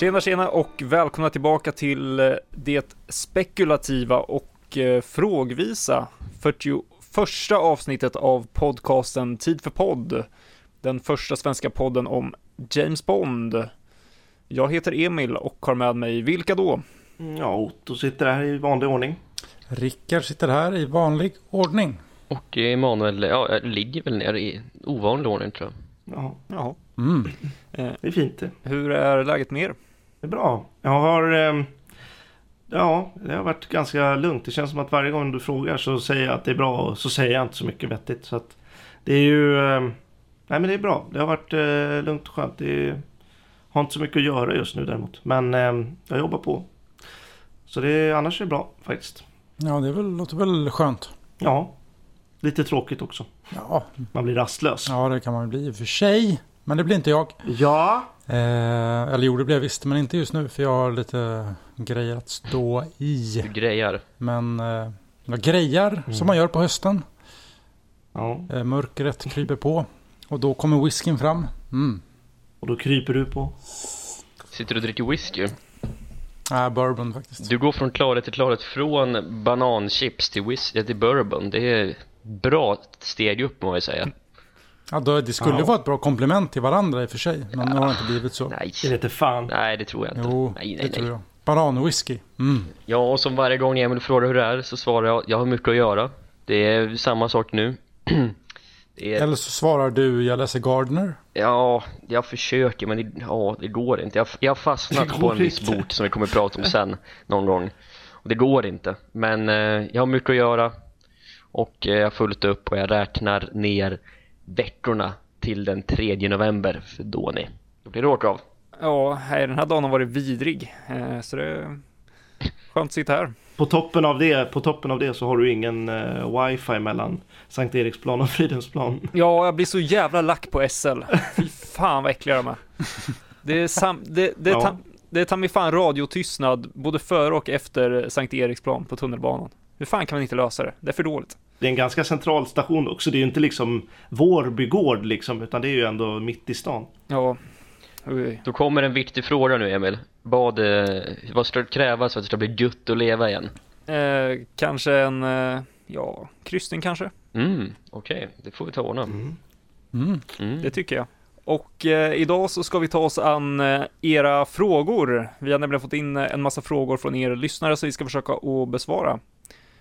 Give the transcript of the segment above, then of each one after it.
Tjena tjena och välkomna tillbaka till eh, det spekulativa och eh, frågvisa 41 avsnittet av podcasten Tid för podd. Den första svenska podden om James Bond. Jag heter Emil och har med mig vilka då? Ja, Otto sitter här i vanlig ordning. Rickard sitter här i vanlig ordning. Och Emanuel, ja, ligger väl ner i ovanlig ordning tror jag. Ja, Jaha. Mm. det är fint det. Hur är läget med er? Det är bra. Jag har... ehm, Ja, det har varit ganska lugnt. Det känns som att varje gång du frågar så säger jag att det är bra och så säger jag inte så mycket vettigt. Så att det är ju... ehm, Nej men det är bra. Det har varit eh, lugnt och skönt. Det är, har inte så mycket att göra just nu däremot. Men ehm, jag jobbar på. Så det är, annars är det bra faktiskt. Ja, det väl, låter väl skönt. Ja, lite tråkigt också. Ja, Man blir rastlös. ja, det kan man bli i och för sig. Men det blir inte jag. Ja, Eh, eller jo, det jag visst. Men inte just nu för jag har lite grejer att stå i. Du grejar. Men eh, jag grejar som man gör på hösten. ja. Eh, mörkret kryper på. Och då kommer whiskyn fram. Mm. Och då kryper du på. Sitter du och dricker whisky? Äh, bourbon faktiskt. Du går från klarhet till klarhet från bananchips till whisky till bourbon. Det är bra steg upp må jag säga. Ja, då, det skulle Ja. vara ett bra komplement till varandra i och för sig. Men nu har det inte blivit så. Nej. Det vete fan. Nej, det tror jag inte. Jo, nej, det nej, tror nej. jag. Bananwhisky. Mm. Ja, och som varje gång Emil frågar hur det är så svarar jag, jag har mycket att göra. Det är samma sak nu. det är, Eller så svarar du, jag läser Gardner. ja, jag försöker men det, ja, det går inte. Jag, jag har fastnat på en viss bot som vi kommer att prata om sen någon gång. Och det går inte. Men eh, jag har mycket att göra. Och eh, jag har fullt upp och jag räknar ner veckorna till den 3 november för då ni. Då blir det åka av. Ja, hej, den här dagen har varit vidrig. Eh, Så det är skönt att sitta här. På toppen av det, på toppen av det så har du ingen eh, wifi mellan Sankt Eriksplan och Fridhemsplan. Ja, jag blir så jävla lack på SL. Fy fan vad äckliga de är. Det är, sam, det, det, är Ja. ta, det är ta mig fan radiotystnad både före och efter Sankt Eriksplan på tunnelbanan. Hur fan kan man inte lösa det? Det är för dåligt. Det är en ganska central station också. Det är ju inte liksom Vårby gård liksom, utan det är ju ändå mitt i stan. Ja. Oj. Då kommer en viktig fråga nu Emil. Vad, eh, vad ska det krävas för att det ska bli gött att leva igen? Eh, kanske en, eh, ja, kryssning kanske. Mm, okej, det får vi ta ordna. Mm. Mm. Mm. Det tycker jag. Och eh, idag så ska vi ta oss an eh, era frågor. Vi har nämligen fått in eh, en massa frågor från er lyssnare så vi ska försöka att besvara.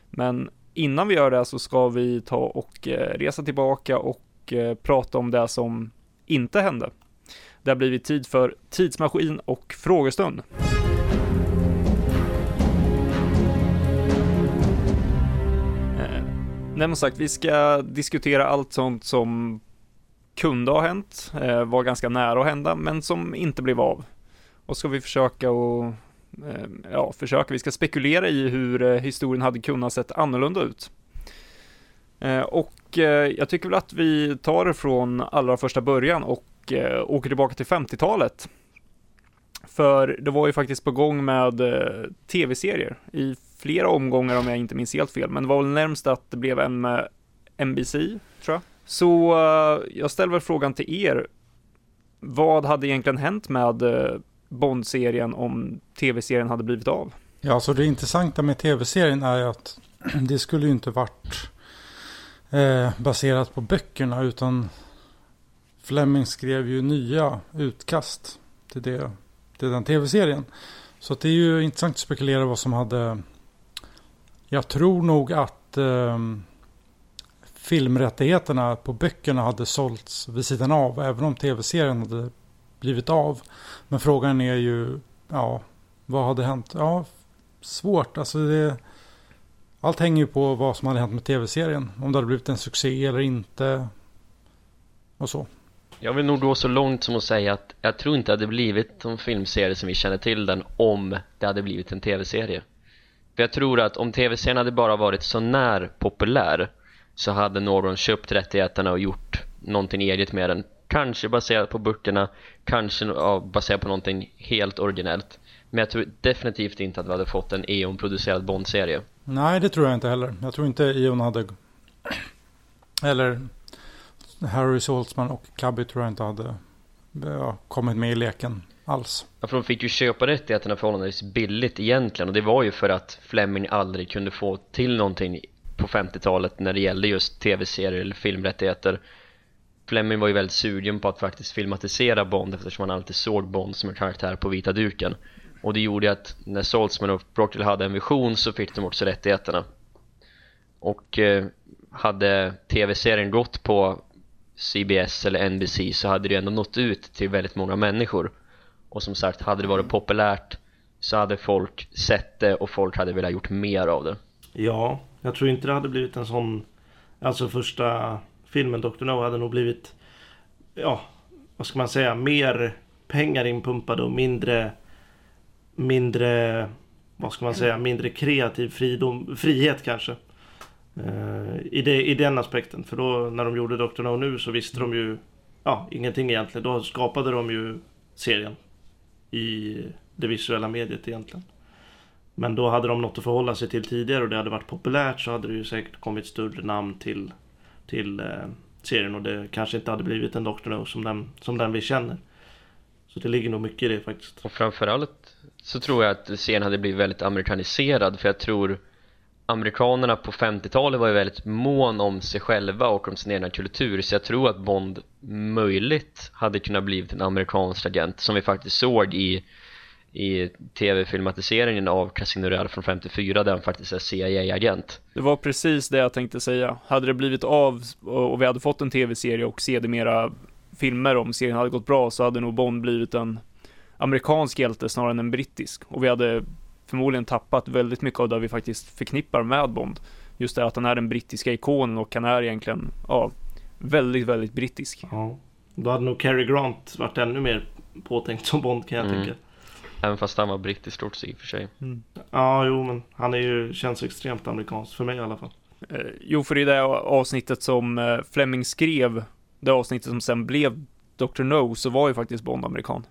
Men innan vi gör det så ska vi ta och eh, resa tillbaka och eh, prata om det som inte hände. Det har blivit tid för tidsmaskin och frågestund. Eh, nej men sagt, vi ska diskutera allt sånt som kunde ha hänt, var ganska nära att hända, men som inte blev av. Och ska vi försöka att Ehm, ja, försöka, vi ska spekulera i hur eh, historien hade kunnat sett annorlunda ut. Ehm, och eh, jag tycker väl att vi tar det från allra första början och eh, åker tillbaka till 50-talet. För det var ju faktiskt på gång med tv-serier i flera omgångar om jag inte minns helt fel, men det var väl närmst att det blev en med NBC, tror jag. Så jag ställer väl frågan till er. Vad hade egentligen hänt med Bond-serien om tv-serien hade blivit av? Ja, så det intressanta med tv-serien är ju att det skulle ju inte varit eh, baserat på böckerna utan Fleming skrev ju nya utkast till, det, till den tv-serien. Så att det är ju intressant att spekulera vad som hade... Jag tror nog att eh, filmrättigheterna på böckerna hade sålts vid sidan av även om tv-serien hade blivit av. Men frågan är ju, ja, vad hade hänt? Ja, svårt. Alltså det, allt hänger ju på vad som hade hänt med tv-serien. Om det hade blivit en succé eller inte. Och så. Jag vill nog gå så långt som att säga att jag tror inte det hade blivit en filmserie som vi känner till den om det hade blivit en tv-serie. För jag tror att om tv-serien hade bara varit så när populär så hade någon köpt rättigheterna och gjort någonting eget med den. Kanske baserat på böckerna, kanske baserat på någonting helt originellt. Men jag tror definitivt inte att vi hade fått en E.ON-producerad Bond-serie. Nej, det tror jag inte heller. Jag tror inte Ion hade... Eller Harry Saltzman och Cubby tror jag inte hade ja, kommit med i leken alls. Ja, för de fick ju köpa rättigheterna förhållandevis billigt egentligen och det var ju för att Fleming aldrig kunde få till någonting på 50-talet när det gällde just tv-serier eller filmrättigheter Fleming var ju väldigt sugen på att faktiskt filmatisera Bond eftersom han alltid såg Bond som en karaktär på vita duken. Och det gjorde att när Saltzman och Brockdale hade en vision så fick de också rättigheterna. Och eh, hade tv-serien gått på CBS eller NBC så hade det ändå nått ut till väldigt många människor. Och som sagt, hade det varit populärt så hade folk sett det och folk hade velat gjort mer av det. Ja, jag tror inte det hade blivit en sån Alltså första filmen Dr. No hade nog blivit Ja, vad ska man säga, mer pengar inpumpade och mindre Mindre Vad ska man säga, mindre kreativ fridom, frihet kanske uh, i, det, I den aspekten, för då när de gjorde Dr. No nu så visste de ju Ja, ingenting egentligen. Då skapade de ju serien i det visuella mediet egentligen. Men då hade de något att förhålla sig till tidigare och det hade varit populärt så hade det ju säkert kommit större namn till, till eh, serien och det kanske inte hade blivit en Dr. No som den, som den vi känner. Så det ligger nog mycket i det faktiskt. Och framförallt så tror jag att serien hade blivit väldigt amerikaniserad för jag tror amerikanerna på 50-talet var ju väldigt mån om sig själva och om sin egna kultur så jag tror att Bond möjligt hade kunnat blivit en amerikansk agent som vi faktiskt såg i i tv-filmatiseringen av Casino Royale från 54 där han faktiskt är CIA-agent. Det var precis det jag tänkte säga. Hade det blivit av och vi hade fått en tv-serie och sedermera filmer om serien hade gått bra så hade nog Bond blivit en amerikansk hjälte snarare än en brittisk. Och vi hade förmodligen tappat väldigt mycket av det vi faktiskt förknippar med Bond. Just det att han är den brittiska ikonen och han är egentligen, ja, väldigt, väldigt brittisk. Ja. Då hade nog Cary Grant varit ännu mer påtänkt som Bond kan jag mm. tänka. Även fast han var brittisk också i och för sig. Mm. Ja, jo, men han är ju, känns extremt amerikansk för mig i alla fall. Eh, jo, för i det avsnittet som eh, Fleming skrev, det avsnittet som sen blev Dr. No, så var ju faktiskt Bond amerikan.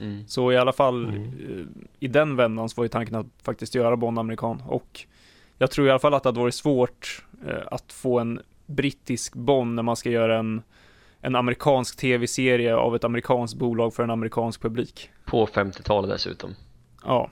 Mm. Så i alla fall mm. Eh, i den vändan så var ju tanken att faktiskt göra Bond amerikan och jag tror i alla fall att det hade varit svårt eh, att få en brittisk Bond när man ska göra en en amerikansk tv-serie av ett amerikanskt bolag för en amerikansk publik. På 50-talet dessutom. Ja.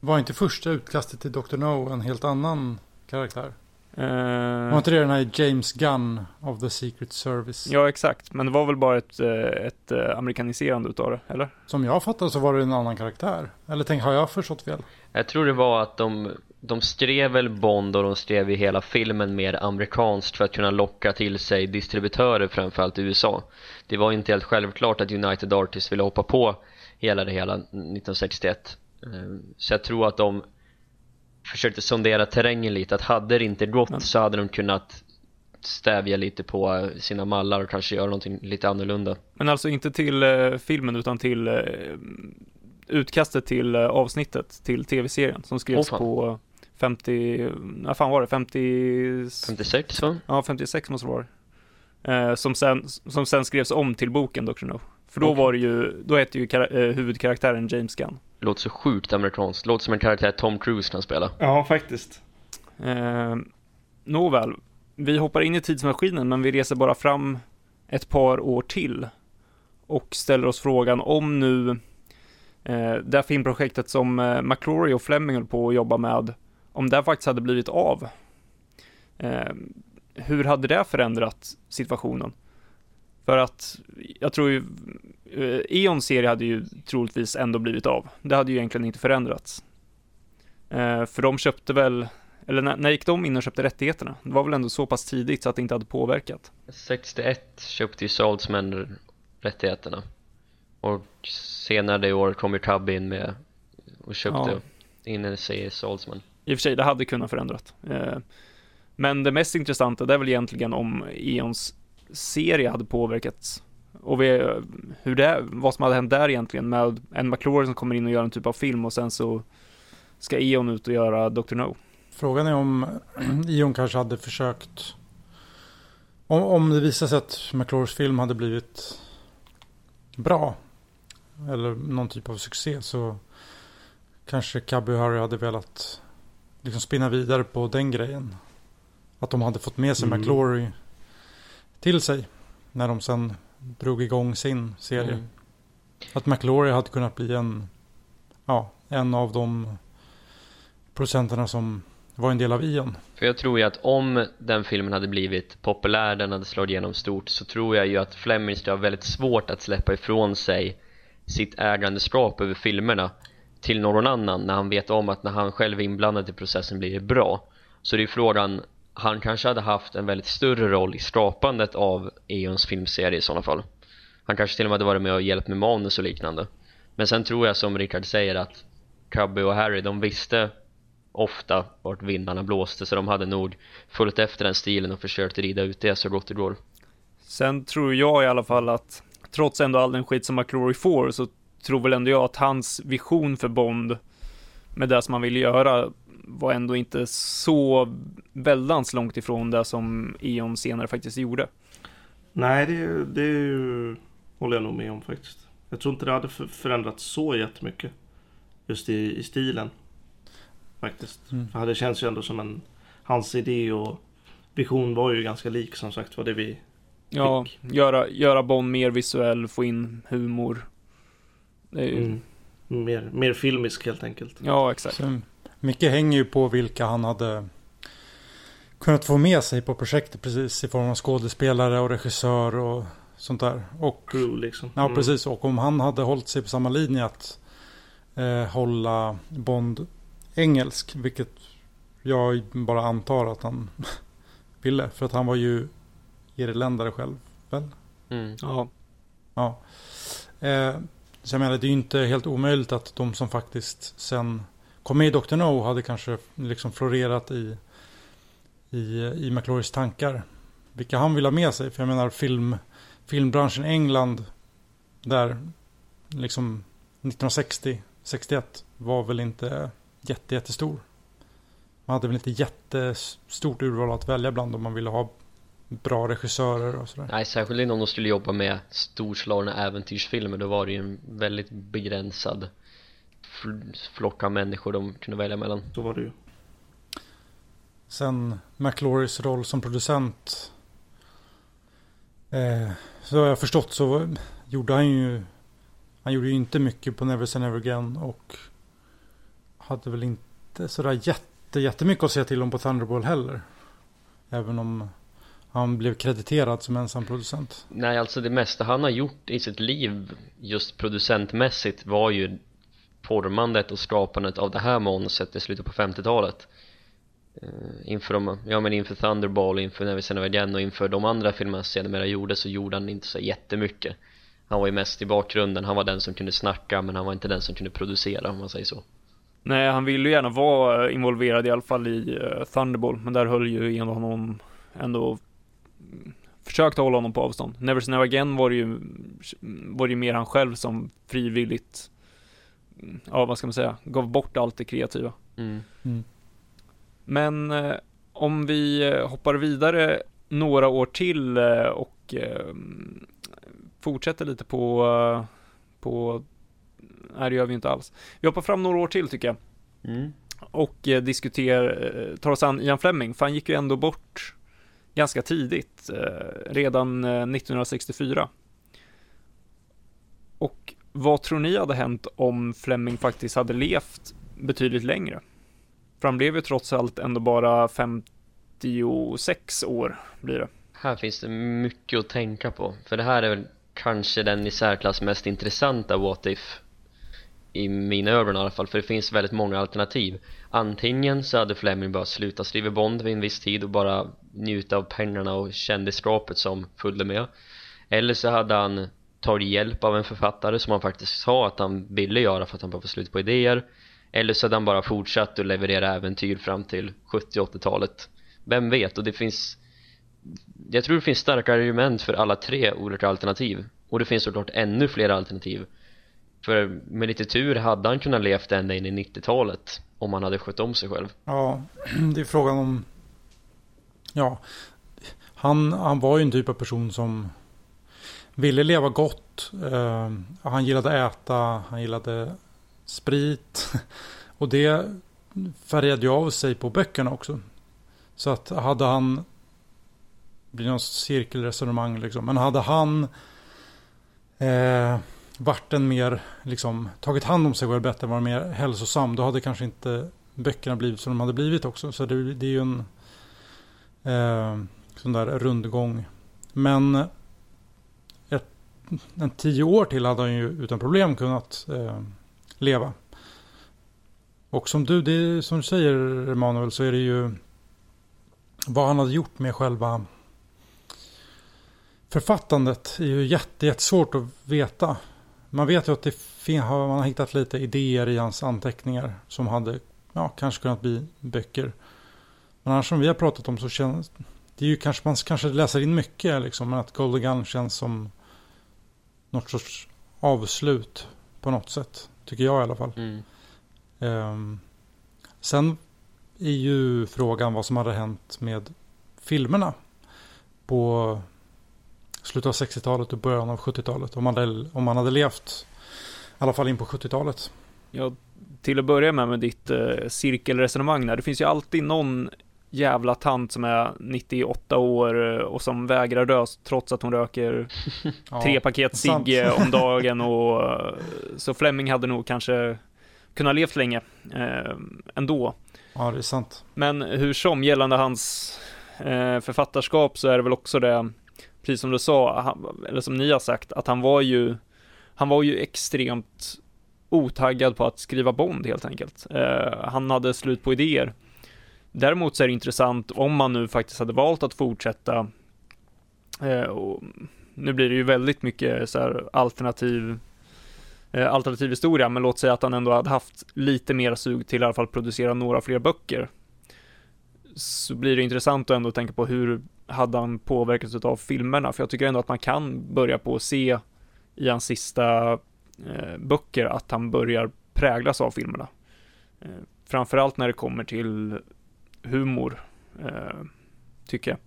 Var inte första utkastet till Dr. No en helt annan karaktär? Uh... Var inte det den här James Gunn of the Secret Service? Ja, exakt. Men det var väl bara ett, eh, ett eh, amerikaniserande utav det, eller? Som jag fattar så var det en annan karaktär. Eller tänk, har jag förstått fel? Jag tror det var att de, de skrev väl Bond och de skrev ju hela filmen mer amerikanskt för att kunna locka till sig distributörer framförallt i USA. Det var inte helt självklart att United Artists ville hoppa på hela det hela 1961. Så jag tror att de försökte sondera terrängen lite att hade det inte gått så hade de kunnat stävja lite på sina mallar och kanske göra någonting lite annorlunda. Men alltså inte till eh, filmen utan till eh, utkastet till eh, avsnittet till tv-serien som skrevs oh, på 50, vad fan var det? 50... 56 va? Ja, 56 måste det vara. Eh, som, sen, som sen skrevs om till boken Dr. No. För då okay. var det ju, då hette ju kar- eh, huvudkaraktären James Gunn. Låter så sjukt amerikanskt. Låter som en karaktär Tom Cruise kan spela. Ja, faktiskt. Eh, nåväl, vi hoppar in i tidsmaskinen men vi reser bara fram ett par år till och ställer oss frågan om nu eh, det här filmprojektet som eh, McClory och Fleming höll på att jobba med, om det faktiskt hade blivit av. Eh, hur hade det förändrat situationen? För att jag tror ju eh, Eons serie hade ju troligtvis ändå blivit av. Det hade ju egentligen inte förändrats. Eh, för de köpte väl, eller när, när gick de in och köpte rättigheterna? Det var väl ändå så pass tidigt så att det inte hade påverkat. 61 köpte ju Saltzman rättigheterna. Och senare det år kom ju Cub in med och köpte ja. in sig i Saltzman. I och för sig, det hade kunnat förändrat. Eh, men det mest intressanta det är väl egentligen om Eons serie hade påverkats och vi, hur det, vad som hade hänt där egentligen med en McClory som kommer in och gör en typ av film och sen så ska Eon ut och göra Dr. No. Frågan är om e Eon kanske hade försökt om, om det visar sig att McClorys film hade blivit bra eller någon typ av succé så kanske Cabby och Harry hade velat liksom spinna vidare på den grejen. Att de hade fått med sig mm. McClory till sig när de sen drog igång sin serie. Mm. Att McLaury hade kunnat bli en, ja, en av de producenterna som var en del av Ion. För jag tror ju att om den filmen hade blivit populär, den hade slagit igenom stort så tror jag ju att Fleming skulle ha väldigt svårt att släppa ifrån sig sitt ägandeskap över filmerna till någon annan när han vet om att när han själv är inblandad i processen blir det bra. Så det är frågan, han kanske hade haft en väldigt större roll i skapandet av Eons filmserie i sådana fall. Han kanske till och med hade varit med och hjälpt med manus och liknande. Men sen tror jag som Richard säger att Cubby och Harry, de visste ofta vart vindarna blåste så de hade nog följt efter den stilen och försökt rida ut det så gott det går. Sen tror jag i alla fall att trots ändå all den skit som McCrory får så tror väl ändå jag att hans vision för Bond med det som han ville göra var ändå inte så väldans långt ifrån det som Eon senare faktiskt gjorde. Nej, det, det håller jag nog med om faktiskt. Jag tror inte det hade förändrats så jättemycket. Just i, i stilen. Faktiskt. Mm. För det känns ju ändå som en... Hans idé och vision var ju ganska lik som sagt var det vi Ja, göra, göra Bond mer visuell, få in humor. Det är ju... mm. mer, mer filmisk helt enkelt. Ja, exakt. Så, mycket hänger ju på vilka han hade kunnat få med sig på projektet precis i form av skådespelare och regissör och sånt där. Och, Crew liksom. Ja, mm. precis. Och om han hade hållit sig på samma linje att eh, hålla Bond engelsk, vilket jag bara antar att han ville. För att han var ju irländare själv, väl? Mm. Ja. Ja. Eh, så jag menar, det är ju inte helt omöjligt att de som faktiskt sen kom med i Dr. No hade kanske liksom florerat i, i, i McLaurys tankar. Vilka han vill ha med sig. För jag menar, film, filmbranschen England, där liksom 1960, 61 var väl inte jätte, jättestor. Man hade väl inte jättestort urval att välja bland om man ville ha bra regissörer och sådär. Nej, särskilt inte om de skulle jobba med storslagna äventyrsfilmer. Då var det ju en väldigt begränsad flock av människor de kunde välja mellan. Så var det ju. Sen McLaurys roll som producent. Eh, så har jag förstått så gjorde han ju. Han gjorde ju inte mycket på Never Say Never Again och hade väl inte sådär jätte, jättemycket att säga till om på Thunderball heller. Även om han blev krediterad som ensam producent. Nej, alltså det mesta han har gjort i sitt liv just producentmässigt var ju formandet och skapandet av det här manuset i slutet på 50-talet uh, eh, inför, de, ja, men inför Thunderball, inför Never Say Never Again och inför de andra filmerna sedermera gjorde så gjorde han inte så jättemycket. Han var ju mest i bakgrunden, han var den som kunde snacka men han var inte den som kunde producera om man säger så. Nej, han ville ju gärna vara involverad i alla fall i uh, Thunderball, men där höll ju ändå honom ändå försökte hålla honom på avstånd. Never Say Never Again var det ju, var det ju mer han själv som frivilligt, ja vad ska man säga, gav bort allt det kreativa. Mm. Mm. Men eh, om vi eh, hoppar vidare några år till eh, och eh, fortsätter lite på, eh, på, nej det gör vi inte alls. Vi hoppar fram några år till tycker jag. Mm. Och eh, diskuterar, tar oss an Ian Fleming, för han gick ju ändå bort ganska tidigt, eh, redan eh, 1964. Och vad tror ni hade hänt om Fleming faktiskt hade levt betydligt längre? För han blev ju trots allt ändå bara 56 år blir det. Här finns det mycket att tänka på, för det här är väl kanske den i särklass mest intressanta What If i mina ögon i alla fall, för det finns väldigt många alternativ. Antingen så hade Fleming bara slutat skriva Bond vid en viss tid och bara njuta av pengarna och kändisskapet som följde med. Eller så hade han tagit hjälp av en författare som han faktiskt sa att han ville göra för att han bara få slut på idéer. Eller så hade han bara fortsatt att leverera äventyr fram till 70-80-talet Vem vet? Och det finns Jag tror det finns starka argument för alla tre olika alternativ. Och det finns såklart ännu fler alternativ för med lite tur hade han kunnat levt ända in i 90-talet om han hade skött om sig själv. Ja, det är frågan om... Ja, han, han var ju en typ av person som ville leva gott. Uh, han gillade äta, han gillade sprit. Och det färgade ju av sig på böckerna också. Så att hade han... Det blir någon cirkelresonemang liksom. Men hade han... Eh, varit en mer, liksom, tagit hand om sig själv bättre, varit mer hälsosam, då hade kanske inte böckerna blivit som de hade blivit också. Så det, det är ju en eh, sån där rundgång. Men eh, ett, en tio år till hade han ju utan problem kunnat eh, leva. Och som du, det, som du säger Emanuel så är det ju vad han hade gjort med själva författandet är ju jätte, jättesvårt att veta. Man vet ju att det man har hittat lite idéer i hans anteckningar som hade ja, kanske kunnat bli böcker. Men annars som vi har pratat om så känns det är ju kanske man kanske läser in mycket liksom, men att Golden Gun känns som något sorts avslut på något sätt. Tycker jag i alla fall. Mm. Um, sen är ju frågan vad som hade hänt med filmerna på slutet av 60-talet och början av 70-talet. Om man, hade, om man hade levt i alla fall in på 70-talet. Ja, till att börja med med ditt eh, cirkelresonemang där. Det finns ju alltid någon jävla tant som är 98 år eh, och som vägrar dö trots att hon röker ja, tre paket cigg om dagen och eh, så Fleming hade nog kanske kunnat levt länge eh, ändå. Ja, det är sant. Men hur som, gällande hans eh, författarskap så är det väl också det, precis som du sa, han, eller som ni har sagt, att han var ju, han var ju extremt otaggad på att skriva Bond helt enkelt. Eh, han hade slut på idéer. Däremot så är det intressant om man nu faktiskt hade valt att fortsätta eh, och nu blir det ju väldigt mycket så här alternativ eh, alternativ historia, men låt säga att han ändå hade haft lite mer sug till i alla fall producera några fler böcker. Så blir det intressant att ändå tänka på hur hade han påverkats av filmerna, för jag tycker ändå att man kan börja på att se i hans sista eh, böcker att han börjar präglas av filmerna. Eh, framförallt när det kommer till humor, eh, tycker jag.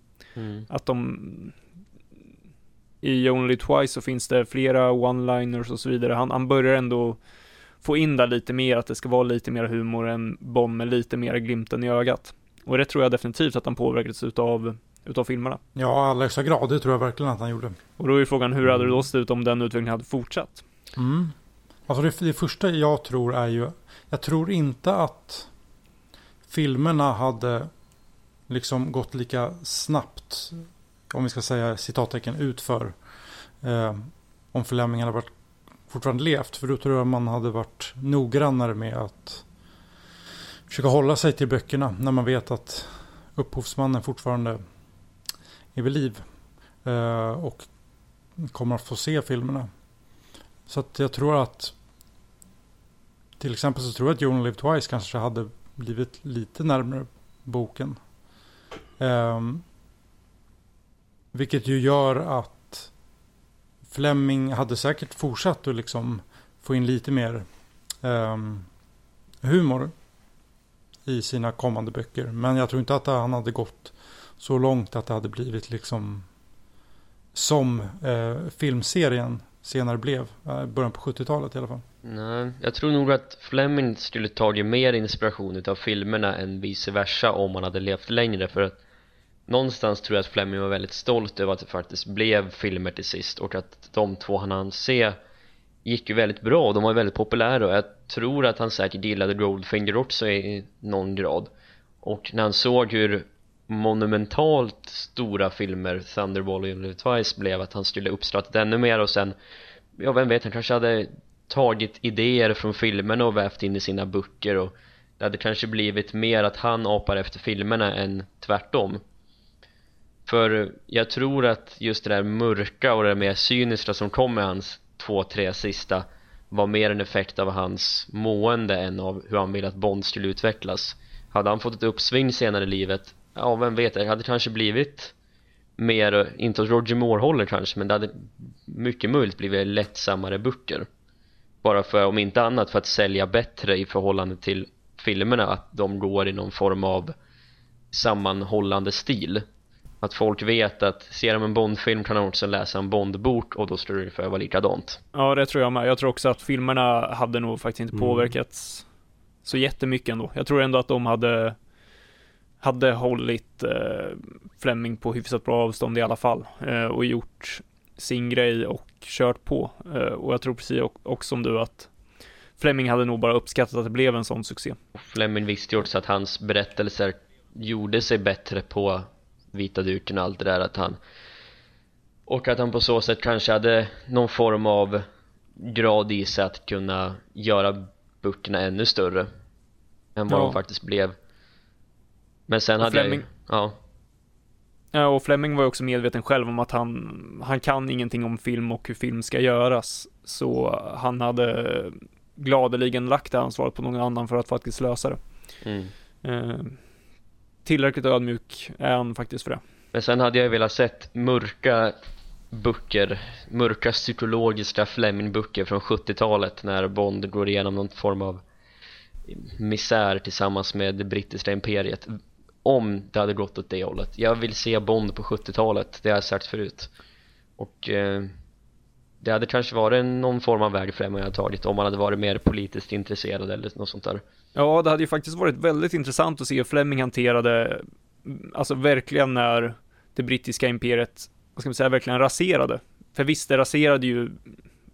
Mm. Att de i Only Twice så finns det flera one-liners och så vidare. Han, han börjar ändå få in där lite mer, att det ska vara lite mer humor än Bond med lite mer glimten i ögat. Och det tror jag definitivt att han påverkats utav, utav filmerna. Ja, i allra högsta grad. Det tror jag verkligen att han gjorde. Och då är frågan, hur hade det då sett ut om den utvecklingen hade fortsatt? Mm. Alltså det, det första jag tror är ju, jag tror inte att filmerna hade liksom gått lika snabbt om vi ska säga citattecken, utför. Eh, om Fleming hade varit, fortfarande levt. För då tror jag man hade varit noggrannare med att försöka hålla sig till böckerna när man vet att upphovsmannen fortfarande är vid liv. Eh, och kommer att få se filmerna. Så att jag tror att till exempel så tror jag att You Only Live Twice kanske hade blivit lite närmare boken. Um, vilket ju gör att Fleming hade säkert fortsatt att liksom få in lite mer um, humor i sina kommande böcker. Men jag tror inte att han hade gått så långt att det hade blivit liksom som eh, filmserien senare blev, eh, början på 70-talet i alla fall. Nej, jag tror nog att Fleming skulle tagit mer inspiration av filmerna än vice versa om han hade levt längre för att någonstans tror jag att Fleming var väldigt stolt över att det faktiskt blev filmer till sist och att de två han hann se gick ju väldigt bra och de var väldigt populära och jag tror att han säkert gillade Goldfinger också i någon grad och när han såg hur monumentalt stora filmer Thunderball och Live Twice blev att han skulle uppskattat ännu mer och sen ja vem vet han kanske hade tagit idéer från filmerna och vävt in i sina böcker och det hade kanske blivit mer att han apar efter filmerna än tvärtom. För jag tror att just det där mörka och det mer cyniska som kom med hans två, tre sista var mer en effekt av hans mående än av hur han ville att Bond skulle utvecklas. Hade han fått ett uppsving senare i livet ja vem vet, det hade kanske blivit mer, inte åt Roger Moore-hållet kanske men det hade mycket möjligt blivit lättsammare böcker bara för, om inte annat, för att sälja bättre i förhållande till filmerna att de går i någon form av sammanhållande stil att folk vet att ser de en Bondfilm kan de också läsa en Bondbok och då skulle det ungefär vara likadant. Ja, det tror jag med. Jag tror också att filmerna hade nog faktiskt inte mm. påverkats så jättemycket ändå. Jag tror ändå att de hade hade hållit eh, Fleming på hyfsat bra avstånd i alla fall eh, och gjort sin grej och kört på. Eh, och jag tror precis också som du att Fleming hade nog bara uppskattat att det blev en sån succé. Fleming visste ju också att hans berättelser gjorde sig bättre på vita duken och allt det där att han och att han på så sätt kanske hade någon form av grad i sig att kunna göra böckerna ännu större än vad ja. de faktiskt blev men sen och hade Fleming, jag ja Ja, och Fleming var ju också medveten själv om att han, han kan ingenting om film och hur film ska göras. Så han hade gladeligen lagt det ansvaret på någon annan för att faktiskt lösa det. Mm. Eh, tillräckligt ödmjuk är han faktiskt för det. Men sen hade jag velat sett mörka böcker, mörka psykologiska Fleming-böcker från 70-talet när Bond går igenom någon form av misär tillsammans med det brittiska imperiet om det hade gått åt det hållet jag vill se Bond på 70-talet, det har jag sagt förut och eh, det hade kanske varit någon form av väg för jag tagit om man hade varit mer politiskt intresserad eller något sånt där Ja, det hade ju faktiskt varit väldigt intressant att se hur Fleming hanterade, mm, alltså verkligen när det brittiska imperiet, vad ska man säga, verkligen raserade. För visst, det raserade ju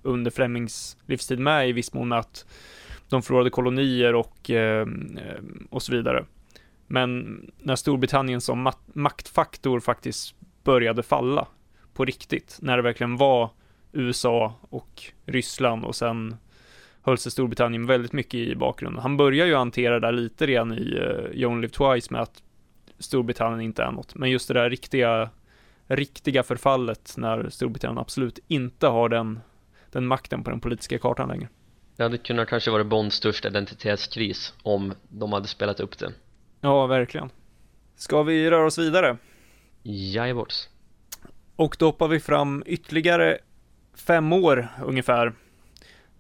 under Flemings livstid med i viss mån med att de förlorade kolonier och, eh, och så vidare. Men när Storbritannien som maktfaktor faktiskt började falla på riktigt, när det verkligen var USA och Ryssland och sen höll sig Storbritannien väldigt mycket i bakgrunden. Han börjar ju hantera det där lite redan i eh, uh, You Only Live Twice med att Storbritannien inte är något, men just det där riktiga, riktiga förfallet när Storbritannien absolut inte har den, den makten på den politiska kartan längre. Det hade kunnat kanske vara Bonds största identitetskris om de hade spelat upp det. Ja, verkligen. Ska vi röra oss vidare? Jajebors. Och då hoppar vi fram ytterligare fem år ungefär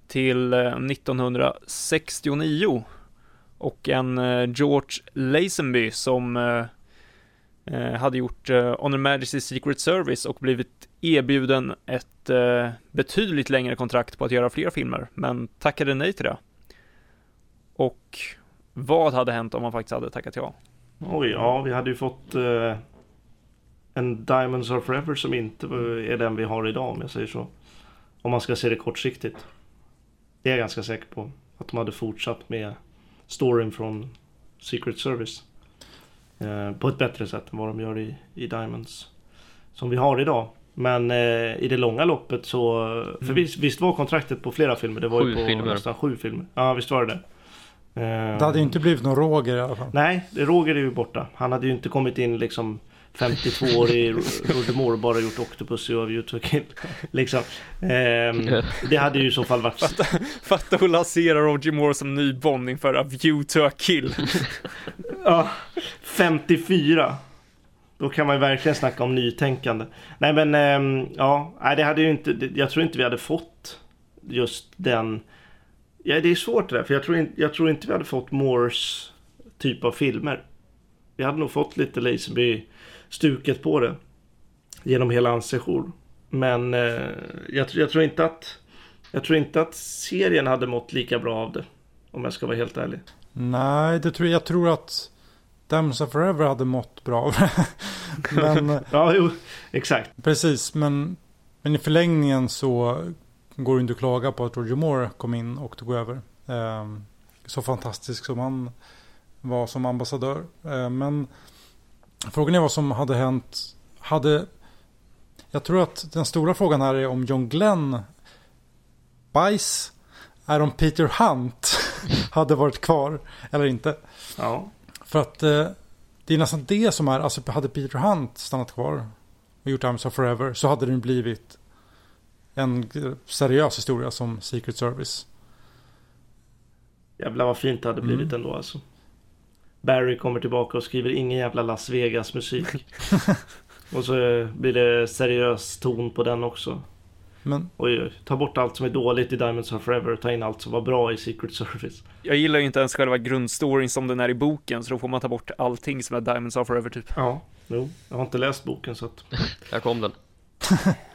till 1969 eh, och en eh, George Lazenby som eh, hade gjort On Her Majesty's Secret Service och blivit erbjuden ett betydligt längre kontrakt på att göra fler filmer, men tackade nej till det. Och vad hade hänt om man faktiskt hade tackat ja? Oj, ja, vi hade ju fått eh, en Diamonds Are Forever som inte är den vi har idag om jag säger så. Om man ska se det kortsiktigt. Det är jag ganska säker på. Att de hade fortsatt med storyn från Secret Service. Eh, på ett bättre sätt än vad de gör i, i Diamonds. Som vi har idag. Men eh, i det långa loppet så... För mm. visst, visst, var kontraktet på flera filmer? Det var sju ju på filmer. nästan sju filmer. Ja, visst var det det. Det hade ju inte blivit någon Roger i alla fall. Nej, Roger är ju borta. Han hade ju inte kommit in liksom 52 år i Roger Moore och bara gjort Octopus i Of You To Kill. Liksom. Ehm, det hade ju i så fall varit... Fatta, fatta att lansera Roger Moore som ny Bond inför Of You To A Kill. ja, 54. Då kan man ju verkligen snacka om nytänkande. Nej men, ähm, ja, det hade ju inte, jag tror inte vi hade fått just den Ja, det är svårt det där, för jag tror, in, jag tror inte vi hade fått Moores typ av filmer. Vi hade nog fått lite Lazenby-stuket på det. Genom hela hans sejour. Men eh, jag, jag, tror inte att jag tror inte att serien hade mått lika bra av det. Om jag ska vara helt ärlig. Nej, det tror jag. Jag tror att Damsa Forever hade mått bra av det. men, ja, jo, exakt. Precis, men, men i förlängningen så går det inte att klaga på att Roger Moore kom in och tog över. Ehm, så fantastisk som han var som ambassadör. Ehm, men frågan är vad som hade hänt. Hade, jag tror att den stora frågan här är om John Glenn bajs är om Peter Hunt hade varit kvar eller inte. Ja. För att eh, det är nästan det som är, alltså hade Peter Hunt stannat kvar och gjort of Forever så hade den blivit en seriös historia som Secret Service. Jävlar vad fint det hade blivit mm. ändå alltså. Barry kommer tillbaka och skriver ingen jävla Las Vegas musik. och så blir det seriös ton på den också. Men... Oj, ta bort allt som är dåligt i Diamonds Are Forever och ta in allt som var bra i Secret Service. Jag gillar ju inte ens själva grundstoryn som den är i boken, så då får man ta bort allting som är Diamonds Are Forever typ. Ja, jo. Jag har inte läst boken så att... Här kom den.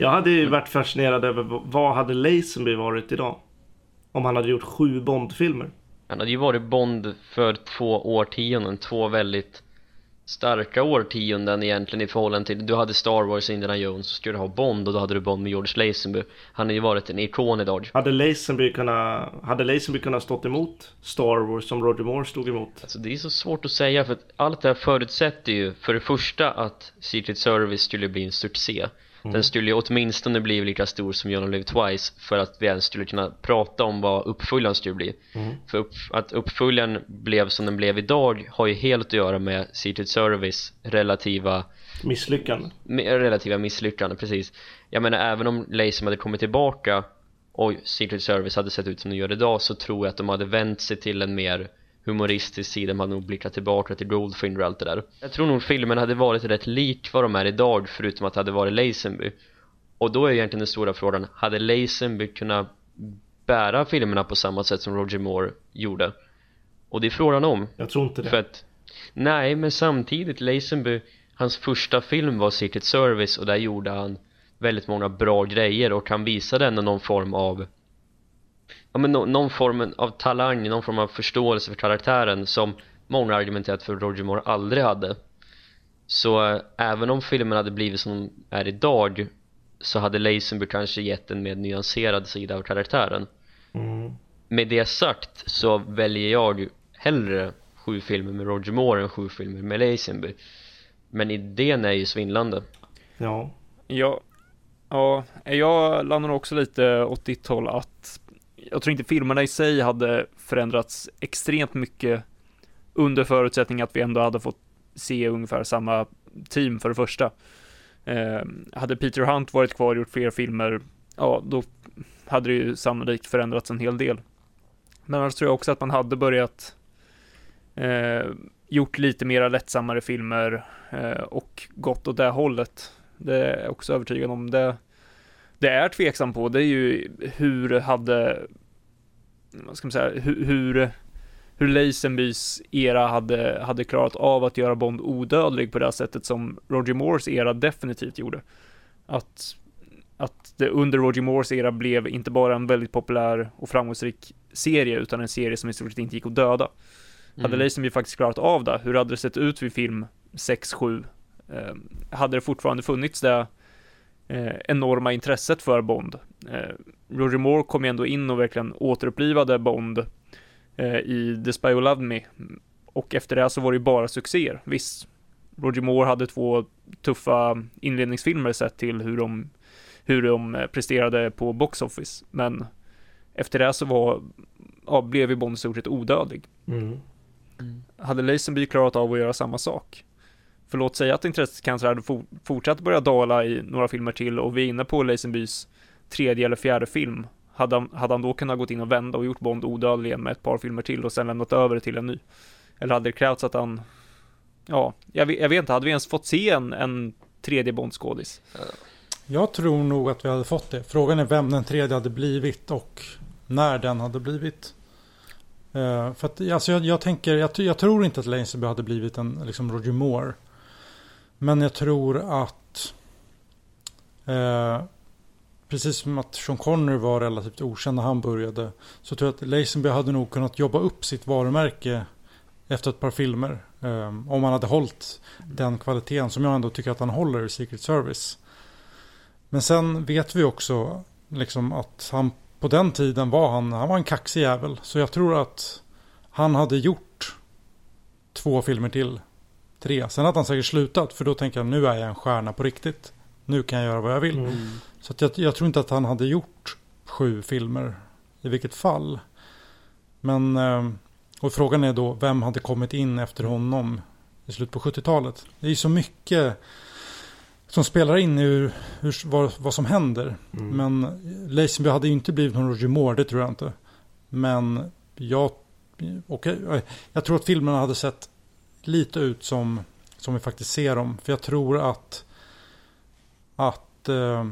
Jag hade ju varit fascinerad över vad hade Lazenby varit idag? Om han hade gjort sju Bond-filmer. Han hade ju varit Bond för två årtionden, två väldigt starka årtionden egentligen i förhållande till Du hade Star Wars, Indiana Jones, så skulle du ha Bond och då hade du Bond med George Lazenby Han har ju varit en ikon idag Hade Lazenby kunnat, hade Lazenby kunnat stått emot Star Wars som Roger Moore stod emot? Alltså det är så svårt att säga för att allt det här förutsätter ju för det första att Secret Service skulle bli en succé Mm. Den skulle ju åtminstone bli lika stor som You Live Twice för att vi ens skulle kunna prata om vad uppföljaren skulle bli mm. För upp, att uppföljaren blev som den blev idag har ju helt att göra med Secret Service relativa Misslyckande med, Relativa misslyckande, precis Jag menar även om Lacey hade kommit tillbaka och Secret Service hade sett ut som den gör idag så tror jag att de hade vänt sig till en mer humoristisk sida man hade nog blickat tillbaka till Goldfinger och allt det där. Jag tror nog filmen hade varit rätt lik vad de är idag förutom att det hade varit Lazenby. Och då är egentligen den stora frågan, hade Lazenby kunnat bära filmerna på samma sätt som Roger Moore gjorde? Och det är frågan om. Jag tror inte det. För att, Nej, men samtidigt Lazenby Hans första film var Secret Service och där gjorde han väldigt många bra grejer och han visade ändå någon form av ja, men no, någon form av talang, någon form av förståelse för karaktären som många argumenterat för Roger Moore aldrig hade. Så äh, även om filmen hade blivit som den är idag så hade Lazenby kanske gett en mer nyanserad sida av karaktären. Mm. med det sagt så väljer jag hellre sju filmer med Roger Moore än sju filmer med Lazenby. Men idén är ju svindlande. Ja. Ja. Ja, jag landar också lite åt ditt håll att jag tror inte filmerna i sig hade förändrats extremt mycket under förutsättning att vi ändå hade fått se ungefär samma team för det första. Eh, hade Peter Hunt varit kvar och gjort fler filmer, ja, då hade det ju sannolikt förändrats en hel del. Men annars tror jag också att man hade börjat eh, gjort lite mera lättsammare filmer eh, och gått åt det hållet. Det är jag också övertygad om. Det, det är tveksam på, det är ju hur hade, vad ska man säga, hur, hur, hur Lazenbys era hade, hade klarat av att göra Bond odödlig på det här sättet som Roger Moores era definitivt gjorde. Att, att det under Roger Moores era blev inte bara en väldigt populär och framgångsrik serie, utan en serie som i stort sett inte gick att döda. Mm. Hade Lazenby faktiskt klarat av det, hur hade det sett ut vid film 6-7? Eh, hade det fortfarande funnits det eh, enorma intresset för Bond. Eh, Roger Moore kom ju ändå in och verkligen återupplivade Bond eh, i The Spy Who Loved Me. Och efter det så var det ju bara succéer. Visst, Roger Moore hade två tuffa inledningsfilmer sett till hur de, hur de eh, presterade på Box Office. Men efter det så var, ja, blev ju Bond i stort sett odödlig. Mm. Mm. Hade Lazenby klarat av att göra samma sak? För låt säga att intresset kanske hade fortsatt börja dala i några filmer till och vi är inne på Lazenbys tredje eller fjärde film. Hade han, hade han då kunnat gått in och vända och gjort Bond odödlig med ett par filmer till och sen lämnat över till en ny? Eller hade det krävts att han, ja, jag, jag vet inte, hade vi ens fått se en, en tredje Bond-skådis? Jag tror nog att vi hade fått det. Frågan är vem den tredje hade blivit och när den hade blivit. Uh, för att, alltså jag, jag tänker, jag, jag, tror inte att Lazenby hade blivit en liksom Roger Moore. Men jag tror att eh, precis som att Sean Connery var relativt okänd när han började så tror jag att Lazenby hade nog kunnat jobba upp sitt varumärke efter ett par filmer. Eh, om han hade hållit den kvaliteten som jag ändå tycker att han håller i Secret Service. Men sen vet vi också liksom att han på den tiden var han, han var en kaxig jävel. Så jag tror att han hade gjort två filmer till tre. Sen hade han säkert slutat för då tänker han nu är jag en stjärna på riktigt. Nu kan jag göra vad jag vill. Mm. Så jag, jag, tror inte att han hade gjort sju filmer i vilket fall. Men eh, och frågan är då vem hade kommit in efter honom i slutet på 70-talet. Det är ju så mycket som spelar in hur, hur, vad, vad som händer. Mm. Men Lazenby hade ju inte blivit någon Roger Moore, det tror jag inte. Men jag, jag, jag tror att filmerna hade sett lite ut som, som vi faktiskt ser dem. För jag tror att, att eh,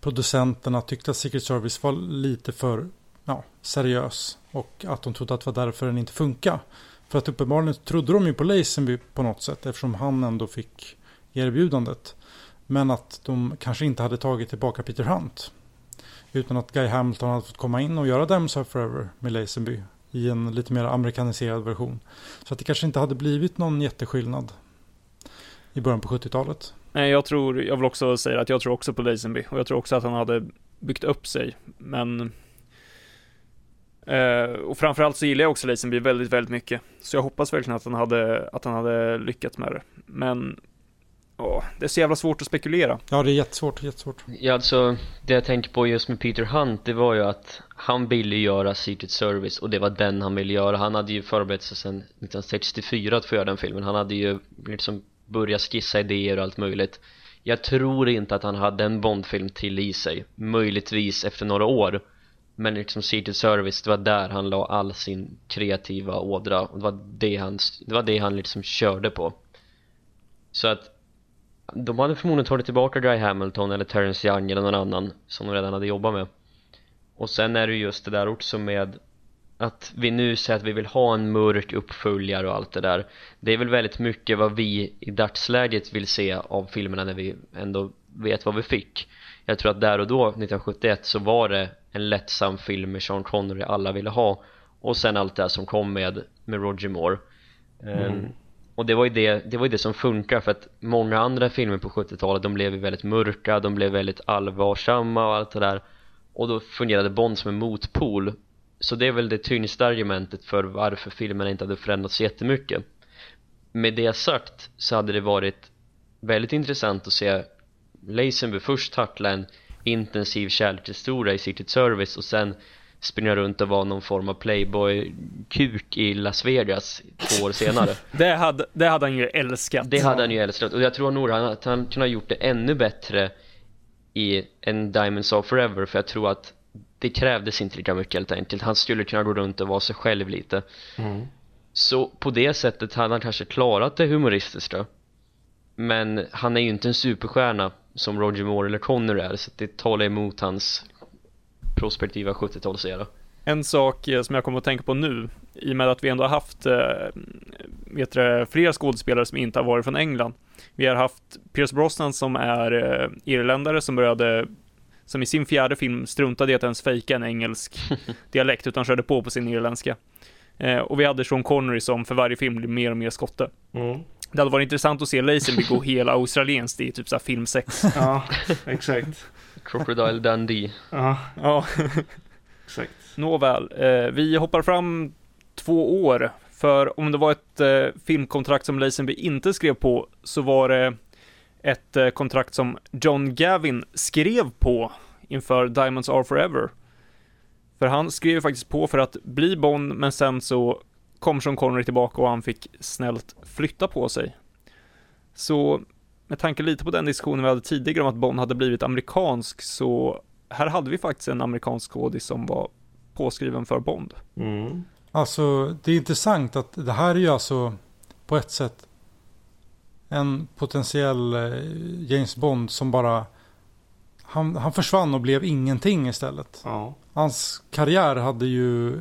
producenterna tyckte att Secret Service var lite för ja, seriös. Och att de trodde att det var därför den inte funkar. För att uppenbarligen trodde de ju på Lazenby på något sätt eftersom han ändå fick erbjudandet. Men att de kanske inte hade tagit tillbaka Peter Hunt. Utan att Guy Hamilton hade fått komma in och göra Them Forever med Lazenby i en lite mer amerikaniserad version. Så att det kanske inte hade blivit någon jätteskillnad i början på 70-talet. Nej, jag tror, jag vill också säga att jag tror också på Lazenby och jag tror också att han hade byggt upp sig, men eh, och framförallt så gillar jag också Lazenby väldigt, väldigt mycket. Så jag hoppas verkligen att han hade, att han hade lyckats med det. Men åh, det är så jävla svårt att spekulera. Ja, det är jättesvårt, jättesvårt. Ja, alltså det jag tänker på just med Peter Hunt, det var ju att han ville göra Secret Service och det var den han ville göra. Han hade ju förberett sig sedan 1964 att få göra den filmen. Han hade ju liksom börjat skissa idéer och allt möjligt. Jag tror inte att han hade en Bondfilm till i sig. Möjligtvis efter några år. Men liksom Secret Service, det var där han la all sin kreativa ådra och det var det han, det var det han liksom körde på. Så att de hade förmodligen tagit tillbaka Guy Hamilton eller Terrence Young eller någon annan som de redan hade jobbat med. Och sen är det just det där också med att vi nu säger att vi vill ha en mörk uppföljare och allt det där. Det är väl väldigt mycket vad vi i dagsläget vill se av filmerna när vi ändå vet vad vi fick. Jag tror att där och då, 1971, så var det en lättsam film med Sean Connery alla ville ha. Och sen allt det här som kom med, med Roger Moore. Mm. um, och det var ju det, det var ju det som funkar för att många andra filmer på 70-talet de blev ju väldigt mörka, de blev väldigt allvarsamma och allt det där. Och då fungerade Bond som en motpol. Så det är väl det tyngsta argumentet för varför filmerna inte hade förändrats jättemycket. Med det sagt så hade det varit väldigt intressant att se Lazenby först tackla en intensiv kärlekshistoria i Secret Service och sen springa runt och vara någon form av playboy-kuk i Las Vegas två år senare. Det, hade, det hade han ju älskat. Det hade han ju älskat. Och jag tror nog att han kunde ha gjort det ännu bättre i en Diamonds of Forever för jag tror att det krävdes inte lika mycket helt enkelt. Han skulle kunna gå runt och vara sig själv lite. Mm. så på det sättet hade han kanske klarat det humoristiska. Men han är ju inte en superstjärna som Roger Moore eller Connor är så det talar emot hans prospektiva 70-talsera en sak eh, som jag kommer att tänka på nu, i och med att vi ändå har haft eh, vet du, flera skådespelare som inte har varit från England. Vi har haft Pierce Brosnan som är eh, irländare som började som i sin fjärde film struntade i att ens fejka en engelsk dialekt utan körde på på sin irländska. Och vi hade Sean Connery som för varje film blir mer och mer skotte. Mm. Det hade varit intressant att se Lazenby gå hela australienskt i typ såhär film 6. ja, exakt. Crocodile Dundee. Ja. ja. exakt. Nåväl, eh, vi hoppar fram två år för om det var ett eh, filmkontrakt som Lazenby inte skrev på så var det ett eh, kontrakt som John Gavin skrev på inför Diamonds Are Forever. För han skrev faktiskt på för att bli Bond, men sen så kom Sean Connery tillbaka och han fick snällt flytta på sig. Så med tanke lite på den diskussionen vi hade tidigare om att Bond hade blivit amerikansk så här hade vi faktiskt en amerikansk skådis som var påskriven för Bond. Mm. Alltså det är intressant att det här är ju alltså på ett sätt en potentiell eh, James Bond som bara han, han försvann och blev ingenting istället. Ja. Hans karriär hade ju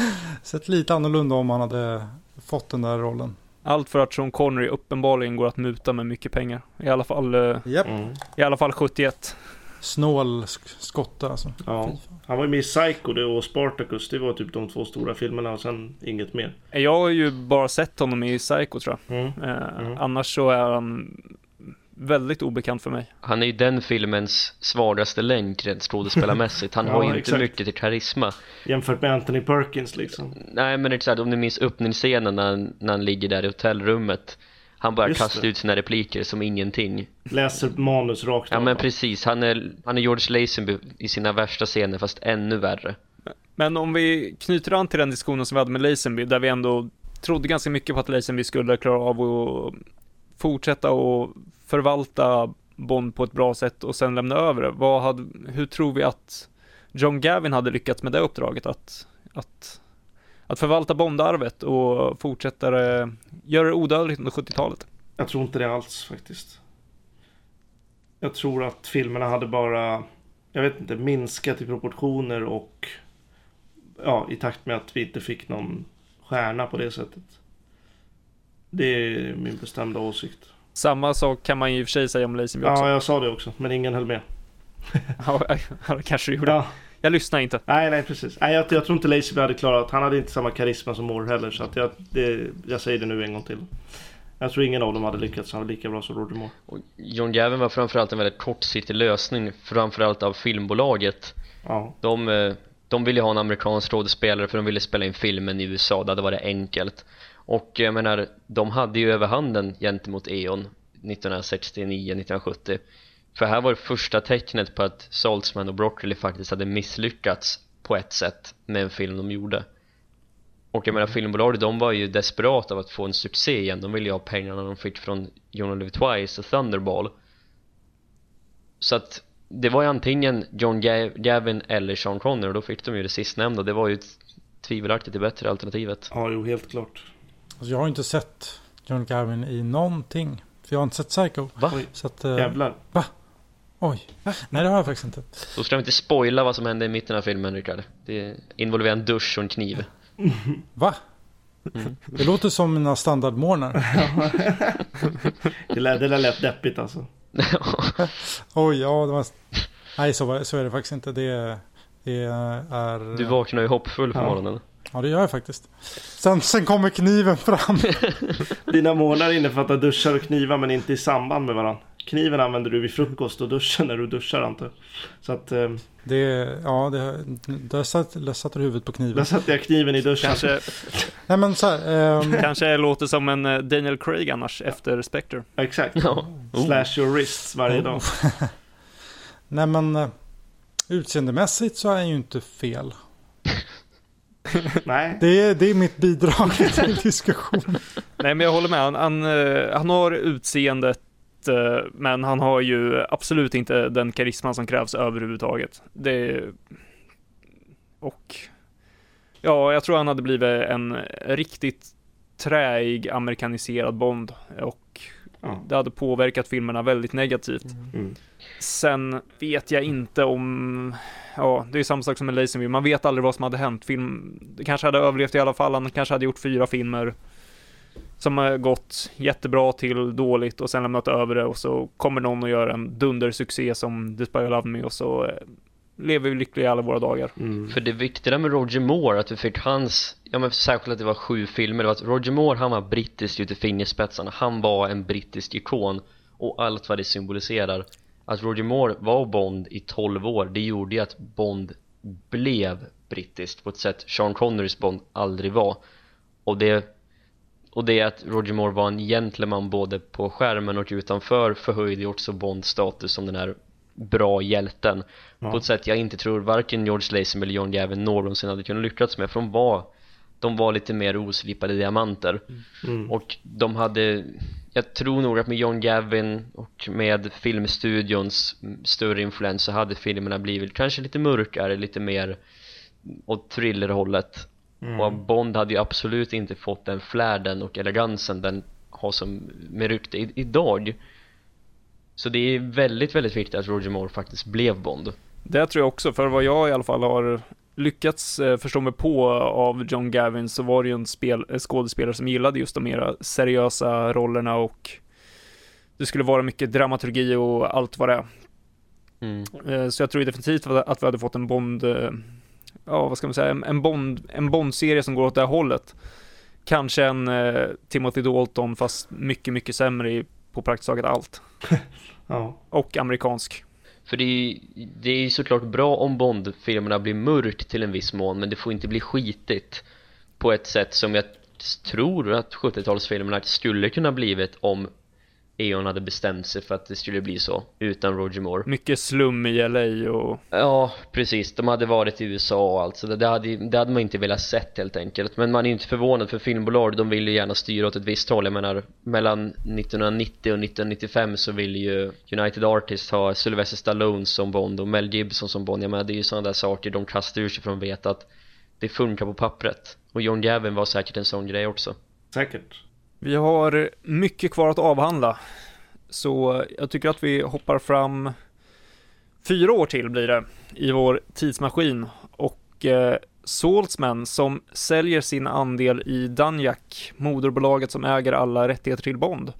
sett lite annorlunda om han hade fått den där rollen. Allt för att Sean Connery uppenbarligen går att muta med mycket pengar. I alla fall, yep. Eh, mm. i alla fall 71 snål skotte alltså. Ja. Han var ju med i Psycho och Spartacus. Det var typ de två stora filmerna och sen inget mer. Jag har ju bara sett honom i Psycho tror jag. Mm. Eh, mm. Annars så är han väldigt obekant för mig. Han är ju den filmens svagaste länk rent skådespelarmässigt. Han ja, har ju inte exakt. mycket till karisma. Jämfört med Anthony Perkins liksom. Nej men exakt, om ni minns öppningsscenen när, när han ligger där i hotellrummet han bara kastar ut sina repliker som ingenting Läser manus rakt av Ja men precis, han är, han är George Lazenby i sina värsta scener fast ännu värre Men om vi knyter an till den diskussionen som vi hade med Lazenby där vi ändå trodde ganska mycket på att Lazenby skulle klara av att fortsätta och förvalta Bond på ett bra sätt och sen lämna över det. Vad hade, hur tror vi att John Gavin hade lyckats med det uppdraget? Att, att att förvalta Bondarvet och fortsätta det, göra det odödligt under 70-talet? Jag tror inte det alls faktiskt. Jag tror att filmerna hade bara, jag vet inte, minskat i proportioner och ja, i takt med att vi inte fick någon stjärna på det sättet. Det är min bestämda åsikt. Samma sak kan man ju i och för sig säga om Lazenby också. Ja, jag sa det också, men ingen höll med. ja, kanske du gjorde. Ja. Jag lyssnar inte. Nej, nej precis. Nej, jag, jag tror inte Lazenby hade klarat. Han hade inte samma karisma som Moore heller. Så att jag, det, jag säger det nu en gång till. Jag tror ingen av dem hade lyckats han var lika bra som Roger Moore. Och John Gavin var framförallt en väldigt kortsiktig lösning framförallt av filmbolaget Ja, de, eh, de ville ha en amerikansk skådespelare för de ville spela in filmen i USA, det hade varit enkelt och jag menar, de hade ju överhanden gentemot E.ON 1969-1970 för här var det första tecknet på att Saltzman och Broccoli faktiskt hade misslyckats på ett sätt med en film de gjorde. Och jag menar filmbolaget, de var ju desperata av att få en succé igen. De ville ju ha pengarna de fick från You Live Twice och Thunderball. Så att det var ju antingen John Ga- Gavin eller Sean Connery och då fick de ju det sistnämnda. Det var ju tvivelaktigt det bättre alternativet. Ja jo, helt klart. Alltså jag har inte sett John Gavin i någonting. För jag har inte sett Psycho. Va? Oj, Så att, eh, jävlar. oj. Nej det har jag faktiskt inte. Då ska vi inte spoila vad som hände i mitten av filmen Rickard Det involverar en dusch och en kniv Va? Mm. Det låter som mina standardmånar. Det lät, det lät deppigt alltså. Oj, ja det var... Nej så, så är det faktiskt inte. Det, det är... Du vaknar ju hoppfull på Ja. morgonen Ja det gör jag faktiskt. Sen, sen kommer kniven fram. Dina månader innefattar duschar och knivar men inte i samband med varandra. Kniven använder du vid frukost och duschen när du duschar antar jag. Så att eh, Det, ja, det, där satt, där satte du huvudet på där kniven. satte jag kniven i duschen. Kanske, Nej men så här, ehm, kanske låter som en eh, Daniel Craig annars efter Spectre. Exakt. Ja, oh. Slash your wrists varje dag. Nej men eh, utseendemässigt så är han ju inte fel. Nej. Det är, det är mitt bidrag till diskussionen. Nej, men jag håller med. Han, han, eh, han har utseendet, eh, men han har ju absolut inte den karisma som krävs överhuvudtaget. Det... Och... Ja, jag tror han hade blivit en riktigt träig amerikaniserad Bond och Ja. det hade påverkat filmerna väldigt negativt. Mm. Sen vet jag inte om, ja, det är samma sak som med Lazenby, man vet aldrig vad som hade hänt. Film, det kanske hade överlevt i alla fall, han kanske hade gjort fyra filmer som har gått jättebra till dåligt och sen lämnat över det och så kommer någon och gör en dundersuccé som The Spy Who Loved Me och så eh, lever vi lyckliga i alla våra dagar. Mm. För det viktiga med Roger Moore, att vi fick hans, ja men särskilt att det var sju filmer, det var att Roger Moore han var brittisk ut i fingerspetsarna, han var en brittisk ikon och allt vad det symboliserar. Att Roger Moore var Bond i 12 år, det gjorde ju att Bond blev brittiskt på ett sätt Sean Connerys Bond aldrig var. Och det, och det att Roger Moore var en gentleman både på skärmen och utanför förhöjde också Bonds status som den här bra hjälten Ja. på ett sätt jag inte tror varken George Lazenby eller John Gavin någonsin hade kunnat lyckats med för de var de var lite mer oslipade diamanter Mm. och de hade jag tror nog att med John Gavin och med filmstudions större influens så hade filmerna blivit kanske lite mörkare, lite mer åt thrillerhållet. Mm. och Bond hade ju absolut inte fått den flärden och elegansen den har som med rykte i, idag. Så det är väldigt, väldigt viktigt att Roger Moore faktiskt blev Bond. Det tror jag också, för vad jag i alla fall har lyckats eh, förstå mig på av John Gavin så var det ju en spel, eh, skådespelare som gillade just de mera seriösa rollerna och det skulle vara mycket dramaturgi och allt vad det är. mm. Eh, Så jag tror definitivt att vi hade fått en Bond, ja vad ska man säga, en- Bond, en Bond-serie som går åt det här hållet. Kanske en eh, Timothy Dalton fast mycket, mycket sämre i, på praktiskt taget allt. Ja. Och amerikansk. För det är, det är ju såklart bra om Bond-filmerna blir mörkt till en viss mån men det får inte bli skitigt på ett sätt som jag tror att 70-talsfilmerna skulle kunna blivit om Eon hade bestämt sig för att det skulle bli så utan Roger Moore. Mycket slum i LA och Ja, precis. De hade varit i USA och allt så det, hade, det hade man inte velat sett helt enkelt. Men man är inte förvånad för filmbolag, de vill ju gärna styra åt ett visst håll. Jag menar, mellan 1990 och 1995 så ville ju United Artists ha Sylvester Stallone som Bond och Mel Gibson som Bond. Jag menar, det är ju sådana där saker de kastar ur sig för de vet att det funkar på pappret. Och John Gavin var säkert en sån grej också. Säkert. Vi har mycket kvar att avhandla. Så jag tycker att vi hoppar fram fyra år till blir det i vår tidsmaskin. Och eh, Saltzman som säljer sin andel i Danjak, moderbolaget som äger alla rättigheter till Bond.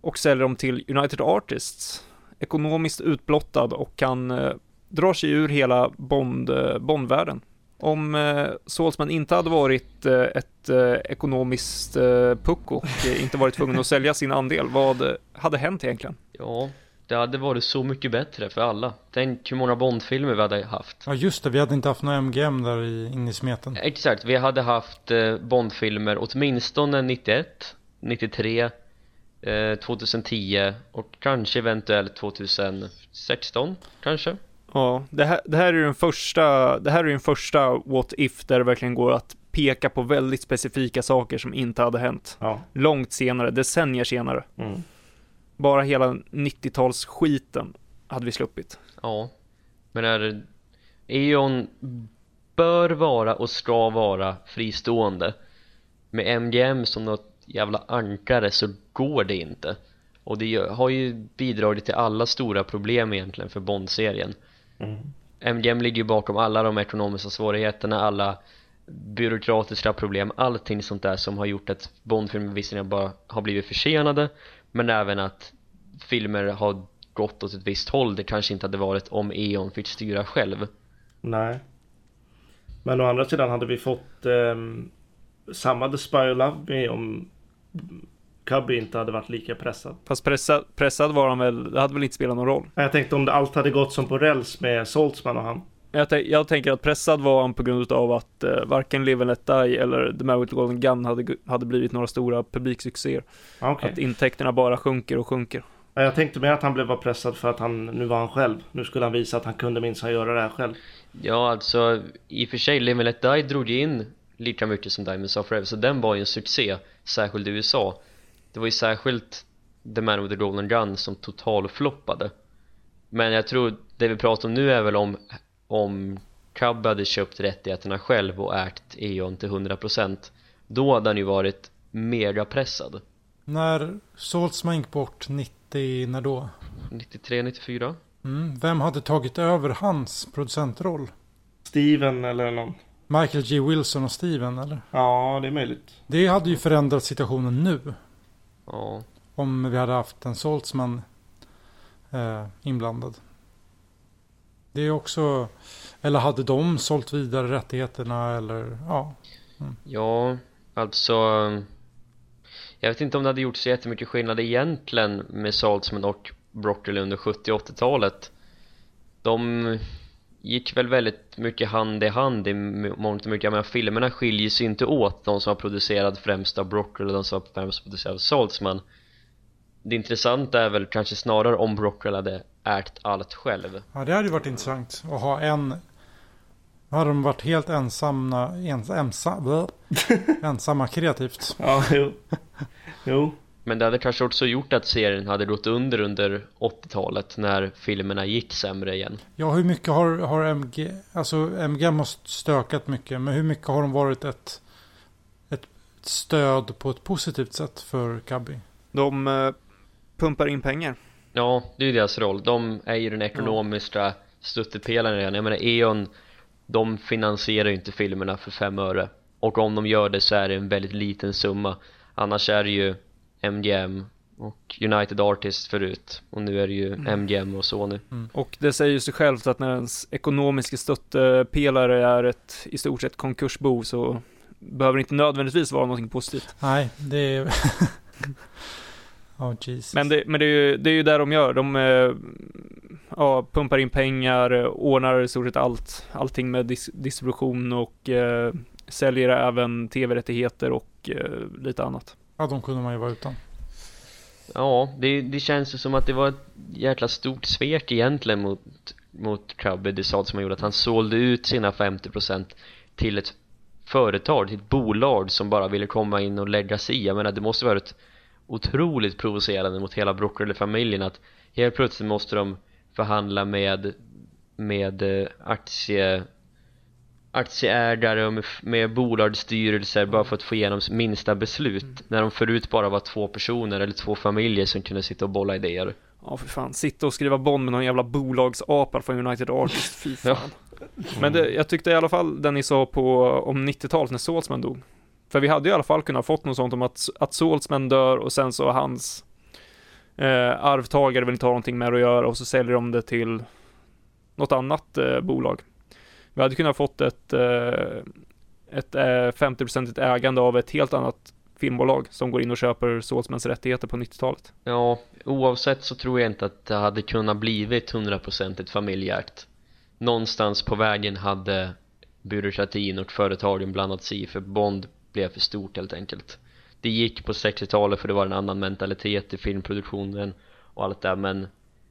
Och säljer dem till United Artists. Ekonomiskt utblottad och kan eh, dra sig ur hela Bond, eh, Bondvärlden. Om eh, Saltzman inte hade varit eh, ett eh, ekonomiskt eh, pucko och eh, inte varit tvungen att sälja sin andel, vad hade hänt egentligen? Ja, det hade varit så mycket bättre för alla. Tänk hur många Bondfilmer vi hade haft. Ja just det, vi hade inte haft någon MGM där i, inne i smeten. Exakt, vi hade haft eh, Bondfilmer åtminstone 91, 93, eh, 2010 och kanske eventuellt 2016 kanske. Ja, det här, det här är den första, det här är den första What If där det verkligen går att peka på väldigt specifika saker som inte hade hänt. Ja. Långt senare, decennier senare. Mm. Bara hela 90-talsskiten hade vi sluppit. Ja, men är E.ON bör vara och ska vara fristående. Med MGM som något jävla ankare så går det inte. Och det har ju bidragit till alla stora problem egentligen för Bond-serien. Mm. MGM ligger ju bakom alla de ekonomiska svårigheterna, alla byråkratiska problem, allting sånt där som har gjort att Bondfilmer visserligen bara har blivit försenade men även att filmer har gått åt ett visst håll det kanske inte hade varit om E.ON fick styra själv Nej. Men å andra sidan hade vi fått eh, samma The Spy Love Me om Cubby inte hade varit lika pressad. Fast pressad, pressad var han väl, det hade väl inte spelat någon roll. Jag tänkte om det allt hade gått som på räls med Saltzman och han. Jag, jag tänker att pressad var han på grund av att eh, varken Live and Let Die eller The Man with the Golden Gun hade, hade blivit några stora publiksuccéer. Ja, Okej. Att intäkterna bara sjunker och sjunker. Ja, Jag tänkte mer att han blev pressad för att han, nu var han själv. Nu skulle han visa att han kunde minsann göra det här själv. Ja alltså i och för sig Live and Let Die drog ju in lika mycket som Diamonds of Forever så den var ju en succé Särskilt i USA Det var ju särskilt The Man with the Golden Gun som totalfloppade Men jag tror det vi pratar om nu är väl om om Cub hade köpt rättigheterna själv och ägt E.ON till 100% Då hade han ju varit mega pressad När Saltzman gick bort 90, när då? 93, 94 Mm. Vem hade tagit över hans producentroll? Steven eller någon. Michael G. Wilson och Steven eller? Ja, det är möjligt. Det hade ju förändrat situationen nu. Ja, Om vi hade haft en Saltzman eh, inblandad. Det är också... Eller hade de sålt vidare rättigheterna eller ja. Ja, alltså Jag vet inte om det hade gjort så jättemycket skillnad egentligen med Saltzman och Broccoli under 70 och 80-talet De gick väl väldigt mycket hand i hand i mångt och mycket, jag menar filmerna skiljer sig inte åt de som har producerat främst av Broccoli och de som har främst producerat av Saltzman Det intressanta är väl kanske snarare om Broccoli hade ägt allt själv Ja, det hade ju varit intressant att ha en... Då hade de varit helt ensamma, ens, ensa, ensamma kreativt. Ja, jo. jo. Men det hade kanske också gjort att serien hade gått under under 80-talet när filmerna gick sämre igen Ja, hur mycket har, har MG... Alltså MGM har stökat mycket. Men hur mycket har de varit ett, ett stöd på ett positivt sätt för Cubby? De eh, pumpar in pengar. Ja, det är ju deras roll. De är ju den ekonomiska stöttepelaren redan. Jag menar E.ON, de finansierar ju inte filmerna för fem öre. Och om de gör det så är det en väldigt liten summa. Annars är det ju MGM och United Artists förut. Och nu är det ju MGM och Sony. Och det säger ju sig självt att när ens ekonomiska stöttepelare är ett i stort sett konkursbo så behöver det inte nödvändigtvis vara någonting positivt. Nej, det är... oh, Jesus. Men det, men det, är, ju, det är ju det de gör. De eh, ja, pumpar in pengar, ordnar i stort sett allt, allting med dis distribution och eh, säljer även tv-rättigheter och eh, lite annat. Ja, de kunde man ju vara utan. Ja, det, det känns ju som att det var ett jäkla stort svek egentligen mot, mot Cubby Desad som gjorde att han sålde ut sina 50% till ett företag, till ett bolag som bara ville komma in och lägga sig i. Jag menar, det måste varit otroligt provocerande mot hela Broccoli-familjen att helt plötsligt måste de förhandla med, med eh, aktie aktieägare och med, med bolagsstyrelser bara för att få igenom minsta beslut när de förut bara var två personer eller två familjer som kunde sitta och bolla idéer Ja, för fan. Sitta och skriva Bond med någon jävla bolagsapar från United Artists. Fy Ja. fan. Men det, jag tyckte i alla fall den ni sa på om 90-talet när Saltzman dog. För vi hade ju i alla fall kunnat fått något sånt om att, att Saltzman dör och sen så hans eh, arvtagare vill inte ha någonting med det att göra och så säljer de det till något annat eh, bolag. Vi hade kunnat fått ett, eh, ett eh, 50-procentigt ägande av ett helt annat filmbolag som går in och köper Swordsmans rättigheter på 90-talet. Ja, oavsett så tror jag inte att det hade kunnat blivit hundraprocentigt familjeakt Någonstans på vägen hade byråkratin och företagen blandat sig i för Bond blev för stort helt enkelt. Det gick på 60-talet för det var en annan mentalitet i filmproduktionen och allt det men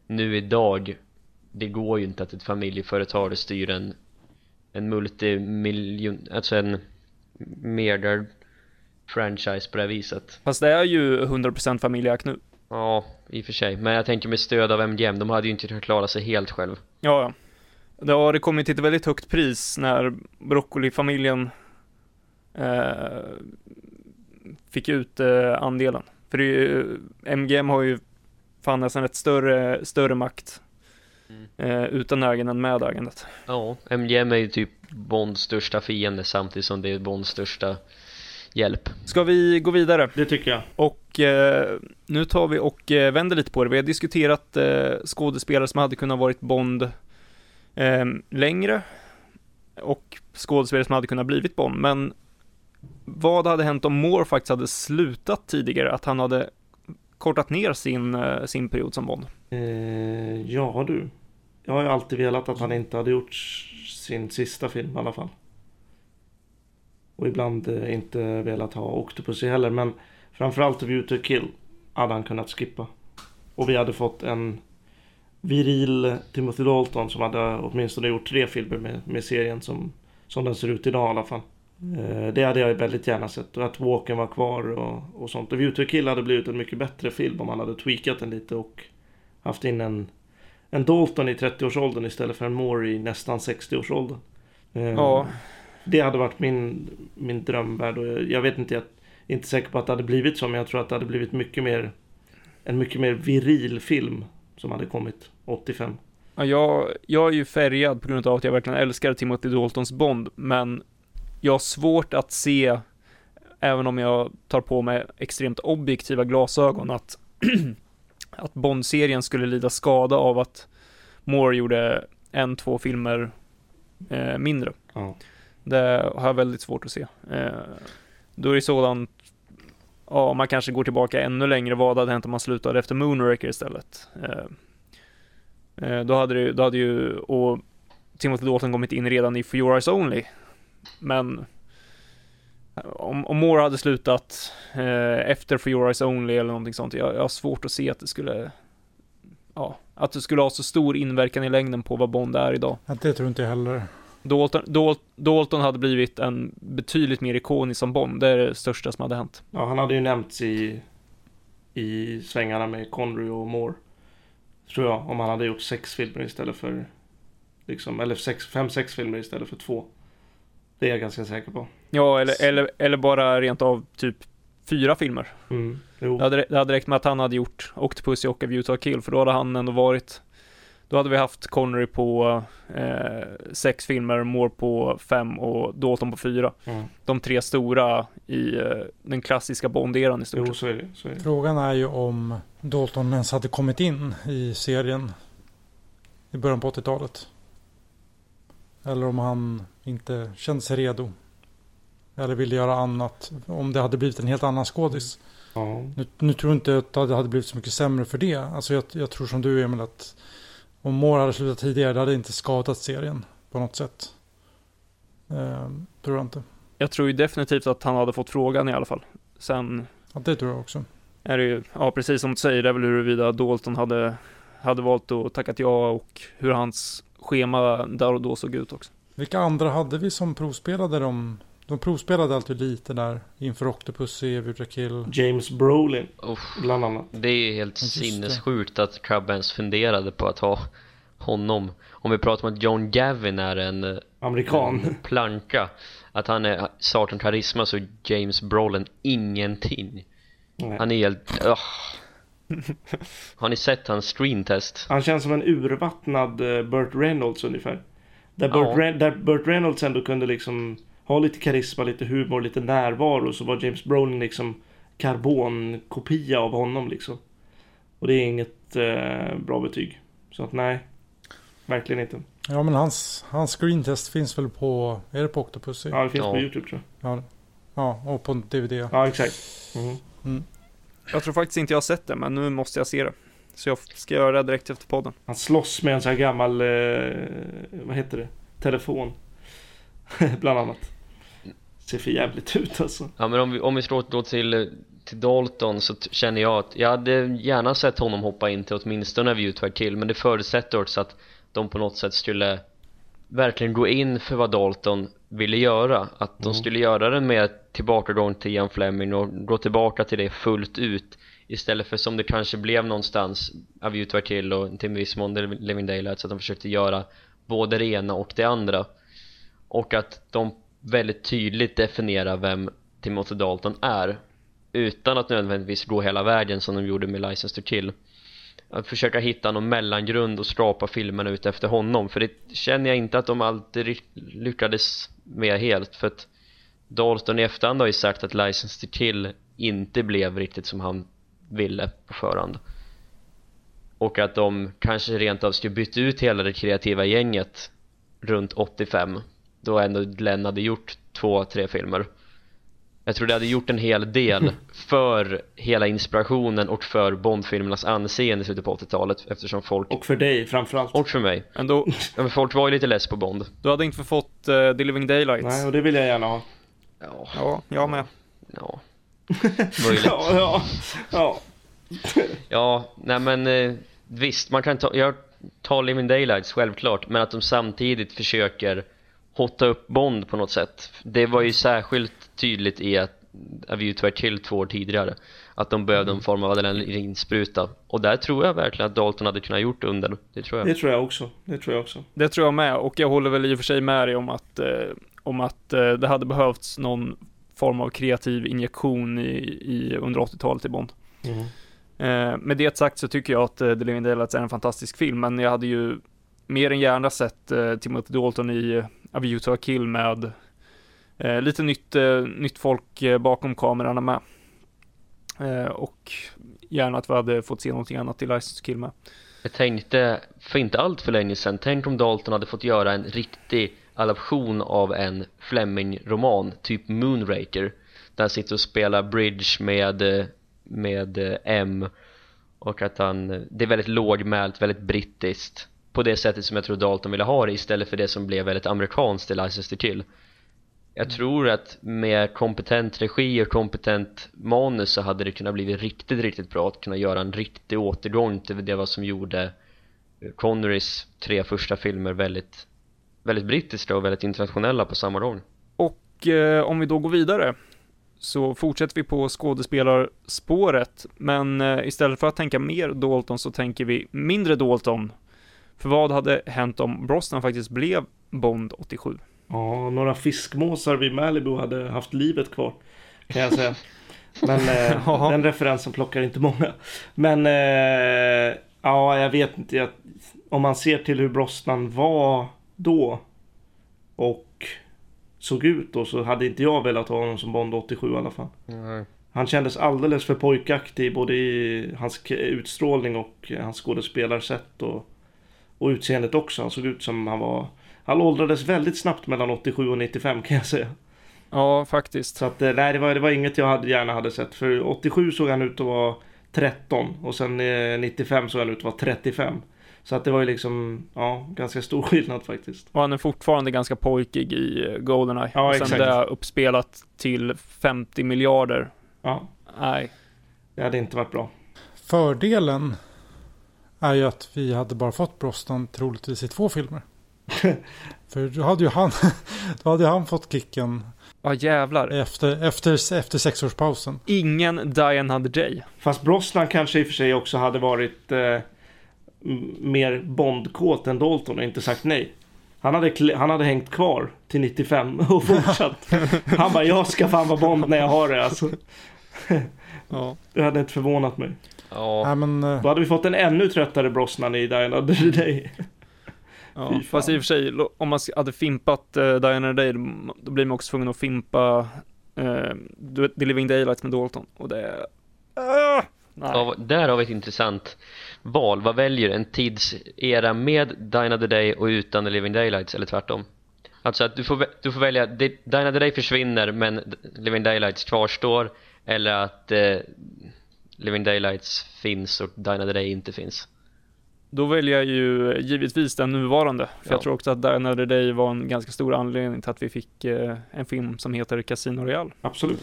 nu idag det går ju inte att ett familjeföretag styr en en multimiljon, alltså en miljard franchise på det viset Fast det är ju 100% familjeägt nu. Ja, i och för sig, men jag tänker med stöd av MGM, de hade ju inte kunnat klara sig helt själv Ja, ja. Det har det kommit till ett väldigt högt pris när Broccoli-familjen eh, fick ut eh, andelen. För det är ju, MGM har ju fan nästan ett större, större makt Mm. eh, utan ägande än med ägandet. Ja, MGM är ju typ Bonds största fiende samtidigt som det är Bonds största hjälp Ska vi gå vidare? Det tycker jag. Och eh, nu tar vi och eh, vänder lite på det. Vi har diskuterat eh, skådespelare som hade kunnat varit Bond eh, längre och skådespelare som hade kunnat blivit Bond. Men vad hade hänt om Moore faktiskt hade slutat tidigare? Att han hade kortat ner sin, eh, sin period som Bond? Eh, ja du. Jag har ju alltid velat att han inte hade gjort sin sista film i alla fall. Och ibland eh, inte velat ha Octopus heller. Men framförallt View to Kill hade han kunnat skippa. Och vi hade fått en viril Timothy Dalton som hade åtminstone gjort tre filmer med, med serien som, som den ser ut idag i alla fall. Eh, det hade jag väldigt gärna sett. Och att Walken var kvar och, och sånt. Och View to Kill hade blivit en mycket bättre film om man hade tweakat den lite och haft in en, en Dalton i 30-årsåldern istället för en Moore i nästan 60-årsåldern. Eh, Ja. Det hade varit min, min drömvärld och jag, jag vet inte, jag är inte säker på att det hade blivit så men jag tror att det hade blivit mycket mer en mycket mer viril film som hade kommit 85. Ja, jag, jag är ju färgad på grund av att jag verkligen älskar Timothy Daltons Bond, men jag har svårt att se, även om jag tar på mig extremt objektiva glasögon, att, att Bond-serien skulle lida skada av att Moore gjorde en, två filmer eh, mindre. Ja. Det har jag väldigt svårt att se. Eh, då är det sådant, ja, man kanske går tillbaka ännu längre. Vad hade hänt om man slutade efter Moonraker istället? Eh, eh, då hade det, då hade ju, och Timothy Dalton kommit in redan i For Your Eyes Only. Men om, om Moore hade slutat eh, efter For Your Eyes Only eller någonting sånt, jag, jag har svårt att se att det skulle, ja, att det skulle ha så stor inverkan i längden på vad Bond är idag. Ja, det tror inte jag heller. Dalton, Dal, Dalton hade blivit en betydligt mer ikonisk som Bond. Det är det största som hade hänt. ja, han hade ju nämnts i, i svängarna med Connery och Moore. Tror jag, om han hade gjort sex filmer istället för liksom, eller sex, fem, sex filmer istället för två. Det är jag ganska säker på. Ja, eller, eller, eller bara rent av typ fyra filmer. Mm. Jo. Det hade, det hade räckt med att han hade gjort Octopussy och A View to a Kill, för då hade han ändå varit då hade vi haft Connery på eh, sex filmer, Moore på fem och Dalton på fyra. Mm. De tre stora i eh, den klassiska Bond-eran i stort Jo, så är det. Så är det. Frågan är ju om Dalton ens hade kommit in i serien i början på 80-talet. Eller om han inte kände sig redo. Eller ville göra annat. Om det hade blivit en helt annan skådis. Ja. Nu, nu tror jag inte att det hade blivit så mycket sämre för det. Alltså jag, jag tror som du Emil att om Moore hade slutat tidigare det hade inte skadat serien på något sätt. Ehm, tror jag inte. Jag tror ju definitivt att han hade fått frågan i alla fall. Sen Ja, det tror jag också. är det ju, ja precis som du säger, det är väl huruvida Dalton hade, hade valt att tackat ja och hur hans schema där och då såg ut också. Vilka andra hade vi som provspelade dem? De provspelade alltid lite där inför Octopussy, View to Kill. James Brolin, Uff, bland annat. det är helt Just det. sinnessjukt att Crabbe ens funderade på att ha honom Om vi pratar om att John Gavin är en Amerikan. planka Att han är Sergeant Charisma så James Brolin ingenting Nej. Han är helt, ugh. Har ni sett hans screentest? Han känns som en urvattnad eh, Burt Reynolds ungefär. Där Burt, Ja. Re- där Burt Reynolds ändå kunde liksom ha lite karisma, lite humor, lite närvaro. Så var James Brolin liksom karbonkopia av honom liksom. Och det är inget eh, bra betyg. Så att nej, verkligen inte. Ja, men hans, hans screentest finns väl på... Är det på Octopussy? Ja, det finns på Ja. YouTube tror jag. Ja, ja och på DVD. Ja, exakt. Mhm. Jag tror faktiskt inte jag har sett det, men nu måste jag se det. Så jag ska göra det direkt efter podden. Han slåss med en sån här gammal, eh, vad heter det? Telefon. Bland annat. Ser för jävligt ut alltså. Ja men om vi, om vi slår då till, till Dalton så känner jag att jag hade gärna sett honom hoppa in till åtminstone en View till men det förutsätter också att de på något sätt skulle verkligen gå in för vad Dalton ville göra att de Mm. skulle göra det med tillbakagång till Ian Fleming och gå tillbaka till det fullt ut. Istället för som det kanske blev någonstans av View till och till viss mån Living Daylight så att de försökte göra både det ena och det andra. Och att de väldigt tydligt definierar vem Timothy Dalton är utan att nödvändigtvis gå hela vägen som de gjorde med License to Kill. Att försöka hitta någon mellangrund och skapa filmerna ut efter honom för det känner jag inte att de alltid lyckades med helt för att Dalton i efterhand har ju sagt att License to Kill inte blev riktigt som han ville på förhand och att de kanske rent av skulle byta ut hela det kreativa gänget runt 85 då ändå Glenn hade gjort två, tre filmer jag tror det hade gjort en hel del för hela inspirationen och för Bondfilmernas anseende i slutet på 80-talet eftersom folk, Och för dig framförallt. och för mig, Men då, ja, men folk var ju lite less på Bond du hade inte fått uh, The Living Daylights. Nej, och det vill jag gärna ha. Ja, Ja, jag med. ja Möjligt Ja, ja, ja. Ja, nej men eh, visst, man kan ta, jag tar Living Daylights självklart men att de samtidigt försöker hotta upp Bond på något sätt det var ju särskilt tydligt i att A View to a Kill två år tidigare att de behövde en form av adrenalinspruta och där tror jag verkligen att Dalton hade kunnat gjort under det tror jag Det tror jag också. Det tror jag också. Det tror jag med och jag håller väl i och för sig med dig om att, eh, om att eh, det hade behövts någon form av kreativ injektion i, i under 80-talet i Bond. Mhm. Eh, med det sagt så tycker jag att eh, The Living Daylights är en fantastisk film, men jag hade ju mer än gärna sett eh, Timothy Dalton i A View to a Kill med eh, lite nytt, eh, nytt folk eh, bakom kamerorna med. Eh, och gärna att vi hade fått se någonting annat i License to Kill med. Jag tänkte för inte allt för länge sedan, tänk om Dalton hade fått göra en riktig adaption av en Fleming-roman, typ Moonraker där han sitter och spelar bridge med, med M och att han, det är väldigt lågmält, väldigt brittiskt på det sättet som jag tror Dalton ville ha det istället för det som blev väldigt amerikanskt i License to Kill jag tror att med kompetent regi och kompetent manus så hade det kunnat bli riktigt, riktigt bra att kunna göra en riktig återgång till det vad som gjorde Connerys tre första filmer väldigt, väldigt brittiska och väldigt internationella på samma gång. Och eh, om vi då går vidare så fortsätter vi på skådespelarspåret, men eh, istället för att tänka mer Dalton så tänker vi mindre Dalton. För vad hade hänt om Brosnan faktiskt blev Bond 87? Ja, några fiskmåsar vid Malibu hade haft livet kvar. Kan jag säga. Men eh, Ja. den referensen plockar inte många. Men eh, ja, jag vet inte. Jag, om man ser till hur Brosnan var då och såg ut då så hade inte jag velat ha honom som Bond 87 i alla fall. Han kändes alldeles för pojkaktig både i hans utstrålning och hans skådespelarsätt och, och utseendet också. Han såg ut som han var... Han åldrades väldigt snabbt mellan 87 och 95 kan jag säga. Ja, faktiskt. Så att eh, nej, det var, det var inget jag hade, gärna hade sett. För 87 såg han ut att vara 13 och sen eh, 95 såg han ut att vara 35. Så att det var ju liksom, ja, ganska stor skillnad faktiskt. Och han är fortfarande ganska pojkig i eh, Goldeneye. Ja, och sen exakt. det är uppspelat till 50 miljarder. Ja, Nej. det hade inte varit bra. Fördelen är ju att vi hade bara fått Brosnan troligtvis i två filmer. För då hade ju han, då hade han fått kicken Ja, jävlar. efter, efter, efter sexårspausen. Ingen Diane hade J. Fast Brosnan kanske i och för sig också hade varit eh, mer Bondkåt än Dalton och inte sagt nej. Han hade, han hade hängt kvar till 95 och fortsatt. Han bara, jag ska fan vara Bond när jag har det alltså. Ja. Det hade inte förvånat mig. Ja, Nej men eh, Då hade vi fått en ännu tröttare Brosnan i Diana Day. Ja, fast i och för sig, om man hade fimpat uh, Diana Day, då blir man också tvungen att fimpa uh, The Living Daylights med Dalton. Och det... Uh, Nej. Ja, där har vi ett intressant val. Vad väljer? En tidsera med of the Day och utan The Living Daylights eller tvärtom? Alltså att du får, du får välja, of the Day försvinner men Living Daylights kvarstår eller att eh, Living Daylights finns och Dine of the Day inte finns. Då väljer jag ju givetvis den nuvarande. För Ja. jag tror också att Die Another Day var en ganska stor anledning till att vi fick eh, en film som heter Casino Royale. Absolut.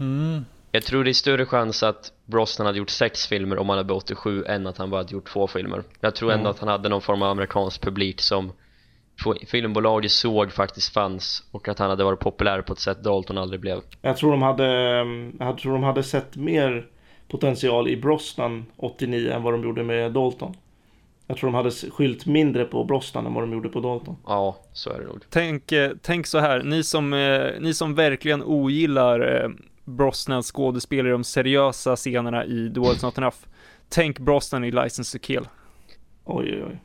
Mm. Jag tror det är större chans att Brosnan hade gjort sex filmer om han hade 87 än att han bara hade gjort två filmer. Jag tror ändå Mm. att han hade någon form av amerikansk publik som filmbolaget såg faktiskt fanns och att han hade varit populär på ett sätt Dalton aldrig blev. Jag tror de hade, jag tror de hade sett mer potential i Brosnan 89 än vad de gjorde med Dalton. Jag tror de hade skylt mindre på Brosnan än vad de gjorde på Dalton. Ja, så är det nog. Tänk, eh, tänk så här, ni som, eh, ni som verkligen ogillar eh, Brosnans skådespel i de seriösa scenerna i The World's Not Enough. Tänk Brosnan i License to Kill. Oj, oj, oj.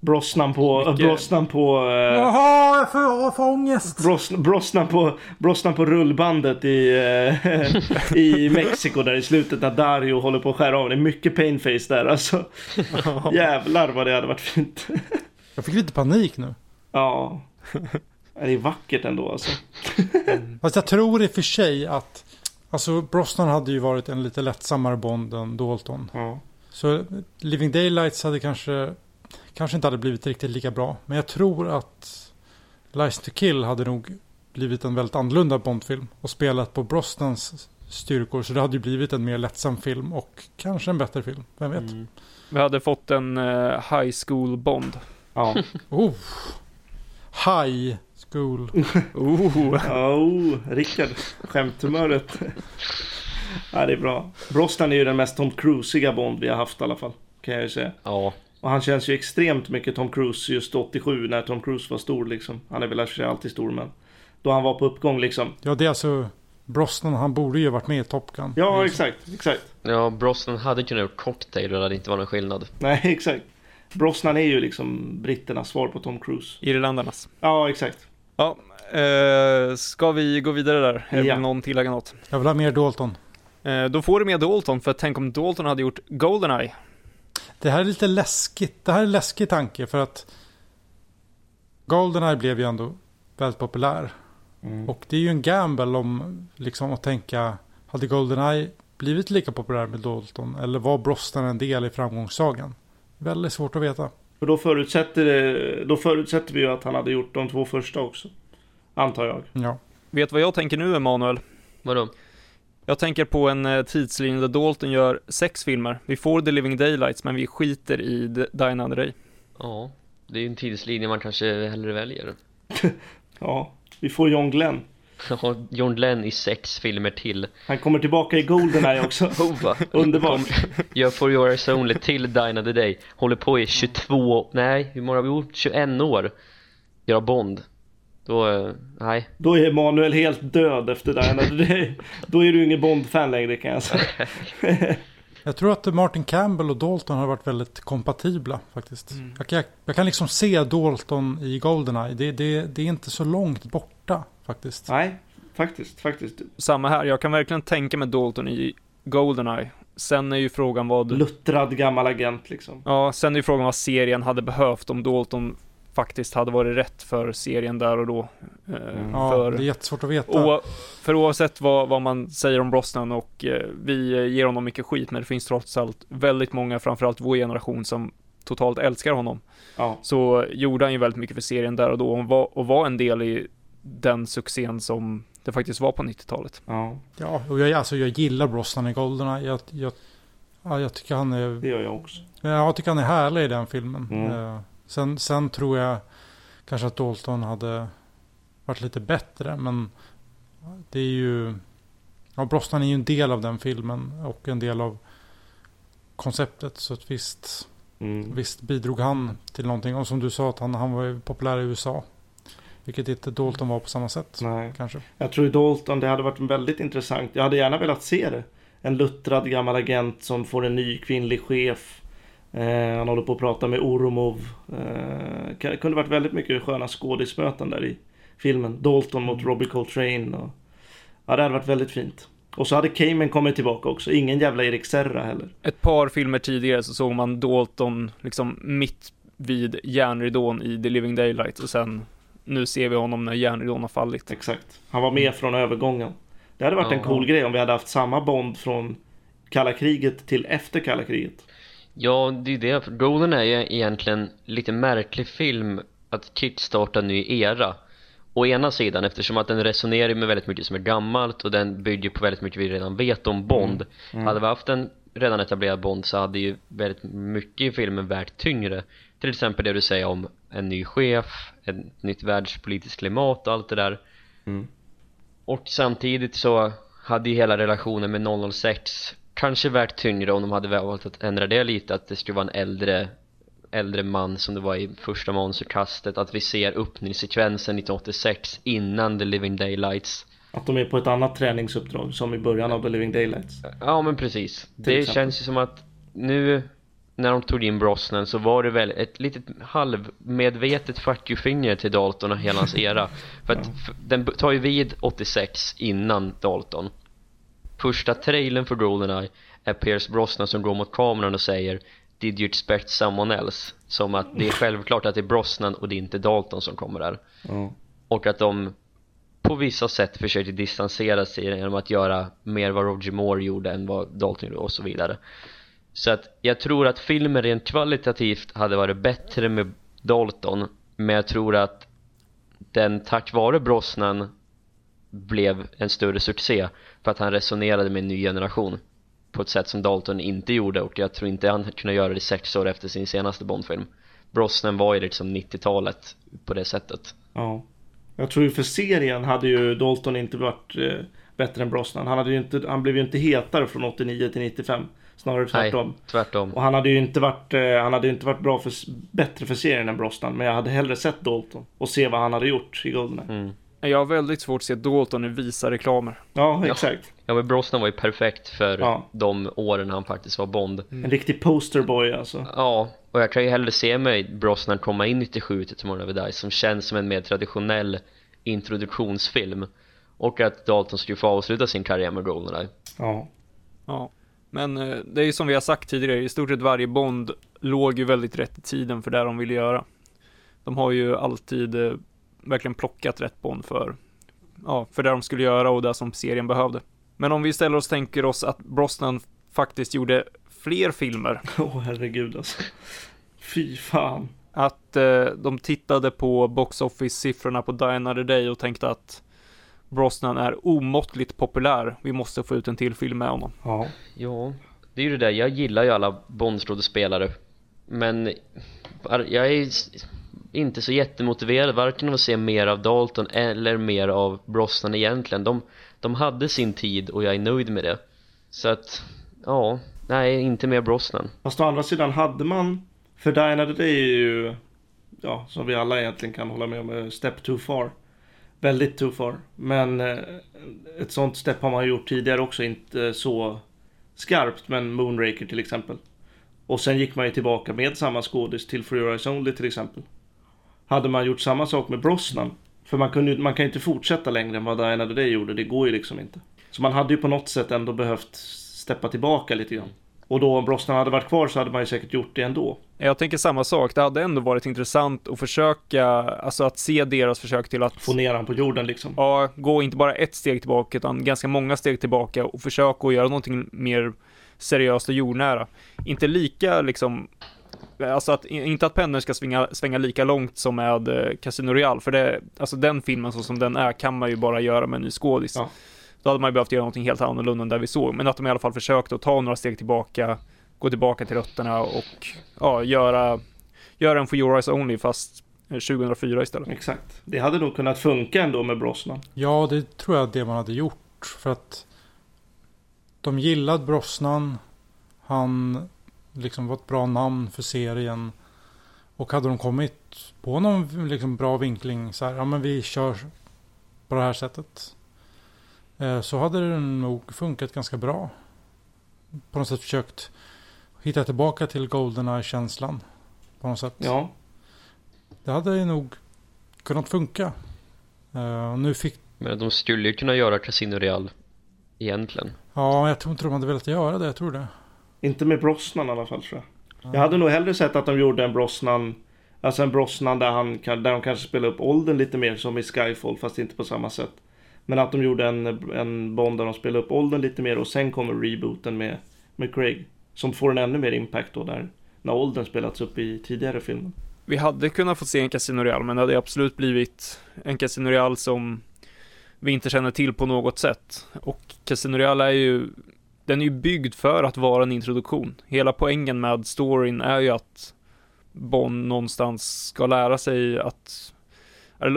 Brosnan på, Mycket- Brosnan på, eh, Jaha, jag får, jag får ångest! Brosnan, Brosnan på, Brosnan på rullbandet i, eh, i Mexiko där i slutet när Dario håller på att skära av. Det är mycket painface där alltså. Jävlar vad det hade varit fint. Jag fick lite panik nu. Ja. Det är vackert ändå alltså. Fast jag tror i och för sig att Alltså Brosnan hade ju varit en lite lättsammare Bond än Dalton. Ja. Så Living Daylights hade kanske Kanske inte hade blivit riktigt lika bra. Men jag tror att License to Kill hade nog blivit en väldigt annorlunda Bondfilm. Och spelat på Brosnans styrkor. Så det hade ju blivit en mer lättsam film och kanske en bättre film. Vem vet? Mm. Vi hade fått en eh, High School Bond. Ja. Oh. High School. Oh. Oh, Rickard. Skämthumöret. Ja, det är bra. Brosnan är ju den mest Tom Cruisiga Bond vi har haft i alla fall. Kan jag ju säga. Ja, Och han känns ju extremt mycket Tom Cruise just 87 när Tom Cruise var stor liksom. Han är väl i för sig alltid stor men. Då han var på uppgång liksom. Ja det är alltså Brosnan han borde ju varit med i Top Gun. Ja, exakt. Exakt. ja Brosnan hade kunnat gjort cocktail och det hade inte varit någon skillnad. Nej, exakt. Brosnan är ju liksom britternas svar på Tom Cruise. Irländarnas. Ja, exakt. Ja, eh, ska vi gå vidare där? Eller Ja. någon tillägga något? Jag vill ha mer Dalton. Eh, då får du med Dalton, för tänk om Dalton hade gjort Goldeneye. Det här är lite läskigt. Det här är en läskig tanke för att Goldeneye blev ju ändå väldigt populär. Mm. Och det är ju en gamble om liksom att tänka hade Goldeneye blivit lika populär med Dalton eller var Brosnan en del i framgångssagan? Väldigt svårt att veta. För då förutsätter, det, då förutsätter vi ju att han hade gjort de två första också. Antar jag. Ja. Vet vad jag tänker nu, Emanuel? Vadå? Jag tänker på en eh, tidslinje där Dalton gör sex filmer. Vi får The Living Daylights, men vi skiter i D- Die Another Day. Ja, det är ju en tidslinje man kanske hellre väljer. Ja, vi får John Glenn. Ja, John Glenn i sex filmer till. Han kommer tillbaka i Goldeneye också. Oh? Underbart. Gör For Your Eyes Only till Dine the Day. Håller på i 22, nej hur många har vi gjort? 21 år. Göra Bond. Då, eh, nej. Då är Emanuel helt död efter. Det, då är du ingen Bond-fan längre kan jag säga. Jag tror att Martin Campbell och Dalton har varit väldigt kompatibla faktiskt. Jag, kan, jag kan liksom se Dalton i Goldeneye. Det, det, det är inte så långt borta faktiskt. Nej, faktiskt, faktiskt. Samma här, jag kan verkligen tänka mig Dalton i Goldeneye. Sen är ju frågan vad... Luttrad gammal agent liksom. Ja, sen är ju frågan vad serien hade behövt om Dalton faktiskt hade varit rätt för serien där och då. Eh, Ja, för, det är jättesvårt att veta. o, för oavsett vad, vad man säger om Brosnan och eh, vi eh, ger honom mycket skit, men det finns trots allt väldigt många, framförallt vår generation, som totalt älskar honom. Ja, Så gjorde han ju väldigt mycket för serien där och då och var, och var en del i den succén som det faktiskt var på 90-talet. ja, Ja, och jag, alltså, jag gillar Brosnan i Goldeneye. Jag, jag, ja, jag tycker han är det gör jag också. Ja, Jag tycker han är härlig i den filmen. Mm. Sen, sen tror jag kanske att Dalton hade varit lite bättre. Men det är ju... Ja, Brosnan är ju en del av den filmen och en del av konceptet. Så att visst, Mm. visst bidrog han till någonting. Och som du sa, att han, han var ju populär i USA. Vilket inte Dalton var på samma sätt. Nej. Kanske. Jag tror Dalton, det hade varit väldigt intressant. Jag hade gärna velat se det. En luttrad gammal agent som får en ny kvinnlig chef. Eh, han håller på att prata med Oromov. Eh, det kunde varit väldigt mycket sköna skådismöten där i filmen. Dalton mot Robbie Coltrane. Och, ja, det hade varit väldigt fint. Och så hade Cayman kommit tillbaka också. Ingen jävla Erik Serra heller. Ett par filmer tidigare så såg man Dalton liksom mitt vid järnridån i The Living Daylight och sen nu ser vi honom när järnridån har fallit. Exakt. Han var med från övergången. Det hade varit en Ja. cool grej om vi hade haft samma Bond från kalla kriget till efter kalla kriget. Ja, det är det. Golden är ju egentligen lite märklig film att kickstarta en ny era. Å ena sidan eftersom att den resonerar med väldigt mycket som är gammalt och den bygger på väldigt mycket vi redan vet om Bond. Hade vi haft en redan etablerad Bond så hade ju väldigt mycket i filmen vägt tyngre. Till exempel det du säger om en ny chef, ett nytt världspolitiskt klimat och allt det där. Mm. Och samtidigt så hade ju hela relationen med 006 kanske värt tyngre om de hade valt att ändra det lite att det skulle vara en äldre äldre man som det var i första monsterkastet att vi ser öppningssekvensen 1986 innan The Living Daylights. Att de är på ett annat träningsuppdrag som i början av The Living Daylights. Ja men precis. Det exempel. känns ju som att nu när de tog in Brosnan så var det väl ett litet halvmedvetet fuck you-finger till Dalton och hela hans era. För att f- den tar ju vid 86 innan Dalton Första trailern för Goldeneye är Pierce Brosnan som går mot kameran och säger Did you expect someone else? Som att det är självklart att det är Brosnan och det är inte Dalton som kommer där Ja. och att de på vissa sätt försökte distansera sig genom att göra mer vad Roger Moore gjorde än vad Dalton gjorde och så vidare så att jag tror att filmen rent kvalitativt hade varit bättre med Dalton men jag tror att den tack vare Brosnan blev en större succé för att han resonerade med en ny generation på ett sätt som Dalton inte gjorde och jag tror inte han kunde göra det sex år efter sin senaste Bondfilm Brosnan var ju liksom 90-talet på det sättet ja. Jag tror ju för serien hade ju Dalton inte varit eh, bättre än Brosnan. Han, hade ju inte, han blev ju inte hetare från 89 till 95. Snarare tvärtom. Nej, tvärtom Och han hade ju inte varit, eh, han hade ju inte varit bra för, bättre för serien än Brosnan. Men jag hade hellre sett Dalton och se vad han hade gjort i Goldeneye. mm. Jag har väldigt svårt att se Dalton i visa reklamer. Ja, exakt. Ja men Brosnan var ju perfekt för Ja. de åren han faktiskt var Bond En riktig posterboy alltså. Ja, och jag kan ju hellre se mig Brosnan komma in 97 till Tomorrow Never Dies som känns som en mer traditionell introduktionsfilm och att Dalton skulle få avsluta sin karriär med Goldeneye Ja. Ja. Men eh, det är ju som vi har sagt tidigare, i stort sett varje Bond låg ju väldigt rätt i tiden för det de ville göra. De har ju alltid eh, verkligen plockat rätt Bond för, ja, för det de skulle göra och det som serien behövde. Men om vi ställer oss och tänker oss att Brosnan faktiskt gjorde fler filmer, Åh herregud alltså. Fy fan. att eh, de tittade på box office-siffrorna på Die Another Day och tänkte att Brosnan är omåttligt populär, vi måste få ut en till film med honom. Ja. Ja, det är ju det där, jag gillar ju alla Bondskådespelare Men var- jag är inte så jättemotiverad varken av att se mer av Dalton eller mer av Brosnan egentligen de, de hade sin tid och jag är nöjd med det Så att, ja, nej inte mer Brosnan Fast å andra sidan hade man, för Die det är ju, ja, som vi alla egentligen kan hålla med om, eh, step too far. Väldigt too far. Men eh, ett sånt step har man gjort tidigare också, inte så skarpt, men Moonraker till exempel. Och sen gick man ju tillbaka med samma skådis till For Your Eyes Only till exempel. Hade man gjort samma sak med Brosnan, för man, kunde, man kan ju inte fortsätta längre än vad Another Day gjorde, det går ju liksom inte. Så man hade ju på något sätt ändå behövt steppa tillbaka lite grann. Och då om Brosnan hade varit kvar så hade man ju säkert gjort det ändå. Jag tänker samma sak, det hade ändå varit intressant att försöka, alltså att se deras försök till att Få ner han på jorden liksom. ja, gå inte bara ett steg tillbaka utan ganska många steg tillbaka och försöka att göra någonting mer seriöst och jordnära. Inte lika liksom, alltså att, inte att pennor ska svänga, svänga lika långt som med eh, Casino Royale, för det, alltså den filmen så som den är kan man ju bara göra med en ny skådis. Ja. Då hade man ju behövt göra någonting helt annorlunda än där vi såg, men att de i alla fall försökte att ta några steg tillbaka, gå tillbaka till rötterna och ja, göra, göra en For Your Eyes Only fast eh, 2004 istället. Exakt. Det hade nog kunnat funka ändå med Brosnan. Ja, det tror jag det man hade gjort. För att de gillade Brosnan. Han liksom var ett bra namn för serien. Och hade de kommit på någon liksom bra vinkling så här, ja men vi kör på det här sättet. Eh, så hade det nog funkat ganska bra. På något sätt försökt hitta tillbaka till Goldeneye-känslan. På något sätt. Ja. Det hade ju nog kunnat funka. Eh, och nu fick Men de skulle ju kunna göra Casino Real egentligen. Ja, jag tror inte de hade velat göra det. Jag tror det. Inte med Brosnan i alla fall tror jag. Jag hade nog hellre sett att de gjorde en Brosnan Alltså en Brosnan där, han, där de kanske spelar upp åldern lite mer som i Skyfall fast inte på samma sätt. Men att de gjorde en, en Bond där de spelar upp åldern lite mer och sen kommer rebooten med, med Craig. Som får en ännu mer impact då där när åldern spelats upp i tidigare filmer. Vi hade kunnat få se en Casino Real, men det hade absolut blivit en Casino Real som vi inte känner till på något sätt. Och Casino Real är ju, den är ju byggd för att vara en introduktion. Hela poängen med storyn är ju att Bond någonstans ska lära sig att,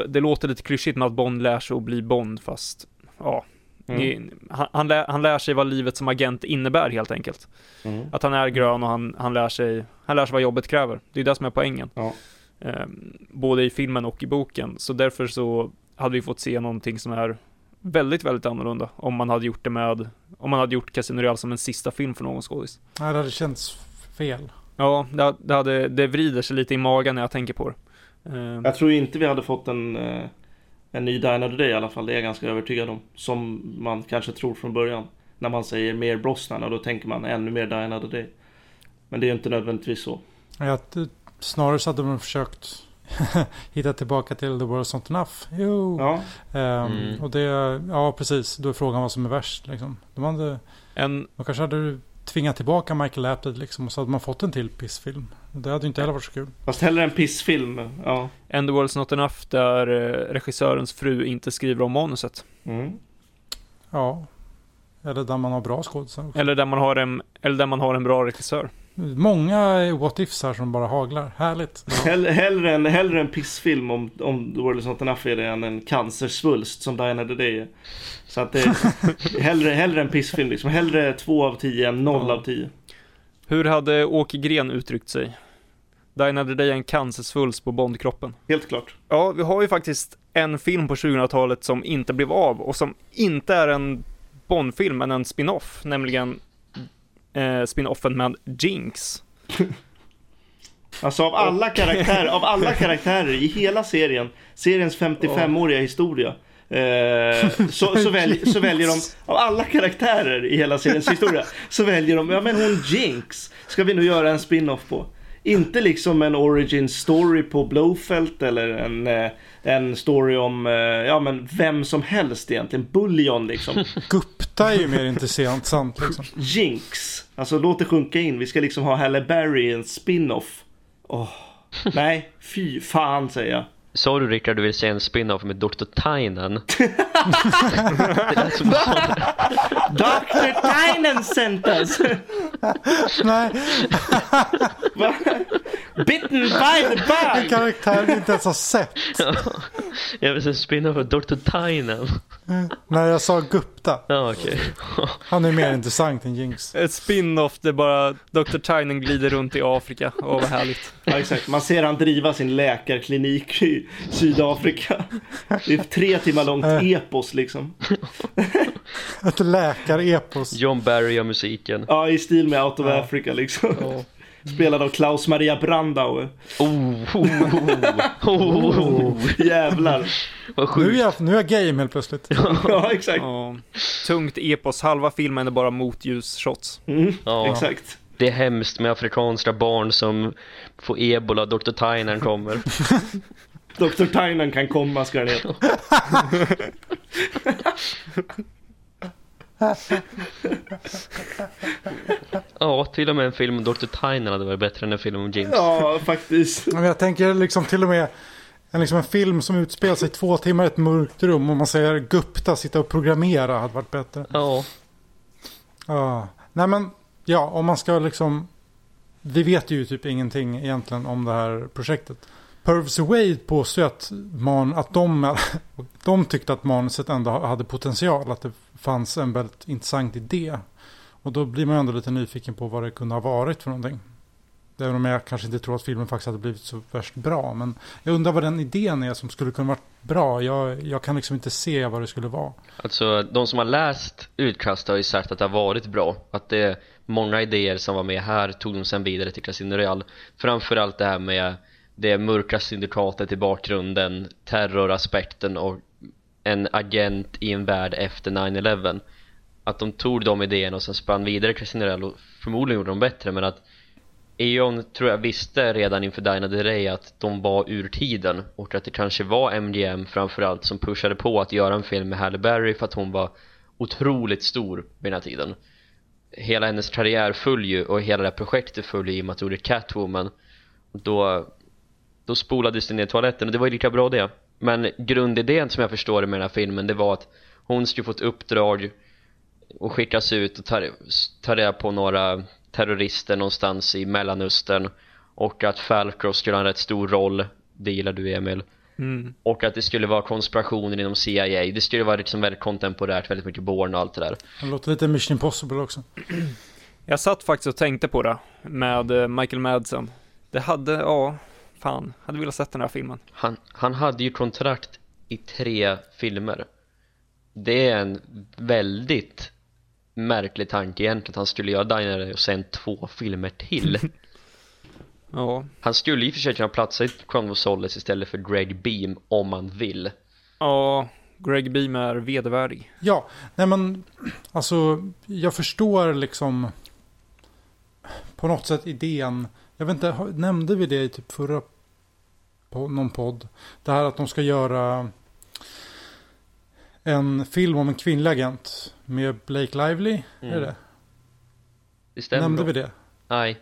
det låter lite klyschigt med att Bond lär sig att bli Bond, fast ja, Mm. han, han, lär, han lär sig vad livet som agent innebär helt enkelt. Mm. Att han är grön och han, han, lär sig, han lär sig vad jobbet kräver. Det är det som är poängen. Ja. Eh, både i filmen och i boken. Så därför så hade vi fått se någonting som är väldigt, väldigt annorlunda. Om man hade gjort det med, om man hade gjort Casino Real som en sista film för någon skådis. Nej, det hade känts fel. Ja, det, det, hade, det vrider sig lite i magen när jag tänker på det. Eh, Jag tror inte vi hade fått en, eh, en ny Die Another Day i alla fall. Det är jag ganska övertygad om. Som man kanske tror från början. När man säger mer Brosnan och då tänker man ännu mer Die Another Day. Men det är ju inte nödvändigtvis så. Jag, snarare så hade de försökt hitta tillbaka till The World's Not Enough. Jo. Ja, Ehm, Mm. Och det, ja precis. Då är frågan vad som är värst liksom. De, hade, en, de kanske hade tvingat tillbaka Michael Apted liksom. Och så hade man fått en till pissfilm. Det hade ju inte heller varit så kul. fast hellre en pissfilm. Ja. And the World's Not Enough där eh, regissörens fru inte skriver om manuset. Mm. Ja. Eller där man har bra skådisar. Eller där man har en, eller där man har en bra regissör. Många what ifs här som bara haglar. Härligt. Hell, hellre, en, hellre en pissfilm om, om The World is Not Enough är det än en cancersvulst som Die Another Day är. Så att det hellre, hellre en pissfilm liksom. Hellre två av tio än noll Ja. av tio. Hur hade Åke Gren uttryckt sig? Die Another Day är en cancersvulst på Bondkroppen. Helt klart. Ja, vi har ju faktiskt en film på 2000-talet som inte blev av och som inte är en Bondfilm, men en spin-off, nämligen eh, spin-offen med Jinx. Alltså av alla karaktärer, av alla karaktärer i hela serien, seriens 55-åriga historia. Eh, så, så, välj, så väljer de, av alla karaktärer i hela seriens historia, så väljer de, ja men hon Jinx, ska vi nu göra en spin-off på. Inte liksom en origin story på Blowfelt eller en, eh, en story om, eh, ja men vem som helst egentligen, Bullion liksom. Gupta är ju mer intressant sant liksom. Jinx. Alltså låt det sjunka in. Vi ska liksom ha Halle Berry i en spin-off. Åh. Nej, fy fan säger jag. Sa du Rickard du vill se en spin-off med Dr. Tynan? Dr. Tynan sent us! Nej, Va? Bitten by the en bug! karaktär vi inte ens har sett. Jag vill se en spin-off av Dr. Tynan. När jag sa Gupta. Ja okej. Han är mer intressant än Jinx. Ett spin-off där bara Dr. Tynan glider runt i Afrika. Åh, vad härligt. Ja, exakt. Man ser han driva sin läkarklinik i Sydafrika. Det är tre timmar långt epos liksom. Ett läkarepos. John Barry och musiken. Ja, i stil med Out of Ja. Africa liksom. Ja. Spelad av Klaus Maria Brandauer. Oh, oh, oh, oh, Jävlar. vad Nu är, jag, nu är jag gay helt plötsligt. Ja, exakt. Ja. Tungt epos, halva filmen är bara motljus-shots. Mm, Ja. Exakt. Det är hemskt med afrikanska barn som får ebola, Dr. Tynan kommer. Dr. Tynan kan komma ska den heta. Ja, till och med en film om Dr. Tynan hade varit bättre än en film om James. Ja, faktiskt. Men jag tänker liksom till och med en, liksom en film som utspelar sig i två timmar i ett mörkt rum. Om man säger Gupta sitta och programmera hade varit bättre. Ja, Ja. Nej men, ja om man ska liksom... Vi vet ju typ ingenting egentligen om det här projektet. Pervs Wade påstår att, man, att de, de tyckte att manuset ändå hade potential. Att det fanns en väldigt intressant idé. Och då blir man ju ändå lite nyfiken på vad det kunde ha varit för någonting. Även om jag kanske inte tror att filmen faktiskt hade blivit så värst bra. Men jag undrar vad den idén är som skulle kunna varit bra. Jag, jag kan liksom inte se vad det skulle vara. alltså de som har läst utkast har ju sagt att det har varit bra. Att det är många idéer som var med här tog de sen vidare till Casino Real. Framförallt det här med det mörka syndikatet i bakgrunden, terroraspekten och en agent i en värld efter 9-11. att de tog de idéerna och sen spann vidare Christian och förmodligen gjorde de bättre men att Eon tror jag visste redan inför Dina the Ray att de var ur tiden och att det kanske var MGM framförallt som pushade på att göra en film med Halle Berry för att hon var otroligt stor vid den här tiden hela hennes karriär föll ju och hela det här projektet föll ju i och med att hon gjorde Catwoman då, då spolades det ner toaletten och det var ju lika bra det men grundidén som jag förstår det med den här filmen det var att hon skulle få ett uppdrag och skickas ut och ta, reda på några terrorister någonstans i Mellanöstern och att Falcross skulle ha en rätt stor roll det gillar du Emil Mm. och att det skulle vara konspirationer inom CIA det skulle vara liksom väldigt kontemporärt, väldigt mycket Bourne och allt det där Det låter lite Mission Impossible också. Jag satt faktiskt och tänkte på det med eh, Michael Madsen. Det hade, ja, fan, hade velat sett den här filmen. han, han hade ju kontrakt i tre filmer det är en väldigt märklig tanke egentligen att han skulle göra Diner och sen två filmer till Ja, Han skulle i och för sig kunna platsa i Solace istället för Greg Beam om han vill ja, Greg Beam är vedervärdig. Ja, nej men alltså jag förstår liksom på något sätt idén. Jag vet inte, nämnde vi det i typ förra på någon podd? Det här att de ska göra en film om en kvinnlig agent med Blake Lively. Är Mm. det? Det stämmer Nämnde bra. vi det? Nej,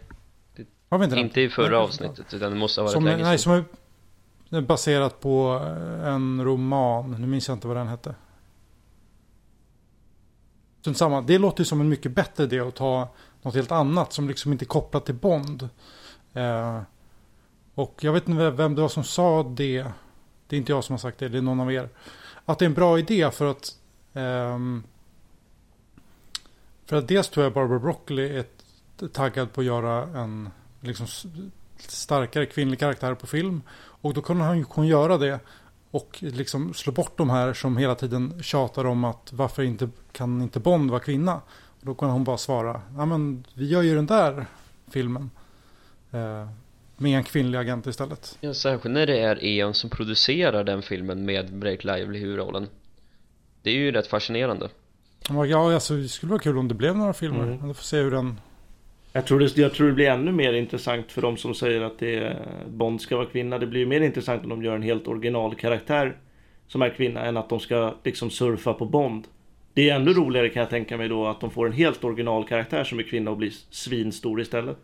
Har vi inte inte i förra Nej, avsnittet utan det måste ha varit Som, länge nej, sedan som är baserat på eh, en roman. Nu minns jag inte vad den hette. Strunt samma. Det låter ju som en mycket bättre idé att ta något helt annat som liksom inte är kopplat till Bond. Eh, och jag vet inte vem det var som sa det. Det är inte jag som har sagt det, det är någon av er. Att det är en bra idé för att Um, för att dels tror jag Barbara Broccoli är taggad på att göra en liksom starkare kvinnlig karaktär på film. Och då kunde hon, hon göra det. Och liksom slå bort de här som hela tiden tjatar om att varför inte, kan inte Bond vara kvinna? Och då kunde hon bara svara, ja men vi gör ju den där filmen. Eh, med en kvinnlig agent istället. Ja, särskilt när det är Eon som producerar den filmen med Blake Lively i huvudrollen Det är ju rätt fascinerande Ja, alltså det skulle vara kul om det blev några filmer. Mm. Då får se hur den... Jag tror, det, jag tror det blir ännu mer intressant för de som säger att det är, Bond ska vara kvinna. Det blir ju mer intressant om de gör en helt original karaktär som är kvinna än att de ska liksom surfa på Bond. Det är ännu roligare kan jag tänka mig då att de får en helt original karaktär som är kvinna och blir svinstor istället.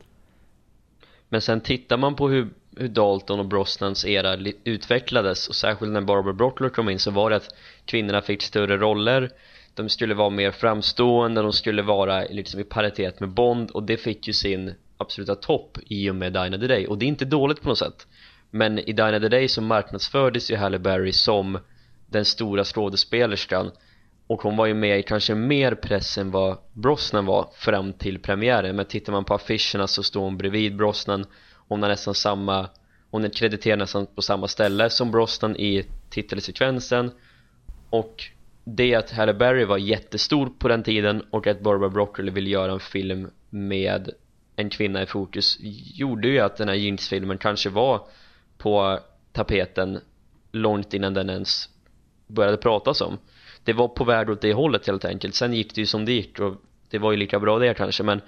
Men sen tittar man på hur, hur Dalton och Brosnans era utvecklades och särskilt när Barbara Broccoli kom in så var det att kvinnorna fick större roller. De skulle vara mer framstående, de skulle vara liksom i paritet med Bond och det fick ju sin absoluta topp i och med Dina the Day. Och det är inte dåligt på något sätt. Men i Dina the Day så marknadsfördes ju Halle Berry som den stora skådespelerskan och hon var ju med i kanske mer press än vad Brosnan var fram till premiären. Men tittar man på affischerna så står hon bredvid Brosnan hon har nästan samma hon är krediterad nästan på samma ställe som Brosnan i titelsekvensen. Och det att Halle Berry var jättestor på den tiden och att Barbara Broccoli ville göra en film med en kvinna i fokus gjorde ju att den här jeansfilmen kanske var på tapeten långt innan den ens började pratas om det var på väg åt det hållet helt enkelt sen gick det ju som det gick och det var ju lika bra det kanske men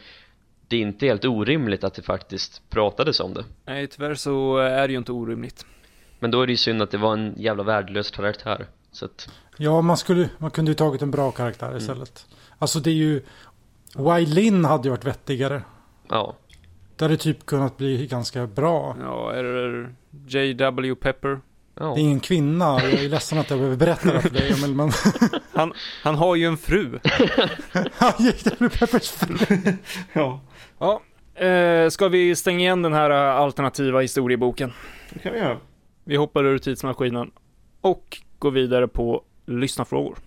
det är inte helt orimligt att det faktiskt pratades om det Nej, tyvärr så är det ju inte orimligt. men då är det ju synd att det var en jävla värdelös karaktär så att Ja, man, skulle, man kunde ju tagit en bra karaktär istället. Alltså det är ju... Wai Lin hade ju varit vettigare. ja Det hade typ kunnat bli ganska bra. Ja, eller J.W. Pepper. Ja Det är ingen kvinna. Jag är ledsen att jag behöver berätta det för dig Emil. Men Han, han har ju en fru. han gick med Peppers fru. Ja, Ja, eh, ska vi stänga igen den här eh, alternativa historieboken? det kan vi göra. Vi hoppar ur tidsmaskinen och går vidare på lyssnarfrågor.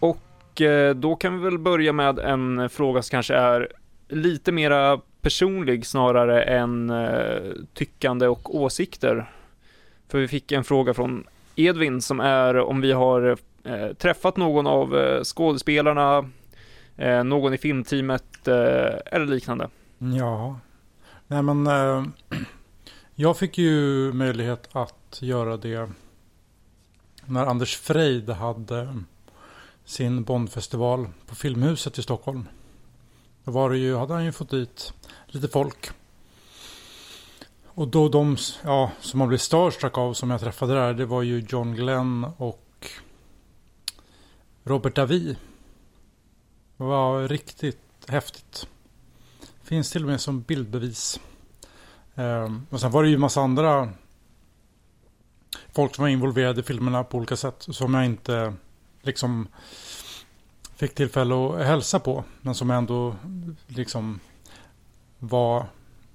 Och eh, då kan vi väl börja med en fråga som kanske är lite mera personlig snarare än eh, tyckande och åsikter. För vi fick en fråga från Edvin som är om vi har eh, träffat någon av eh, skådespelarna, någon i filmteamet eller liknande. Ja. Nej men. Jag fick ju möjlighet att göra det. när Anders Freid hade sin Bondfestival på Filmhuset i Stockholm. Då var det ju, hade han ju fått dit lite folk. Och då de ja, som man blev starstruck av som jag träffade där, det var ju John Glenn och Robert Davi. Det var riktigt häftigt. Finns till och med som bildbevis. Ehm, och sen var det ju massa andra folk som var involverade i filmerna på olika sätt. Som jag inte liksom fick tillfälle att hälsa på. Men som ändå liksom var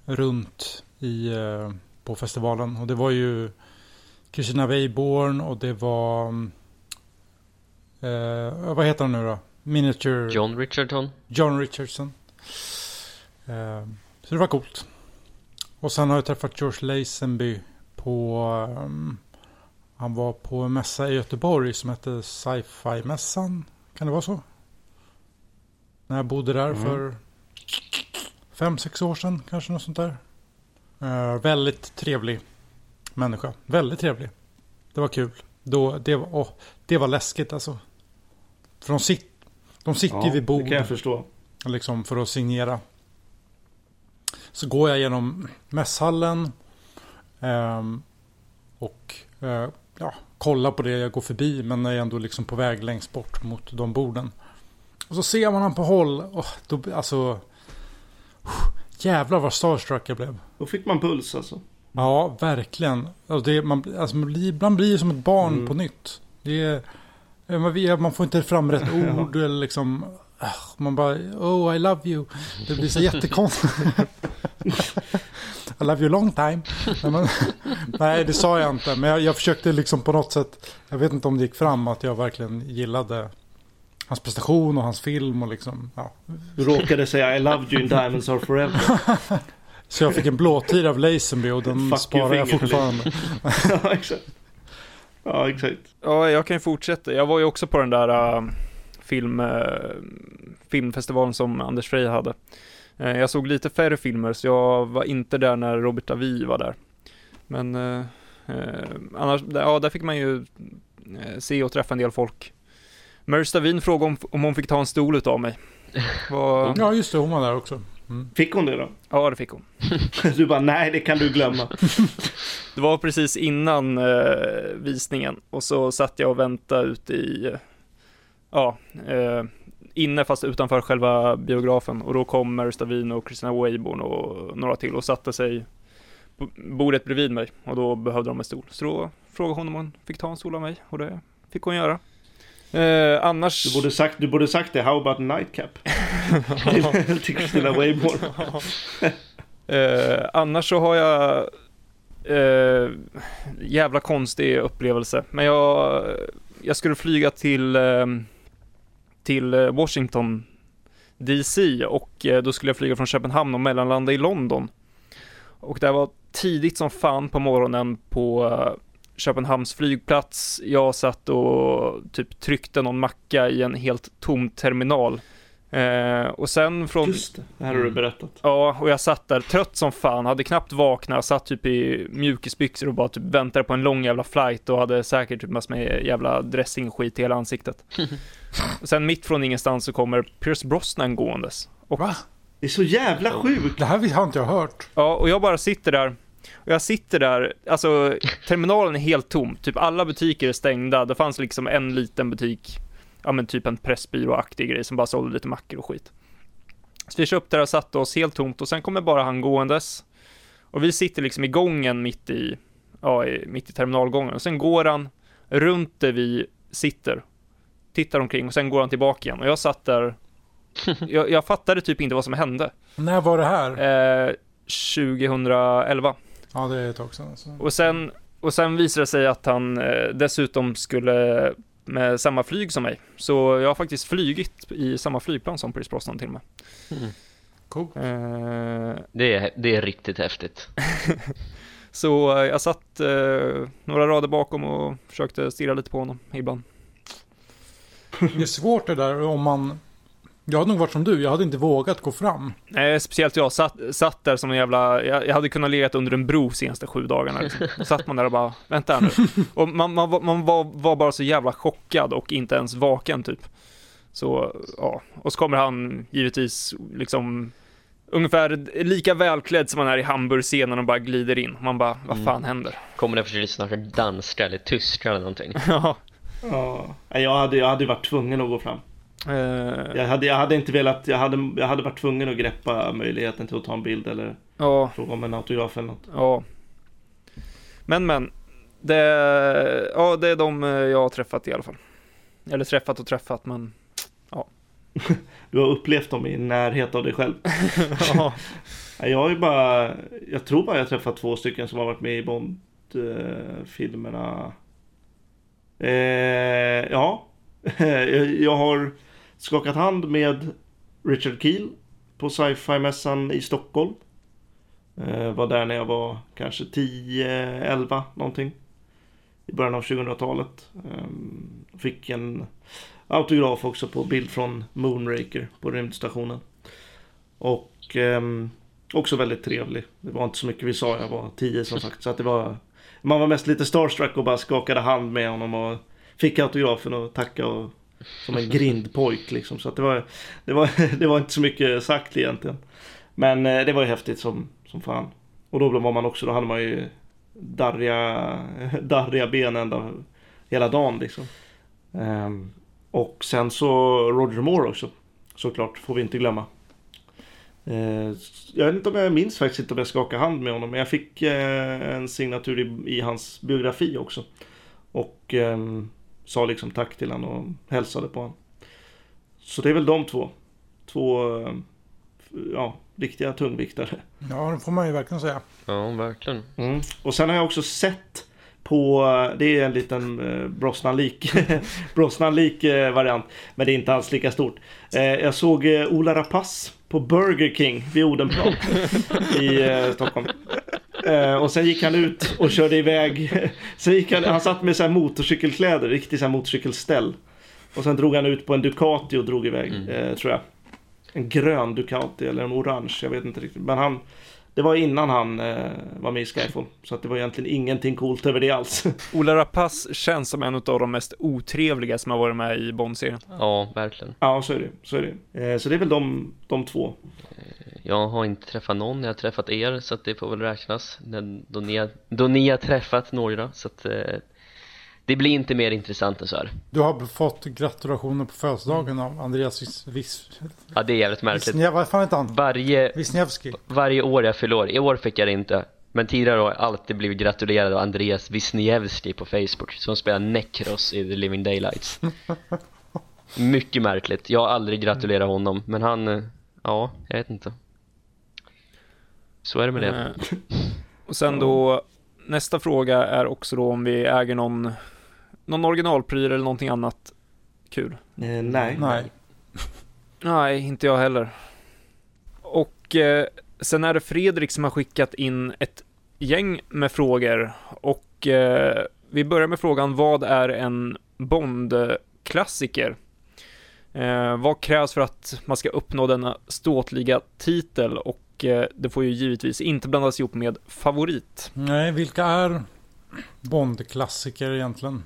runt i, eh, på festivalen. Och det var ju Christina Weiborn och det var... Eh, vad heter han nu då? Miniature... John Richardson. John Richardson. Eh, så det var coolt. Och sen har jag träffat George Lazenby på... Um, han var på en mässa i Göteborg som hette Sci-Fi-mässan. Kan det vara så? När jag bodde där mm. för fem, sex år sedan. Kanske något sånt där. Uh, väldigt trevlig människa. Väldigt trevlig. Det var kul. Då, det, var, oh, det var läskigt alltså. För de, sit, de sitter ju ja, vid bord. Det kan jag förstå. Liksom för att signera. Så går jag genom mässhallen. Um, och uh, ja, kollar på det jag går förbi. Men är ändå liksom på väg längst bort mot de borden. Och så ser man han på håll. Och då, alltså... Jävlar vad starstruck jag blev. Då fick man puls alltså. Ja, verkligen. Alltså det, man, alltså man blir, ibland blir som ett barn mm. på nytt. Det är, man får inte fram rätt ord eller liksom... Man bara, oh I love you. Det blir så jättekonstigt. I love you long time. Men, nej, det sa jag inte. Men jag, jag, försökte liksom på något sätt. Jag vet inte om det gick fram att jag verkligen gillade hans prestation och hans film och liksom. Ja. Du råkade säga I loved you in Diamonds are forever. Så jag fick en blåtid av Lazenby och den Fuck sparar jag fortfarande. ja, exakt. Ja, exakt. Ja, jag kan ju fortsätta. Jag var ju också på den där uh, film, uh, filmfestivalen som Anders Frey hade. Uh, jag såg lite färre filmer, så jag var inte där när Robert Davi var där. Men annars, ja, där fick man ju se och träffa en del folk. Mary Stavin frågade om, om hon fick ta en stol utav mig. Var... Ja, just det, hon var där också. Mm. Fick hon det då? Ja, det fick hon. du bara, nej det kan du glömma. det var precis innan eh, visningen och så satt jag och väntade ute i, ja, eh, inne fast utanför själva biografen och då kom Mary Stavin och Christina Weiborn och några till och satte sig på bordet bredvid mig och då behövde de en stol. Så då frågade hon om hon fick ta en stol av mig och det fick hon göra. Eh, annars... Du borde, sagt, du borde sagt det, how about nightcap? till Christina Weiborn. eh, annars så har jag eh, jävla konstig upplevelse. Men jag, jag skulle flyga till, eh, till Washington DC och eh, då skulle jag flyga från Köpenhamn och mellanlanda i London. Och det var tidigt som fan på morgonen på eh, Köpenhamns flygplats. Jag satt och typ tryckte någon macka i en helt tom terminal. Eh, och sen från... Just det, det här har du berättat. Ja, och jag satt där trött som fan, hade knappt vaknat, satt typ i mjukisbyxor och bara typ väntade på en lång jävla flight och hade säkert typ massor med jävla dressing-skit i hela ansiktet. och sen mitt från ingenstans så kommer Pierce Brosnan gåendes. Och... Va? Det är så jävla sjukt! Det här har inte jag hört. Ja, och jag bara sitter där och jag sitter där, alltså terminalen är helt tom, typ alla butiker är stängda. Det fanns liksom en liten butik, ja men typ en pressbyråaktig grej som bara sålde lite mackor och skit. Så vi köpte där och satte oss helt tomt och sen kommer bara han gåendes. Och vi sitter liksom i gången mitt i, ja, mitt i terminalgången. Och sen går han runt där vi sitter, tittar omkring och sen går han tillbaka igen. Och jag satt där, jag, jag fattade typ inte vad som hände. När var det här? Eh, 2011. Ja, det är ett tag sedan. Så. Och sen, och sen visade det sig att han eh, dessutom skulle med samma flyg som mig. Så jag har faktiskt flygit i samma flygplan som Chris Brosnan till och med. Mm. Cool. Eh, det, är, det är riktigt häftigt. så eh, jag satt eh, några rader bakom och försökte stirra lite på honom ibland. Det är svårt det där om man Jag hade nog varit som du, jag hade inte vågat gå fram. Nej, speciellt jag satt, satt där som en jävla, jag, jag hade kunnat legat under en bro senaste sju dagarna. Liksom. Och satt man där och bara, vänta här nu. Och man, man, var- man var, var bara så jävla chockad och inte ens vaken typ. Så, ja. Och så kommer han givetvis liksom ungefär lika välklädd som han är i Hamburg-scenen och bara glider in. Man bara, vad fan händer? Kommer det försöka snacka danska eller tyska eller någonting? Ja. Ja. Nej, Jag hade, jag hade varit tvungen att gå fram. Eh, Jag hade, jag hade inte velat, jag hade, jag hade varit tvungen att greppa möjligheten till att ta en bild eller ja. fråga om en autograf eller något. Ja. Men men. Det, ja, det är de eh, jag har träffat i alla fall. Eller träffat och träffat men. Du har upplevt dem i närhet av dig själv. ja. Jag har ju bara, jag tror bara jag träffat två stycken som har varit med i Bond-filmerna. Eh, ja, jag har skakat hand med Richard Keel på sci-fi-mässan i Stockholm. Eh, var där när jag var kanske 10, 11 någonting. I början av 2000-talet. Eh, fick en autograf också på bild från Moonraker på rymdstationen. Och ehm, också väldigt trevlig. Det var inte så mycket vi sa, jag var 10 som sagt. Så att det var, man var mest lite starstruck och bara skakade hand med honom och fick autografen och tacka och, som en grindpojk liksom. Så att det var, det var, det var inte så mycket sagt egentligen. Men eh, det var ju häftigt som, som fan. Och då var man också, då hade man ju darriga, darriga ben ända hela dagen liksom. Um, och sen så Roger Moore också. Såklart, får vi inte glömma. Uh, jag vet inte om jag minns faktiskt inte om jag skakade hand med honom. Men jag fick uh, en signatur i, i hans biografi också. Och um, sa liksom tack till honom och hälsade på honom. Så det är väl de två. Två eh, ja, riktiga tungviktare. Ja, det får man ju verkligen säga. Ja, verkligen. Mm. Och sen har jag också sett på, det är en liten eh, Brosnan-lik Brosnan-lik eh, variant. Men det är inte alls lika stort. Eh, jag såg eh, Ola Rapace på Burger King vid Odenplan i eh, Stockholm. Eh, och sen gick han ut och körde iväg. sen gick han, han satt med så här motorcykelkläder, riktigt så här motorcykelställ. Och sen drog han ut på en Ducati och drog iväg, eh, tror jag. En grön Ducati eller en orange, jag vet inte riktigt. Men han, det var innan han eh, var med i Skyfall. Så att det var egentligen ingenting coolt över det alls. Ola Rapace känns som en av de mest otrevliga som har varit med i Bond-serien. Ja, verkligen. ja, så är det. Så, är det. Eh, så det är väl de, de två. Jag har inte träffat någon, jag har träffat er så att det får väl räknas då ni har, då ni har träffat några så att eh, det blir inte mer intressant än så här. Du har fått gratulationer på födelsedagen av Andreas Vis... Vis Ja, det är jävligt märkligt. Wisniewski. Vad fan heter han? Varje, Wisniewski. varje år jag fyller år, i år fick jag det inte men tidigare har jag alltid blivit gratulerad av Andreas Wisniewski på Facebook som spelar Necros i The Living Daylights Mycket märkligt, jag har aldrig gratulerat honom men han, eh, ja, jag vet inte Så är det med det Eh, och sen då, nästa fråga är också då om vi äger någon, någon originalpryl eller någonting annat kul. Eh, nej. Nej. Nej, inte jag heller. Och eh, sen är det Fredrik som har skickat in ett gäng med frågor och eh, vi börjar med frågan vad är en Bond-klassiker? Eh, vad krävs för att man ska uppnå denna ståtliga titel och eh, det får ju givetvis inte blandas ihop med favorit. Nej, vilka är Bond-klassiker egentligen?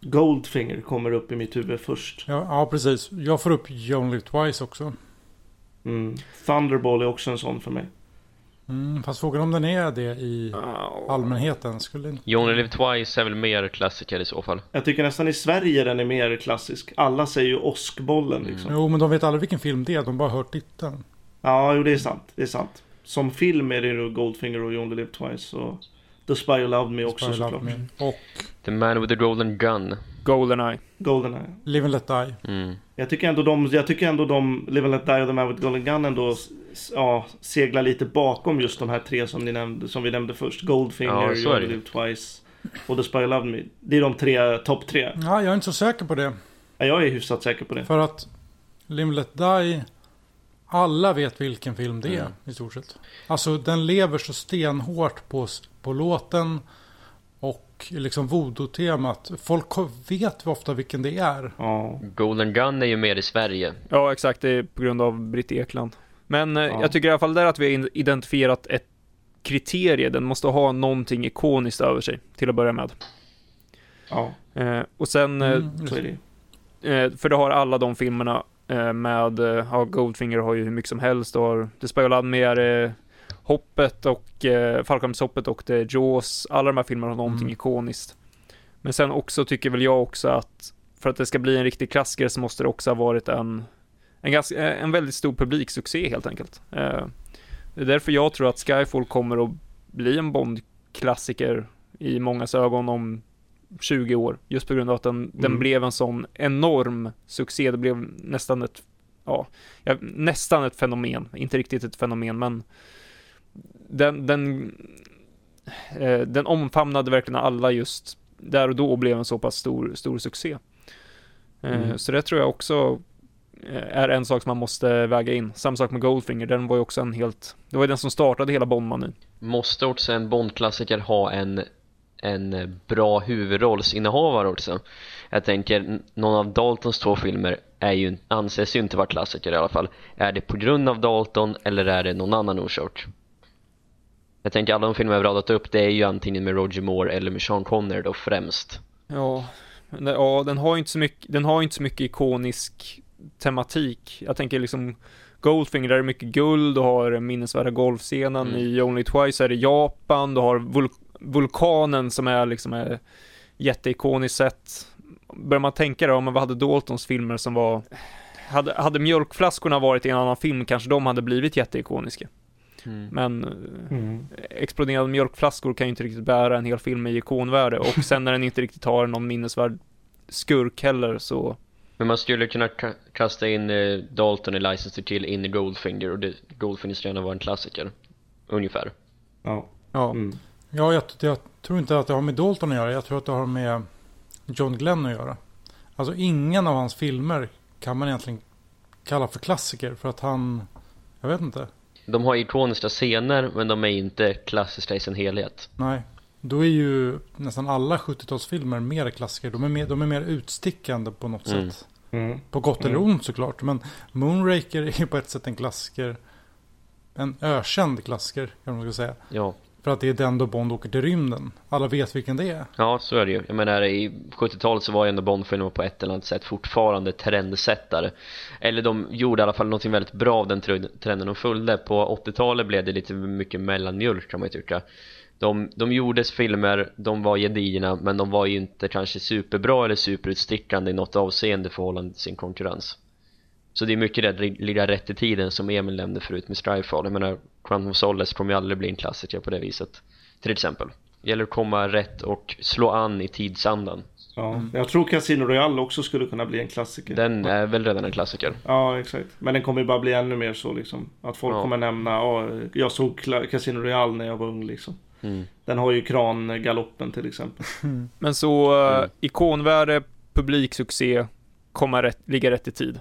Goldfinger kommer upp i mitt huvud först. Ja, ja, precis. Jag får upp Only Twice också. Mm. Thunderball är också en sån för mig. Mm, fast frågan om den är det i allmänheten skulle inte... You Only Live Twice är väl mer klassiker i så fall Jag tycker nästan i Sverige den är mer klassisk. Alla säger ju åskbollen liksom. Jo, men de vet aldrig vilken film det är. De har bara hört titeln. Ja, jo det är sant. Det är sant. Som film är det ju Goldfinger och You Only Live Twice och The Spy Who Loved Me också Love såklart. Me. Och The Man with the Golden Gun Goldeneye. Goldeneye. Live and Let Die. mm. Jag tycker ändå de, jag tycker ändå de Live and Let Die och The Man with Golden Gun ändå ja, seglar lite bakom just de här tre som, ni nämnde, som vi nämnde först. Goldfinger, Ja, You Only. Live Twice och The Spy Who Loved Me. Det är de tre, topp tre. Ja, jag är inte så säker på det. Ja, jag är hyfsat säker på det. För att Live and Let Die. Alla vet vilken film det är Mm. i stort sett. Alltså den lever så stenhårt på, på låten. Och liksom voodoo-temat. Folk vet ofta vilken det är. Ja. Golden Gun är ju mer i Sverige. Ja, exakt. Det är på grund av Britt Ekland. Men eh, Ja. jag tycker i alla fall där att vi har identifierat ett kriterie. Den måste ha någonting ikoniskt över sig, till att börja med. ja, Eh, och sen, eh, Mm, eh, för det har alla de filmerna med, eh, ja, Goldfinger har ju hur mycket som helst. Du har The Spy Who Loved Me, är det Hoppet och eh, Fallskärmshoppet och The Jaws. Alla de här filmerna har någonting Mm. ikoniskt. Men sen också tycker väl jag också att för att det ska bli en riktig klassiker så måste det också ha varit en, en, ganska, en väldigt stor publiksuccé helt enkelt. Eh, det är därför jag tror att Skyfall kommer att bli en Bond-klassiker i mångas ögon om 20 år. Just på grund av att den, den Mm. blev en sån enorm succé. Det blev nästan ett, ja, ja, nästan ett fenomen. Inte riktigt ett fenomen, men den, den, eh, den omfamnade verkligen alla just där och då och blev en så pass stor, stor succé. Eh, Mm. Så det tror jag också eh, är en sak som man måste väga in. Samma sak med Goldfinger, den var ju också en helt, det var ju den som startade hela Bondmanin. Måste också en Bond-klassiker ha en, en bra huvudrollsinnehavare också? Jag tänker, någon av Daltons två filmer är ju, anses ju inte vara klassiker i alla fall. Är det på grund av Dalton eller är det någon annan orsak? Jag tänker alla de filmer jag radat upp, det är ju antingen med Roger Moore eller med Sean Connery då främst. Ja, ja den har ju inte så mycket, den har inte så mycket ikonisk tematik. Jag tänker liksom Goldfinger, där är mycket guld, du har minnesvärda golfscenen Mm. i Only Twice är det Japan, du har vul vulkanen som är liksom är jätteikoniskt sett. Börjar man tänka då, men vad hade Daltons filmer som var hade, hade mjölkflaskorna varit i en annan film kanske de hade blivit jätteikoniska. Mm. Men eh, Mm. exploderande mjölkflaskor kan ju inte riktigt bära en hel film i ikonvärde och sen när den inte riktigt har någon minnesvärd skurk heller så Men man skulle kunna ka- kasta in eh, Dalton i License to Kill in i Goldfinger och det, Goldfinger skulle gärna vara en klassiker. Ungefär. Ja. ja. Mm. Ja, jag, jag tror inte att det har med Dalton att göra. Jag tror att det har med John Glenn att göra. Alltså ingen av hans filmer kan man egentligen kalla för klassiker. För att han, jag vet inte. De har ikoniska scener men de är inte klassiska i sin helhet. Nej. Då är ju nästan alla 70-talsfilmer mer klassiker. De är mer, de är mer utstickande på något Mm. sätt. Mm. På gott eller Mm. ont såklart. Men Moonraker är ju på ett sätt en klassiker. En ökänd klassiker kan man ska säga. Ja, för att det är den då Bond åker till rymden. Alla vet vilken det är. ja så är det ju. Jag menar i 70-talet så var ju ändå Bondfilmer på ett eller annat sätt fortfarande trendsättare. Eller de gjorde i alla fall någonting väldigt bra av den trenden de följde. På 80-talet blev det lite mycket mellanmjölk kan man ju tycka. De, de gjordes filmer, de var gedigna men de var ju inte kanske superbra eller superutstickande i något avseende förhållande till sin konkurrens. Så det är mycket det att li- ligga rätt i tiden som Emil nämnde förut med Strifefall. Jag menar, Quantum of Solace kommer ju aldrig bli en klassiker på det viset. Till exempel. Det gäller att komma rätt och slå an i tidsandan. Ja. Jag tror Casino Royale också skulle kunna bli en klassiker. Den är väl redan en klassiker. Ja, exakt. Men den kommer ju bara bli ännu mer så liksom. Att folk Ja. kommer nämna, ja, jag såg Casino Royale när jag var ung liksom. Mm. Den har ju krangaloppen till exempel. Men så Mm. ikonvärde, publiksuccé, komma rätt, ligga rätt i tid.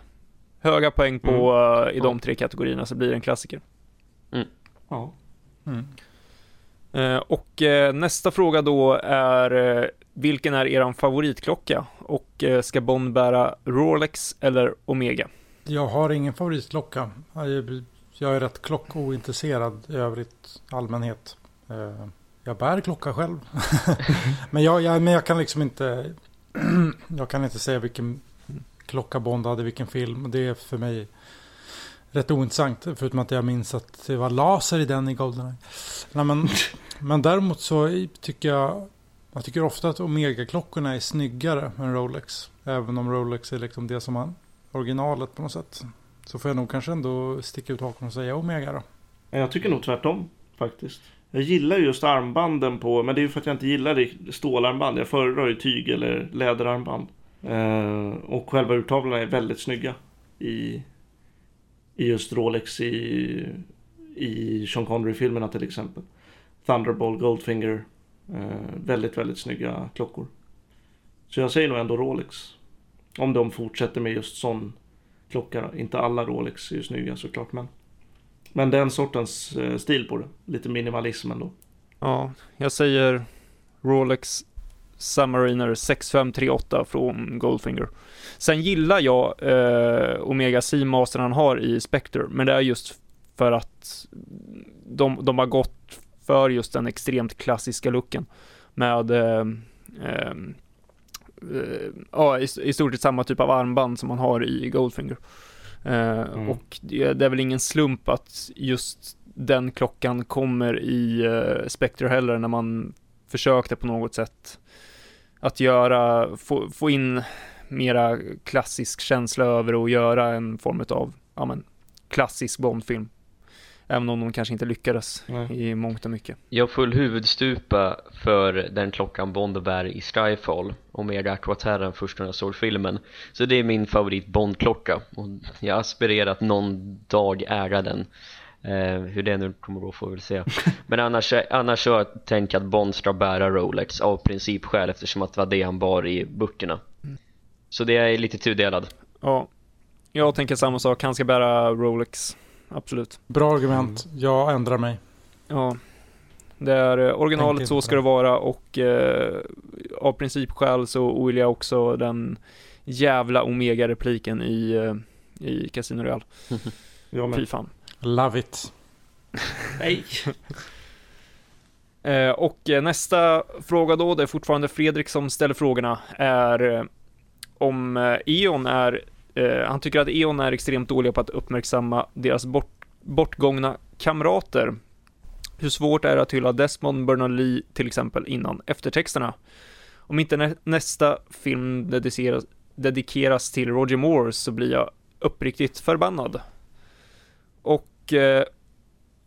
Höga poäng på eh, i de tre kategorierna så blir det en klassiker. Ja. Mm. Eh, och eh, nästa fråga då är vilken är eran favoritklocka? Och ska Bond bära Rolex eller Omega? Jag har ingen favoritklocka. Jag är- rätt klockointresserad i övrigt allmänhet. Jag bär klocka själv. men, jag, jag, men jag kan liksom inte... jag kan inte säga vilken klocka Bond hade, vilken film. Det är för mig rätt ointressant. Förutom att jag minns att det var laser i den i Goldeneye. Nej, men, men däremot så tycker jag... Jag tycker ofta att Omega-klockorna är snyggare än Rolex. Även om Rolex är liksom det som man originalet på något sätt. Så får jag nog kanske ändå sticka ut hakan och säga Omega då. Jag tycker nog tvärtom faktiskt. Jag gillar just armbanden på, men det är ju för att jag inte gillar det- stålarmband. Jag föredrar ju tyg eller läderarmband. Eh, och själva urtavlorna är väldigt snygga. I, i just Rolex i, i Sean Connery-filmerna till exempel. Thunderball, Goldfinger. Eh, väldigt, väldigt snygga klockor. Så jag säger nog ändå Rolex. Om de fortsätter med just sån klocka. Inte alla Rolex är ju snygga såklart men. Men den sortens eh, stil på det. Lite minimalism ändå. Ja, jag säger Rolex Submariner 6538 från Goldfinger. Sen gillar jag eh, Omega Seamaster han har i Spectre, men det är just för att de, de har gått för just den extremt klassiska looken med eh, eh, eh ja, i, i stort sett samma typ av armband som man har i Goldfinger. Eh, mm. Och det, det, är väl ingen slump att just den klockan kommer i uh, Spectre heller när man försökte på något sätt att göra, få, få in mera klassisk känsla över och göra en form av, ja men, klassisk Bondfilm. Även om de kanske inte lyckades Nej. i mångt och mycket. Jag full huvudstupa för den klockan Bond bär i Skyfall och med Aquaterran först när jag såg filmen. Så det är min favorit Bondklocka och jag aspirerar att någon dag äga den. Eh, hur det nu kommer att gå får vi väl se. Men annars, annars så tänker jag att Bond ska bära Rolex av principskäl eftersom att det var det han bar i böckerna. Så det är lite tudelad. Ja, jag tänker samma sak, han ska bära Rolex. Absolut. Bra argument, mm. jag ändrar mig. Ja. Det är eh, originalet, så ska det vara och eh, av principskäl så ogillar jag också den jävla Omega-repliken i, eh, i Casino Real. Fy fan. Love it. Nej. eh, och eh, nästa fråga då, det är fortfarande Fredrik som ställer frågorna, är eh, om eh, E.ON är, eh, han tycker att E.ON är extremt dåliga på att uppmärksamma deras bort, bortgångna kamrater. Hur svårt är det att hylla Desmond Bernard-Lee till exempel innan eftertexterna? Om inte nä nästa film dedikeras, dedikeras till Roger Moore så blir jag uppriktigt förbannad. Och och eh,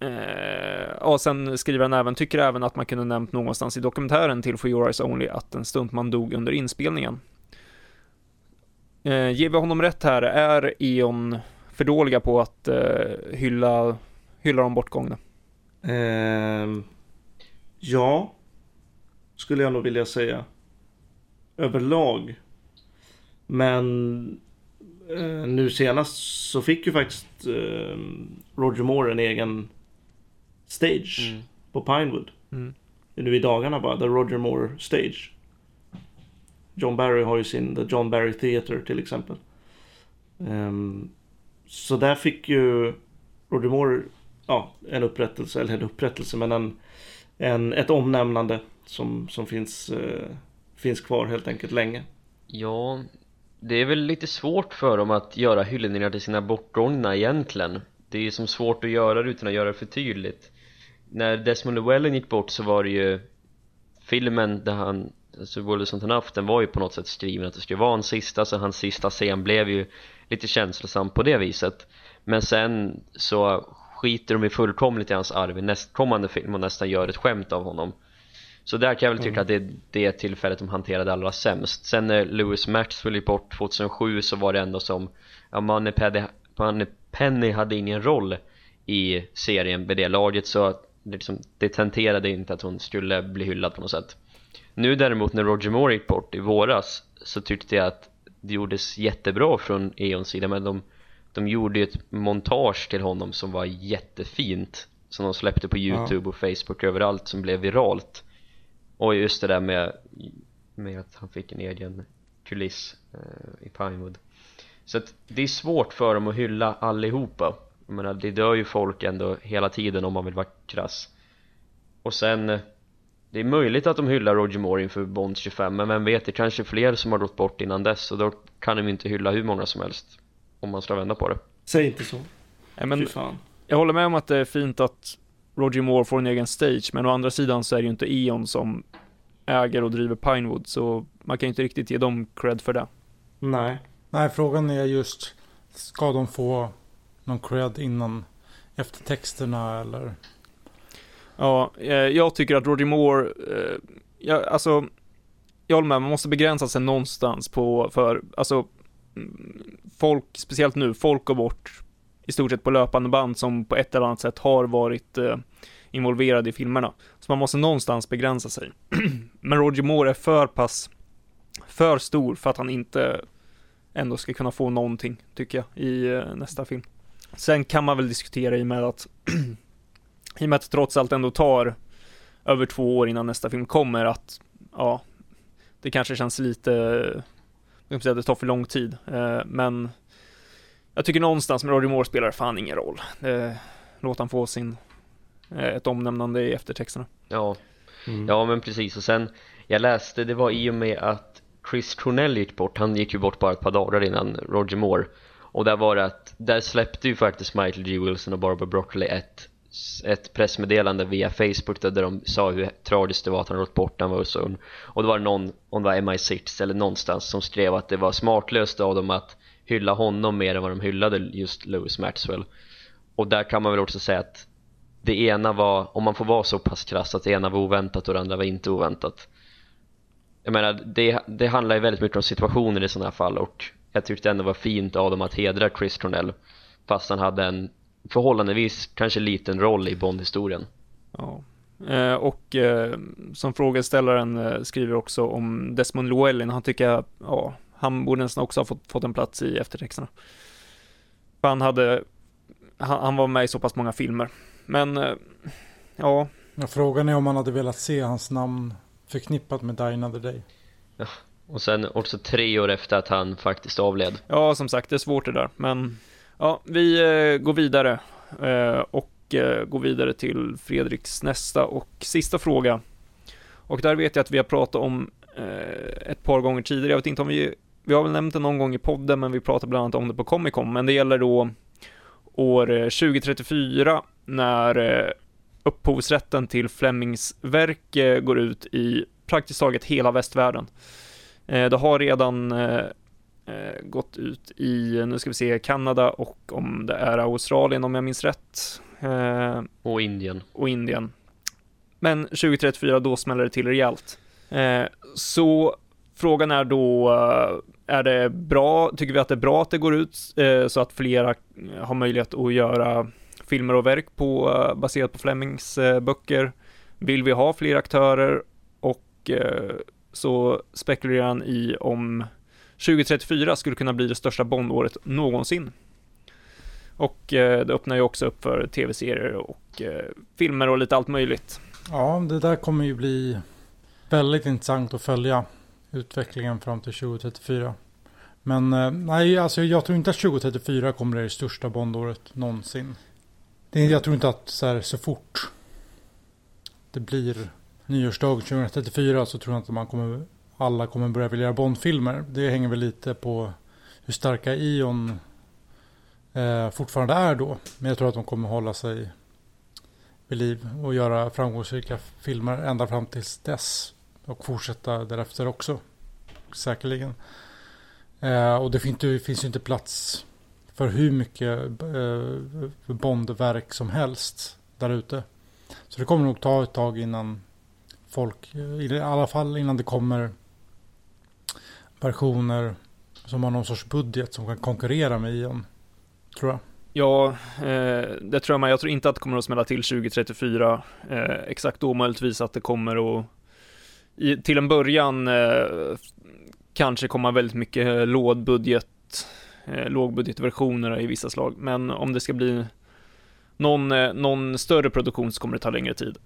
eh, och sen skriver han även, tycker även att man kunde nämnt någonstans i dokumentären till For Your Eyes Only att en stuntman dog under inspelningen. Eh, ger vi honom rätt här, är E.ON för dåliga på att eh, hylla, hylla de bortgångna? Eh, ja, skulle jag nog vilja säga. Överlag. Men eh, nu senast så fick ju faktiskt eh, Roger Moore en egen stage mm. på Pinewood. Mm. Nu i dagarna bara, The Roger Moore Stage. John Barry har ju sin The John Barry Theatre till exempel. Um, så där fick ju Roger Moore ja, en upprättelse, eller en upprättelse, men en, en, ett omnämnande som, som finns, uh, finns kvar helt enkelt länge. Ja, det är väl lite svårt för dem att göra hyllningar till sina bortgångna egentligen. Det är ju som svårt att göra det utan att göra det för tydligt. När Desmond Llewellyn gick bort så var det ju Filmen där han, alltså World of Enough, den var ju på något sätt skriven att det skulle vara en sista så hans sista scen blev ju lite känslosam på det viset. Men sen så skiter de ju fullkomligt i hans arv i nästkommande film och nästan gör ett skämt av honom så där kan jag väl tycka mm. att det är det tillfället de hanterade allra sämst. Sen när Lewis Maxwell gick bort 2007 så var det ändå som Ja, Money Penny hade ingen roll i serien med det laget så det, liksom, det tenterade inte att hon skulle bli hyllad på något sätt. Nu däremot när Roger Moore gick bort i våras så tyckte jag att det gjordes jättebra från Eons sida men de, de gjorde ju ett montage till honom som var jättefint som de släppte på youtube och facebook överallt som blev viralt och just det där med, med att han fick en egen kuliss eh, i Pinewood. Så att det är svårt för dem att hylla allihopa. Jag menar, det dör ju folk ändå hela tiden om man vill vara krass. Och sen eh, Det är möjligt att de hyllar Roger Moore inför Bond 25 Men vem vet, det kanske är fler som har gått bort innan dess Och då kan de inte hylla hur många som helst Om man ska vända på det. Säg inte så. Nej, men, Jag håller med om att det är fint att Roger Moore får en egen stage, men å andra sidan så är det ju inte E.ON som äger och driver Pinewood, så man kan ju inte riktigt ge dem cred för det. Nej. Nej, frågan är just, ska de få någon cred innan eftertexterna eller? Ja, eh, jag tycker att Roger Moore, eh, ja, alltså, jag håller med, man måste begränsa sig någonstans på, för, alltså, mm, folk, speciellt nu, folk går bort i stort sett på löpande band som på ett eller annat sätt har varit eh, involverade i filmerna. Så man måste någonstans begränsa sig. Men Roger Moore är för pass, för stor för att han inte ändå ska kunna få någonting, tycker jag, i eh, nästa film. Sen kan man väl diskutera i och med att, i och med att det trots allt ändå tar över två år innan nästa film kommer att, ja, det kanske känns lite, eh, jag säga att det tar för lång tid, eh, men jag tycker någonstans med Roger Moore spelar fan ingen roll. Eh, låt han få sin, eh, ett omnämnande i eftertexterna. Ja, Mm. ja men precis och sen jag läste det var i och med att Chris Cornell gick bort, han gick ju bort bara ett par dagar innan Roger Moore och där var det att, där släppte ju faktiskt Michael G. Wilson och Barbara Broccoli ett, ett pressmeddelande via Facebook där de sa hur tragiskt det var att han gått bort han var så ung och då var det någon, om det var MI6 eller någonstans som skrev att det var smartlöst av dem att hylla honom mer än vad de hyllade just Lewis Maxwell. Och där kan man väl också säga att det ena var, om man får vara så pass krass att det ena var oväntat och det andra var inte oväntat. Jag menar, det, det handlar ju väldigt mycket om situationer i sådana här fall och jag tyckte ändå var fint av dem att hedra Chris Cornell fast han hade en förhållandevis kanske liten roll i Bond-historien. Ja. Eh, och eh, som frågeställaren eh, skriver också om Desmond Llewellyn, han tycker, ja, han borde nästan också ha fått, fått en plats i eftertexterna. För han hade, han, han var med i så pass många filmer. Men, eh, ja, Ja, frågan är om man hade velat se hans namn förknippat med Die Another Day. och sen också tre år efter att han faktiskt avled ja, som sagt, det är svårt det där. Men, ja, vi eh, går vidare. Eh, och eh, går vidare till Fredriks nästa och sista fråga. Och där vet jag att vi har pratat om eh, ett par gånger tidigare. Jag vet inte om vi, vi har väl nämnt det någon gång i podden, men vi pratade bland annat om det på Comic Con. Men det gäller då år eh, 2034 när eh, upphovsrätten till Flemings verk eh, går ut i praktiskt taget hela västvärlden. Eh, det har redan eh, eh, gått ut i, nu ska vi se, Kanada och om det är Australien om jag minns rätt. Eh, och Indien och Indien. Men 2034 då smäller det till rejält. Eh, så frågan är då, eh, är det bra, tycker vi att det är bra att det går ut eh, så att flera eh, har möjlighet att göra filmer och verk på, eh, baserat på Flemings eh, böcker? Vill vi ha fler aktörer? Och eh, så spekulerar han i om 2034 skulle kunna bli det största Bondåret någonsin. Och eh, det öppnar ju också upp för tv-serier och eh, filmer och lite allt möjligt. Ja, det där kommer ju bli väldigt intressant att följa utvecklingen fram till 2034. Men eh, nej, alltså jag tror inte att 2034 kommer det, det största Bondåret någonsin. Det, jag tror inte att så, här, så fort det blir nyårsdag 2034 så tror jag inte man kommer, alla kommer börja vilja göra Bondfilmer. Det hänger väl lite på hur starka Ion eh, fortfarande är då. Men jag tror att de kommer hålla sig vid liv och göra framgångsrika filmer ända fram tills dess. Och fortsätta därefter också. Säkerligen. Eh, och det finns, det finns ju inte plats för hur mycket eh, Bondverk som helst där ute. Så det kommer nog ta ett tag innan folk, eh, i alla fall innan det kommer versioner som har någon sorts budget som kan konkurrera med Ion. Tror jag. Ja, eh, det tror jag med. Jag tror inte att det kommer att smälla till 2034. Eh, exakt då möjligtvis att det kommer att i, till en början eh, kanske komma väldigt mycket eh, lådbudget, eh, lågbudgetversioner i vissa slag. Men om det ska bli någon, eh, någon större produktion så kommer det ta längre tid.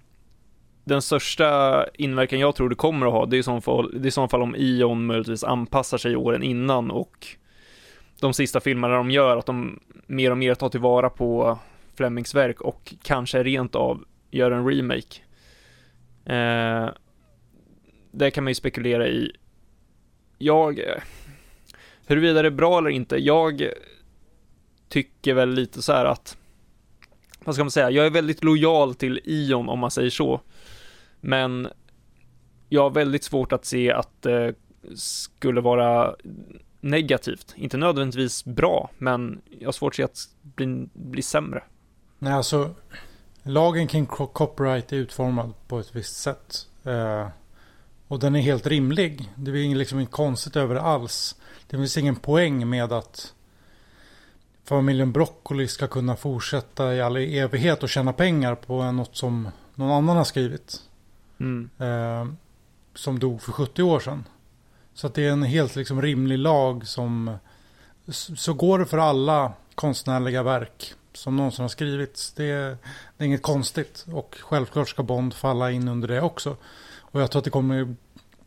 Den största inverkan jag tror det kommer att ha, det är i så fall, det är i så fall om Ion möjligtvis anpassar sig åren innan och de sista filmerna de gör, att de mer och mer tar tillvara på Flemings verk och kanske rent av gör en remake. Eh, det kan man ju spekulera i. Jag, huruvida det är bra eller inte, jag tycker väl lite så här att, vad ska man säga, jag är väldigt lojal till Ion om man säger så. Men jag har väldigt svårt att se att det skulle vara negativt. Inte nödvändigtvis bra, men jag har svårt att se att det blir, blir sämre. Nej, alltså lagen kring copyright är utformad på ett visst sätt. Eh, och den är helt rimlig. Det är liksom inte konstigt över det alls. Det finns ingen poäng med att familjen Broccoli ska kunna fortsätta i all evighet och tjäna pengar på något som någon annan har skrivit. Mm. Eh, som dog för 70 år sedan. Så det är en helt liksom rimlig lag som så går det för alla konstnärliga verk som någonsin har skrivits. Det är, det är inget konstigt och självklart ska Bond falla in under det också. Och jag tror att det kommer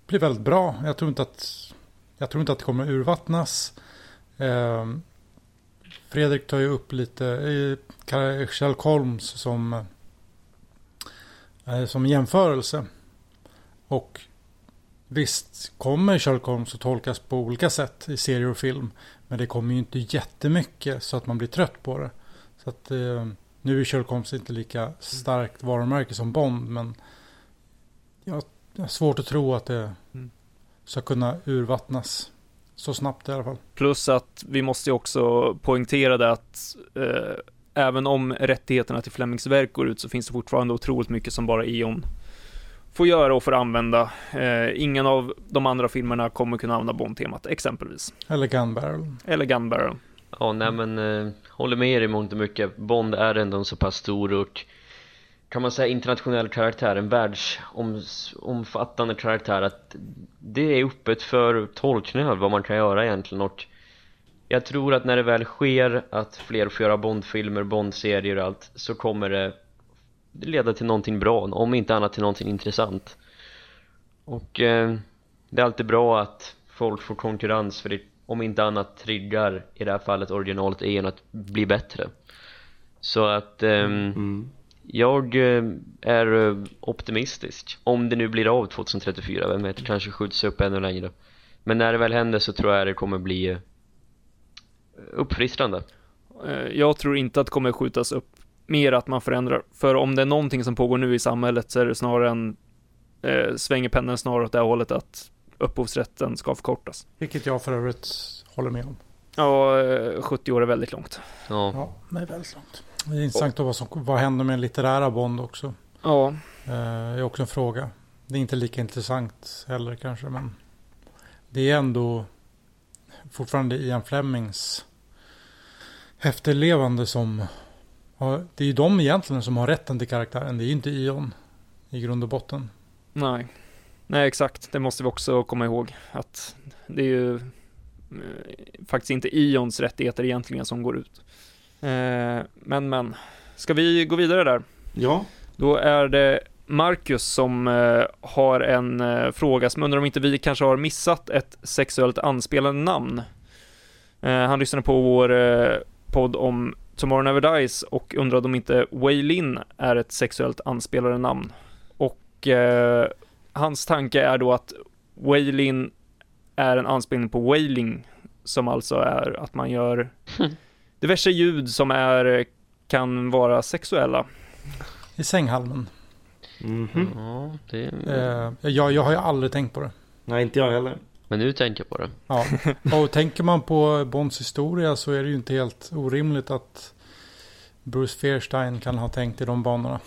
bli väldigt bra. Jag tror inte att, jag tror inte att det kommer urvattnas. Eh, Fredrik tar ju upp lite eh, i Kolms som, eh, som jämförelse. Och visst kommer Sherlock Holmes att tolkas på olika sätt i serier och film. Men det kommer ju inte jättemycket så att man blir trött på det. Så att eh, nu är Sherlock Holmes inte lika starkt varumärke som Bond. Men jag, svårt att tro att det mm. ska kunna urvattnas så snabbt i alla fall. Plus att vi måste ju också poängtera det att eh, även om rättigheterna till Flemings verk går ut så finns det fortfarande otroligt mycket som bara Eon får göra och får använda. Eh, ingen av de andra filmerna kommer kunna använda Bond-temat exempelvis. Eller Gun Barrel. Eller Gun Barrel. Ja, nej men eh, håller med er i mångt och mycket. Bond är ändå en så pass stor och kan man säga internationell karaktär, en världsomfattande karaktär att det är öppet för tolkningar vad man kan göra egentligen. Och jag tror att när det väl sker att fler får göra Bondfilmer, Bondserier och allt så kommer det leda till någonting bra, om inte annat till någonting intressant. Och eh, det är alltid bra att folk får konkurrens för det om inte annat triggar i det här fallet originalet igen att bli bättre. Så att eh, mm. Jag eh, är eh, optimistisk. Om det nu blir av 2034, vem vet, kanske skjuts upp ännu längre. Men när det väl händer så tror jag det kommer bli eh, uppfriskande. Jag tror inte att det kommer skjutas upp mer att man förändrar. För om det är någonting som pågår nu i samhället så är det snarare en eh, svänger pendeln snarare åt det hållet att upphovsrätten ska förkortas. Vilket jag för övrigt håller med om. Ja, 70 år är väldigt långt. Ja, ja det är väldigt långt det är intressant och, vad, som, vad händer med litterära Bond också. Ja. Eh, är också en fråga. Det är inte lika intressant heller kanske, men det är ändå fortfarande Ian Flemings efterlevande som har, det är ju de egentligen som har rätten till karaktären. Det är ju inte Ion i grund och botten. Nej, nej exakt. Det måste vi också komma ihåg att det är ju eh, faktiskt inte Ions rättigheter egentligen som går ut. Eh, men, men. Ska vi gå vidare där? Ja. Då är det Marcus som eh, har en eh, fråga som undrar om inte vi kanske har missat ett sexuellt anspelande namn. han lyssnade på vår podd om Tomorrow Never Dies och undrade om inte Waylin är ett sexuellt anspelande namn. Och eh, hans tanke är då att Waylin är en anspelning på wailing, som alltså är att man gör diverse ljud som är, kan vara sexuella. I sänghalmen. Mm -hmm. Ja, det... eh, jag, jag har ju aldrig tänkt på det. Nej, inte jag heller. Men nu tänker jag på det. Ja, och tänker man på Bonds historia så är det ju inte helt orimligt att Bruce Fairstein kan ha tänkt i de banorna.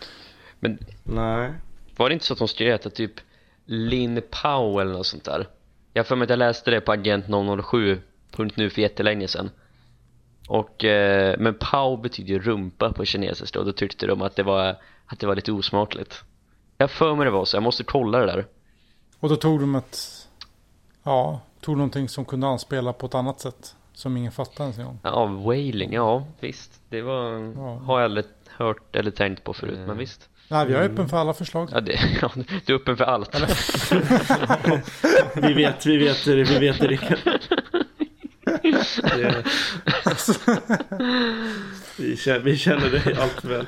Men Nej. Var det inte så att hon skulle heta typ Lynn Powell eller något sånt där? Jag för mig att jag läste det på Agent 007.nu för jättelänge sedan. Och, eh, men Pau betyder rumpa på kinesiska och då tyckte de att det var, att det var lite osmakligt. Jag för mig det var så, jag måste kolla det där. Och då tog de ett, ja, tog någonting som kunde anspela på ett annat sätt. Som ingen fattade ens en gång. Ja, wailing, ja visst. Det var, ja. har jag aldrig hört eller tänkt på förut, mm. men visst. Nej, vi är öppen för alla förslag. Ja, det, ja, du är öppen för allt. vi vet, vi vet det, vi vet det Vi, känner, vi känner dig allt väl.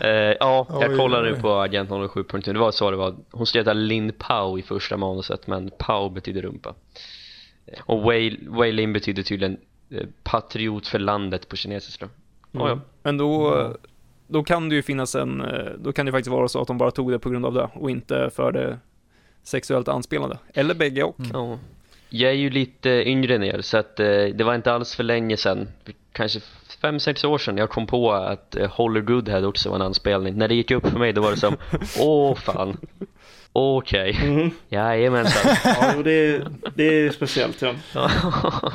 Eh, ja, jag kollade nu på Agent 07.nu. Det var så det var. Hon skrev där Lin Pau i första manuset, men Pau betyder rumpa. Eh, och Wei, Wei Lin betyder tydligen eh, patriot för landet på kinesiska. Mm. Oh, ja. Men då, då kan det ju finnas en, eh, då kan det faktiskt vara så att de bara tog det på grund av det och inte för det sexuellt anspelande. Eller bägge och. Mm. Ja. Jag är ju lite yngre än er så att eh, det var inte alls för länge sedan Kanske 5-6 år sedan jag kom på att eh, Holler Goodhead också var en anspelning När det gick upp för mig då var det som Åh fan Okej, okay. mm. jajamensan Ja det, det är speciellt ja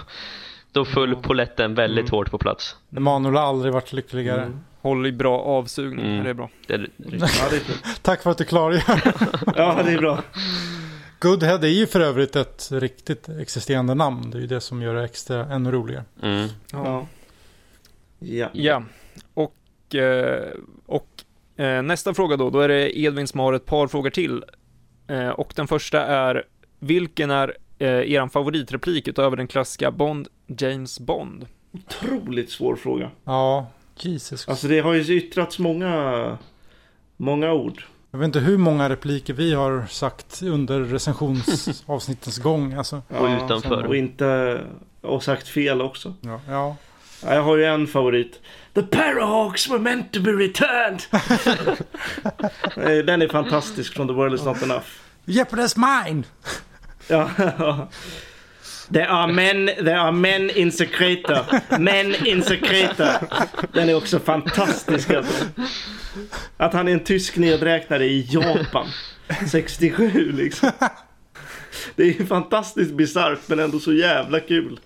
Då föll poletten väldigt mm. hårt på plats Emanuel har aldrig varit lyckligare mm. Håll i bra avsugning, mm. det är bra det är, det är... Ja, det är Tack för att du klargör Ja det är bra Goodhead är ju för övrigt ett riktigt existerande namn. Det är ju det som gör det extra ännu roligare. Mm. Ja. Ja. Ja, och, eh, och eh, nästa fråga då, då är det Edvin som har ett par frågor till. Eh, och den första är, vilken är er favoritreplik utöver den klassiska Bond, James Bond? Otroligt svår fråga. Ja, Jesus. Alltså det har ju yttrats många, många ord. Jag vet inte hur många repliker vi har sagt under recensionsavsnittens gång. Alltså, Och utanför. Och inte, och sagt fel också. ja, ja. Ja, Jag har ju en favorit. The Parahawks were meant to be returned. Den är fantastisk från The World Is Not Enough. Jeopardy's mine! Ja. There are men, there are men in secretor. Men in secretor. Den är också fantastisk alltså. Att han är en tysk nedräknare i Japan. 67 liksom. Det är ju fantastiskt bisarrt men ändå så jävla kul.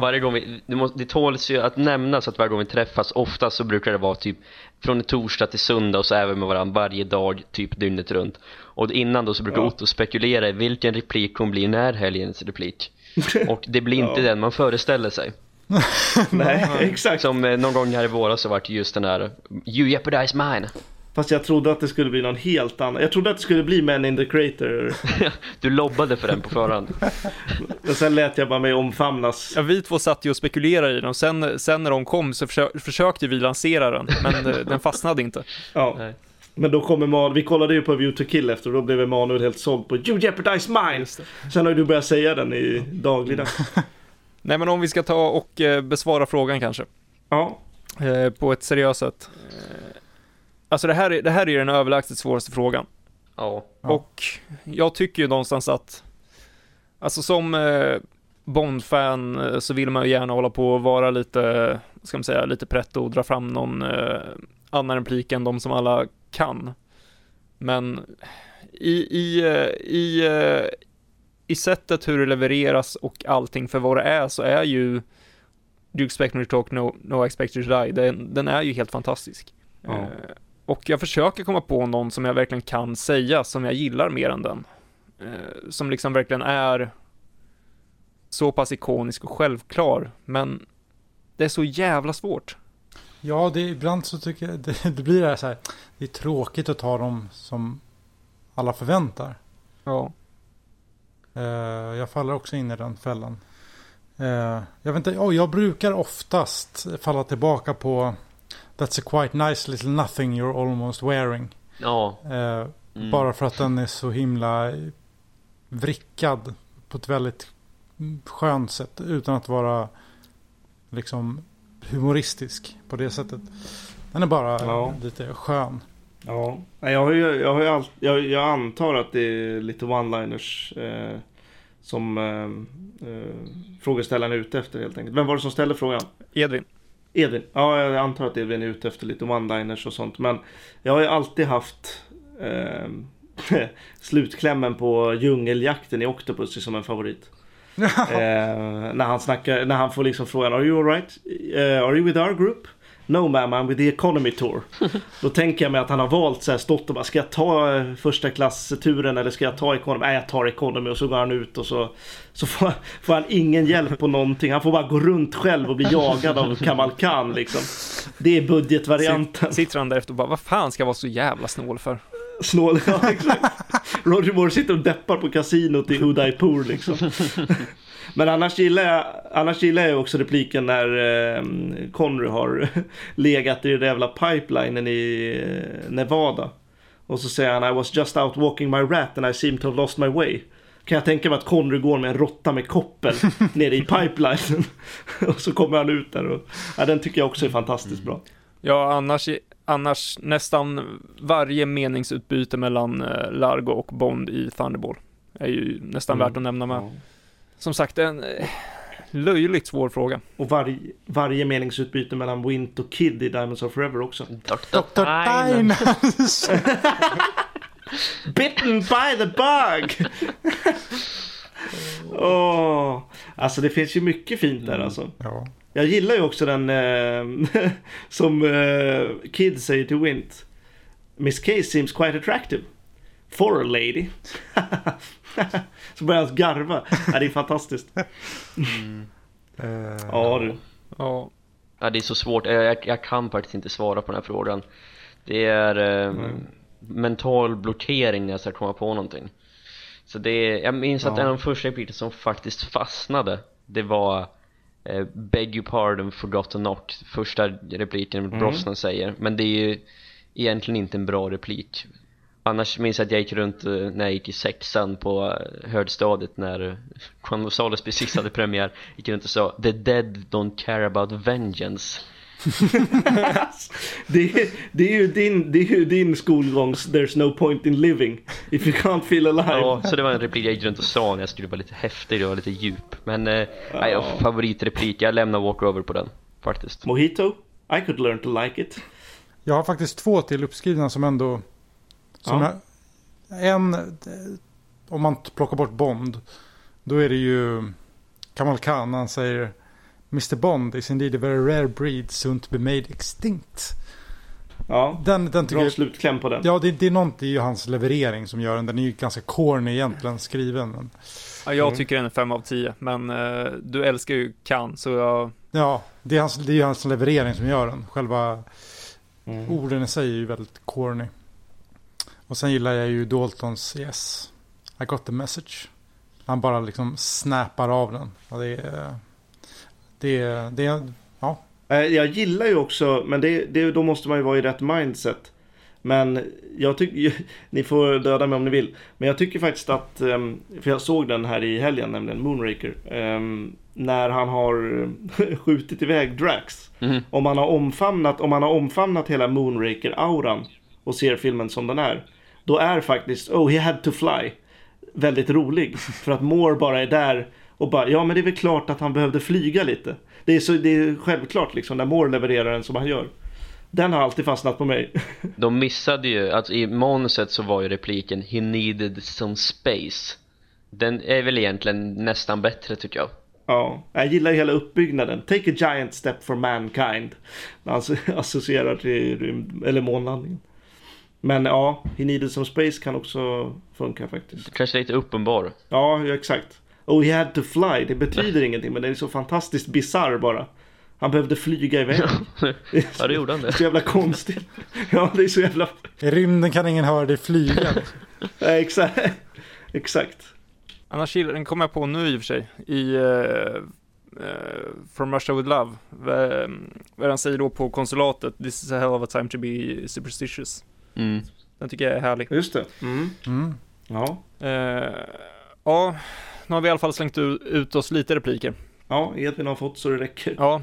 Varje gång vi, det, måste, det tåls ju att nämnas att varje gång vi träffas, ofta så brukar det vara typ från torsdag till söndag och så även med varandra varje dag, typ dygnet runt. Och innan då så brukar Ja. Otto spekulera i vilken replik kommer bli när helgens replik. Och det blir inte Ja. den man föreställer sig. Nej, exakt. Som eh, någon gång här i våras så vart det just den där You jeopardize mine. Fast jag trodde att det skulle bli någon helt annan. Jag trodde att det skulle bli Men in the Crater. Du lobbade för den på förhand. Men sen lät jag bara mig omfamnas. Ja, vi två satt ju och spekulerade i den och sen, sen när de kom så försö- försökte vi lansera den, men eh, den fastnade inte. Ja. Nej. Men då kommer man, vi kollade ju på View to Kill efter och då blev Emanuel helt såld på You jeopardize mine! Sen har ju du börjat säga den i dagligdags. Nej, men om vi ska ta och eh, besvara frågan kanske. Ja. eh, på ett seriöst sätt. Eh, Alltså det här, är, det här är den överlägset svåraste frågan. Ja. Ja. Och jag tycker ju någonstans att, alltså som Bond-fan så vill man ju gärna hålla på och vara lite, ska man säga, lite pretto och dra fram någon annan replik än de som alla kan. Men i, i, i, i sättet hur det levereras och allting för vad det är så är ju you expect me to talk? No, no expect you to die. Den, den är ju helt fantastisk. Ja. Eh, och jag försöker komma på någon som jag verkligen kan säga, som jag gillar mer än den. Eh, som liksom verkligen är så pass ikonisk och självklar, men det är så jävla svårt. Ja, det, ibland så tycker jag det, det blir det här så här. Det är tråkigt att ta dem som alla förväntar. Ja. Eh, jag faller också in i den fällan. Eh, jag, vet inte, oh, jag brukar oftast falla tillbaka på That's a quite nice little nothing you're almost wearing. Ja. Eh, Mm. Bara för att den är så himla vrickad på ett väldigt skönt sätt. Utan att vara liksom humoristisk på det sättet. Den är bara Ja. lite skön. Ja. Jag, har ju, jag, har ju all, jag, jag antar att det är lite one-liners eh, som eh, eh, frågeställaren är ute efter helt enkelt. Vem var det som ställde frågan? Edvin. Edvin. Ja, jag antar att Edvin är ute efter lite one-liners och sånt. Men jag har ju alltid haft eh, slutklämmen på djungeljakten i Octopus som en favorit. eh, när han snackar, när han får liksom frågan Are you alright? Uh, are you with our group? No ma'am, I'm with the economy tour. Då tänker jag mig att han har valt så här, stått och bara Ska jag ta eh, första klass-turen eller ska jag ta economy? Nej jag tar economy och så går han ut och så Så får, får han ingen hjälp på någonting. Han får bara gå runt själv och bli jagad av Kamal Khan liksom. Det är budgetvarianten. Sitter han där efter och bara, vad fan ska jag vara så jävla snål för? Snål, ja exakt. Roger Moore sitter och deppar på kasinot i Udaipur liksom. Men annars gillar jag, annars gillar jag också repliken när eh, Connery har legat i den jävla pipelinen i eh, Nevada. Och så säger han I was just out walking my rat and I seem to have lost my way. Kan jag tänka mig att Connery går med en råtta med koppel nere i pipelinen. och så kommer han ut där och ja, den tycker jag också är fantastiskt bra. Ja, annars, annars nästan varje meningsutbyte mellan eh, Largo och Bond i Thunderball är ju nästan Mm. värt att nämna med. Ja. Som sagt, en eh, löjligt svår fråga. Och varje, varje meningsutbyte mellan Wint och Kid i Diamonds of Forever också. Dr. Dine! Bitten by the bug! Åh, Alltså det finns ju mycket fint där alltså. ja. Jag gillar ju också den eh, som eh, Kid säger till Wint. Miss Case seems quite attractive. For a lady. Så börjar han garva. Ja, det är fantastiskt. Eh, Ja du. Ja. Ja, det är så svårt, jag, jag, kan faktiskt inte svara på den här frågan Det är eh, mental blockering när jag ska komma på någonting Så det är, jag minns att Ja. en av de första replikerna som faktiskt fastnade Det var eh, Beg your pardon, forgot to knock Första repliken Mm. Brosnan säger Men det är ju egentligen inte en bra replik Annars minns jag att jag gick runt eh, när jag gick i sexan på eh, högstadiet när eh, of Solace precis hade premiär Gick runt och sa The dead don't care about vengeance Det, är- det, är ju din, det är ju din skolgångs There's no point in living if you can't feel alive. Ja, så det var en replik jag gick runt och sa när jag skulle vara lite häftig och lite djup Men, eh, nej, Ja. favoritreplik, jag lämnar walkover på den faktiskt Mojito, I could learn to like it. Jag har faktiskt två till uppskrivna som ändå... Ja. en, om man plockar bort Bond, då är det ju Kamal Khan. Han säger Mr Bond is indeed a very rare breed soon to be made extinct. Ja, Den, den bra jag... slutkläm på den. Ja, det, det är något i hans leverering som gör den. Den är ju ganska corny egentligen skriven. Men, Ja, jag Mm. tycker den är 5 av 10, men eh, du älskar ju Kan, så jag... ja, det är, hans, det är ju hans leverering som gör den. Själva Mm. orden i sig är ju väldigt corny. Och sen gillar jag ju Daltons Yes. I got the message. Han bara liksom snappar av den. Och det är... Det är... Det är ja. Eh, Jag gillar ju också, men det, det, då måste man ju vara i rätt mindset. Men jag tycker, ni får döda mig om ni vill. Men jag tycker faktiskt att, ehm, för jag såg den här i helgen, nämligen Moonraker. ehm, När han har skjutit iväg Drax. Mhm. Om man har omfamnat, om man har omfamnat hela Moonraker-auran och ser filmen som den är. Då är faktiskt Oh he had to fly väldigt rolig. För att Moore bara är där och bara ja men det är väl klart att han behövde flyga lite. Det är, så, det är självklart liksom när Moore levererar den som han gör. Den har alltid fastnat på mig. De missade ju, alltså i manuset så var ju repliken He needed some space Den är väl egentligen nästan bättre tycker jag Ja, jag gillar ju hela uppbyggnaden. Take a giant step for mankind. När han associerar till rymd, eller månlandningen. Men ja, He needed some space kan också funka faktiskt. Kanske lite uppenbar Ja, ja, exakt. Oh, he had to fly. Det betyder ingenting, men det är så fantastiskt bizarr bara. Han behövde flyga iväg. Ja det gjorde han det Så jävla konstigt. Ja, det är så jävla... I rymden kan ingen höra dig flyga. Ja, exakt. Exakt. Annars den kommer jag på nu i och för sig, i uh, uh, From Russia With Love. Vad han säger då på konsulatet, This is a hell of a time to be superstitious. Mm. Den tycker jag är härlig. Just det. Mm. Mm. Ja. Eh, ja, nu har vi i alla fall slängt ut oss lite repliker. Ja, Edvin har fått så det räcker. Ja,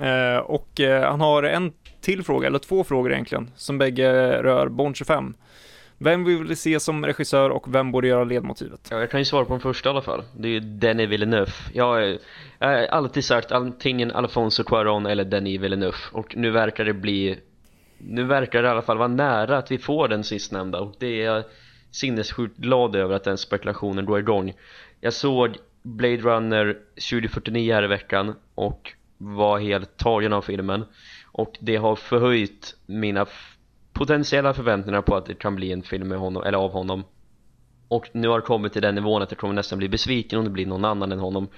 eh, och eh, han har en till fråga, eller två frågor egentligen, som bägge rör Bond 25. Vem vi vill se som regissör och vem borde göra ledmotivet? Ja, jag kan ju svara på den första i alla fall Det är ju Denis Villeneuve Jag har jag har alltid sagt antingen Alfonso Cuarón eller Denis Villeneuve Och nu verkar det bli nu verkar det i alla fall vara nära att vi får den sistnämnda och det är jag sinnessjukt glad över att den spekulationen går igång. Jag såg Blade Runner 2049 här i veckan och var helt tagen av filmen. Och det har förhöjt mina potentiella förväntningar på att det kan bli en film med honom, eller av honom. Och nu har det kommit till den nivån att jag kommer nästan bli besviken om det blir någon annan än honom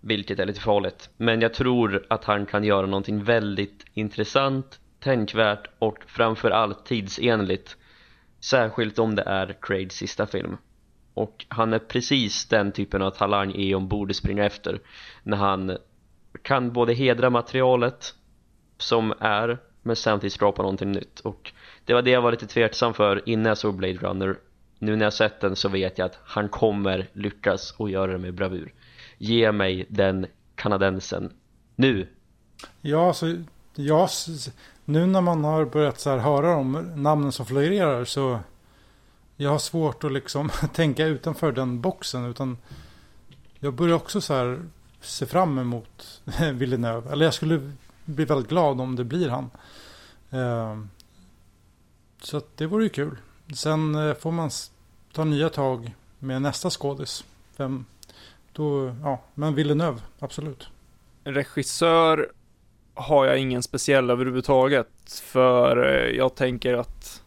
Vilket är lite farligt. Men jag tror att han kan göra någonting väldigt intressant, tänkvärt och framförallt tidsenligt. Särskilt om det är Craigs sista film. Och han är precis den typen av talang Eon borde springa efter När han kan både hedra materialet som är men samtidigt skapa någonting nytt. Och det var det jag var lite tveksam för innan jag såg Blade Runner. Nu när jag sett den så vet jag att han kommer lyckas och göra det med bravur. Ge mig den kanadensen. Nu! Ja, så ja, nu när man har börjat så här höra om namnen som florerar så jag har svårt att liksom tänka utanför den boxen utan jag börjar också så här se fram emot Villeneuve. Eller jag skulle bli väldigt glad om det blir han. Ehm, så att det vore ju kul. Sen eh, får man ta nya tag med nästa skådis. Vem, då, ja, men Villeneuve, absolut. Regissör har jag ingen speciell överhuvudtaget, för eh, jag tänker att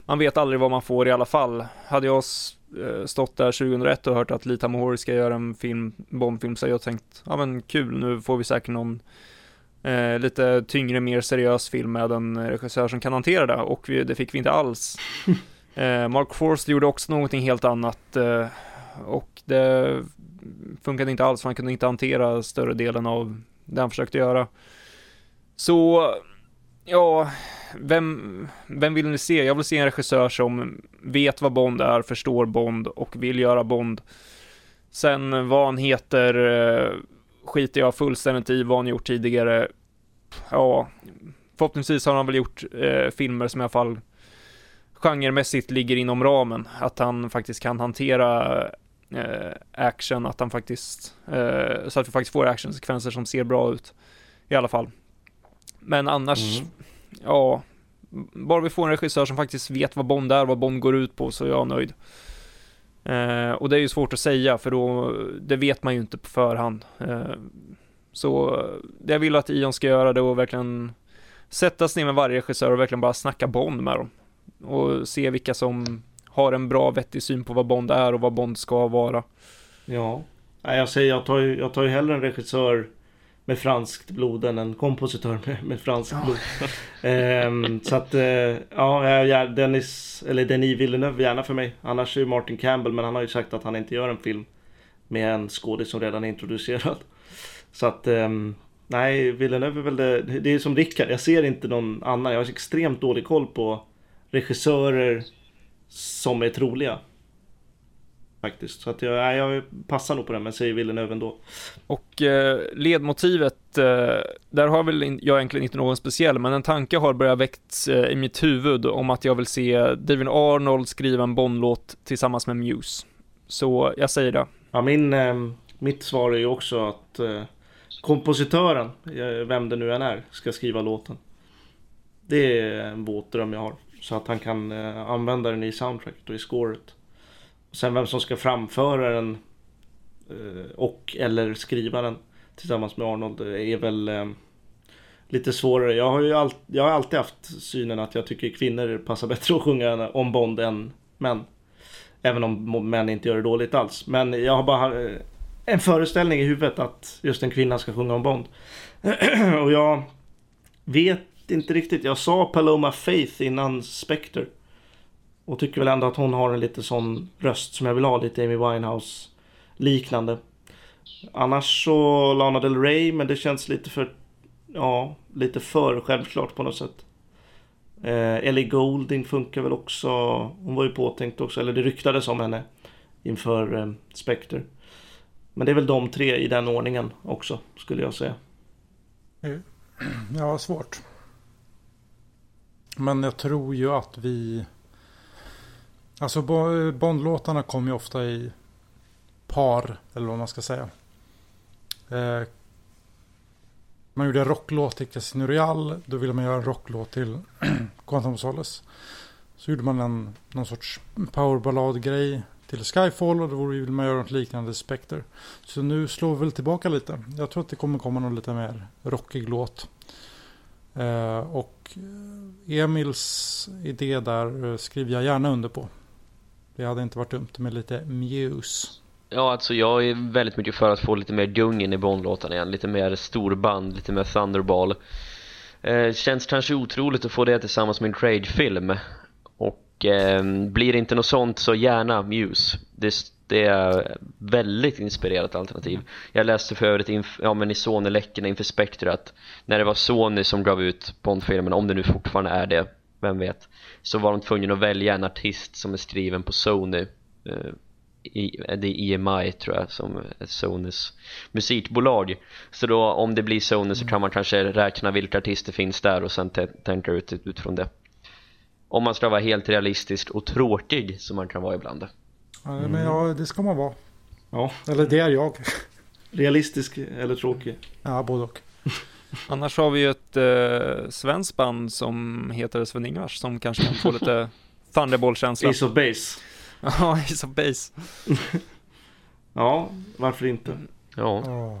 man vet aldrig vad man får i alla fall. Hade jag eh, stått där 2001 och hört att Lee Tamahori ska göra en film, Bondfilm, så hade jag tänkt, ja men kul, nu får vi säkert någon eh, lite tyngre, mer seriös film med en regissör som kan hantera det och vi, det fick vi inte alls. eh, Mark Forster gjorde också någonting helt annat eh, och det funkade inte alls för han kunde inte hantera större delen av det han försökte göra. Så, ja, vem, vem vill ni se? Jag vill se en regissör som vet vad Bond är, förstår Bond och vill göra Bond. Sen vad han heter eh, skiter jag fullständigt i vad han gjort tidigare. Ja, förhoppningsvis har han väl gjort eh, filmer som i alla fall genremässigt ligger inom ramen. Att han faktiskt kan hantera eh, action, att han faktiskt, eh, så att vi faktiskt får actionsekvenser som ser bra ut. I alla fall. Men annars, mm. ja, bara vi får en regissör som faktiskt vet vad Bond är, vad Bond går ut på, så är jag nöjd. Eh, och det är ju svårt att säga, för då, det vet man ju inte på förhand. Eh, så det jag vill att Ion ska göra det och verkligen sätta sig ner med varje regissör och verkligen bara snacka Bond med dem. Och se vilka som har en bra vettig syn på vad Bond är och vad Bond ska vara. Ja, jag säger jag tar ju, jag tar ju hellre en regissör med franskt blod än en kompositör med, med franskt ja. blod. ehm, så att, eh, ja, Dennis, eller Denis Villeneuve gärna för mig. Annars är ju Martin Campbell, men han har ju sagt att han inte gör en film med en skådis som redan är introducerad. Så att, ehm, nej, Villeneuve är väl det, det är som Rickard, jag ser inte någon annan. Jag har extremt dålig koll på regissörer som är troliga. Faktiskt. Så att jag, jag passar nog på den men säger Villeneuve ändå. Och eh, ledmotivet, eh, där har väl in, jag egentligen inte någon speciell, men en tanke har börjat väckts eh, i mitt huvud om att jag vill se David Arnold skriva en Bond-låt tillsammans med Muse. Så jag säger det. Ja, min, eh, mitt svar är ju också att eh, kompositören, eh, vem det nu än är, ska skriva låten. Det är en våt dröm jag har. Så att han kan använda den i soundtracket och i scoret. Sen vem som ska framföra den eh, och eller skriva den tillsammans med Arnold är väl eh, lite svårare. Jag har ju all, jag har alltid haft synen att jag tycker kvinnor passar bättre att sjunga om Bond än män. Även om män inte gör det dåligt alls. Men jag har bara eh, en föreställning i huvudet att just en kvinna ska sjunga om Bond. och jag vet inte riktigt. Jag sa Paloma Faith innan Spectre. Och tycker väl ändå att hon har en lite sån röst som jag vill ha, lite Amy Winehouse liknande. Annars så Lana Del Rey, men det känns lite för, ja, lite för självklart på något sätt. Eh, Ellie Goulding funkar väl också. Hon var ju påtänkt också, eller det ryktades om henne inför eh, Spectre. Men det är väl de tre i den ordningen också, skulle jag säga. Mm. Ja, svårt. Men jag tror ju att vi Alltså Bondlåtarna kom ju ofta i par, eller vad man ska säga. Eh, man gjorde en rocklåt till Casino Royale, då ville man göra en rocklåt till Quantum of Solace. Så gjorde man en, någon sorts powerballad-grej till Skyfall och då ville man göra något liknande Spectre. Så nu slår vi väl tillbaka lite. Jag tror att det kommer komma någon lite mer rockig låt. Eh, och Emils idé där eh, skriver jag gärna under på. Det hade inte varit dumt med lite Muse. Ja, alltså jag är väldigt mycket för att få lite mer gung in i Bondlåtarna igen. Lite mer storband, lite mer Thunderball. Eh, känns kanske otroligt att få det tillsammans med en Craig-film. Och eh, blir det inte något sånt så gärna Muse. Det, det är väldigt inspirerat alternativ. Jag läste för övrigt inf- ja, men i Sony-läckorna inför Spectre att när det var Sony som gav ut Bond-filmerna, om det nu fortfarande är det, vem vet. Så var de tvungna att välja en artist som är skriven på Sony eh, i, det är EMI tror jag som är Sonys musikbolag. Så då om det blir Sony så kan man kanske räkna vilka artister finns där och sen tänka ut utifrån det. Om man ska vara helt realistisk och tråkig som man kan vara ibland. Ja, men ja, det ska man vara. Ja. eller det är jag. Realistisk eller tråkig? Ja, både och Annars har vi ju ett eh, svenskt band som heter Sven-Ingvars som kanske kan få lite Thunderball-känsla. Ace of Base. ja, Ace of Base. ja, varför inte? Ja. Oh.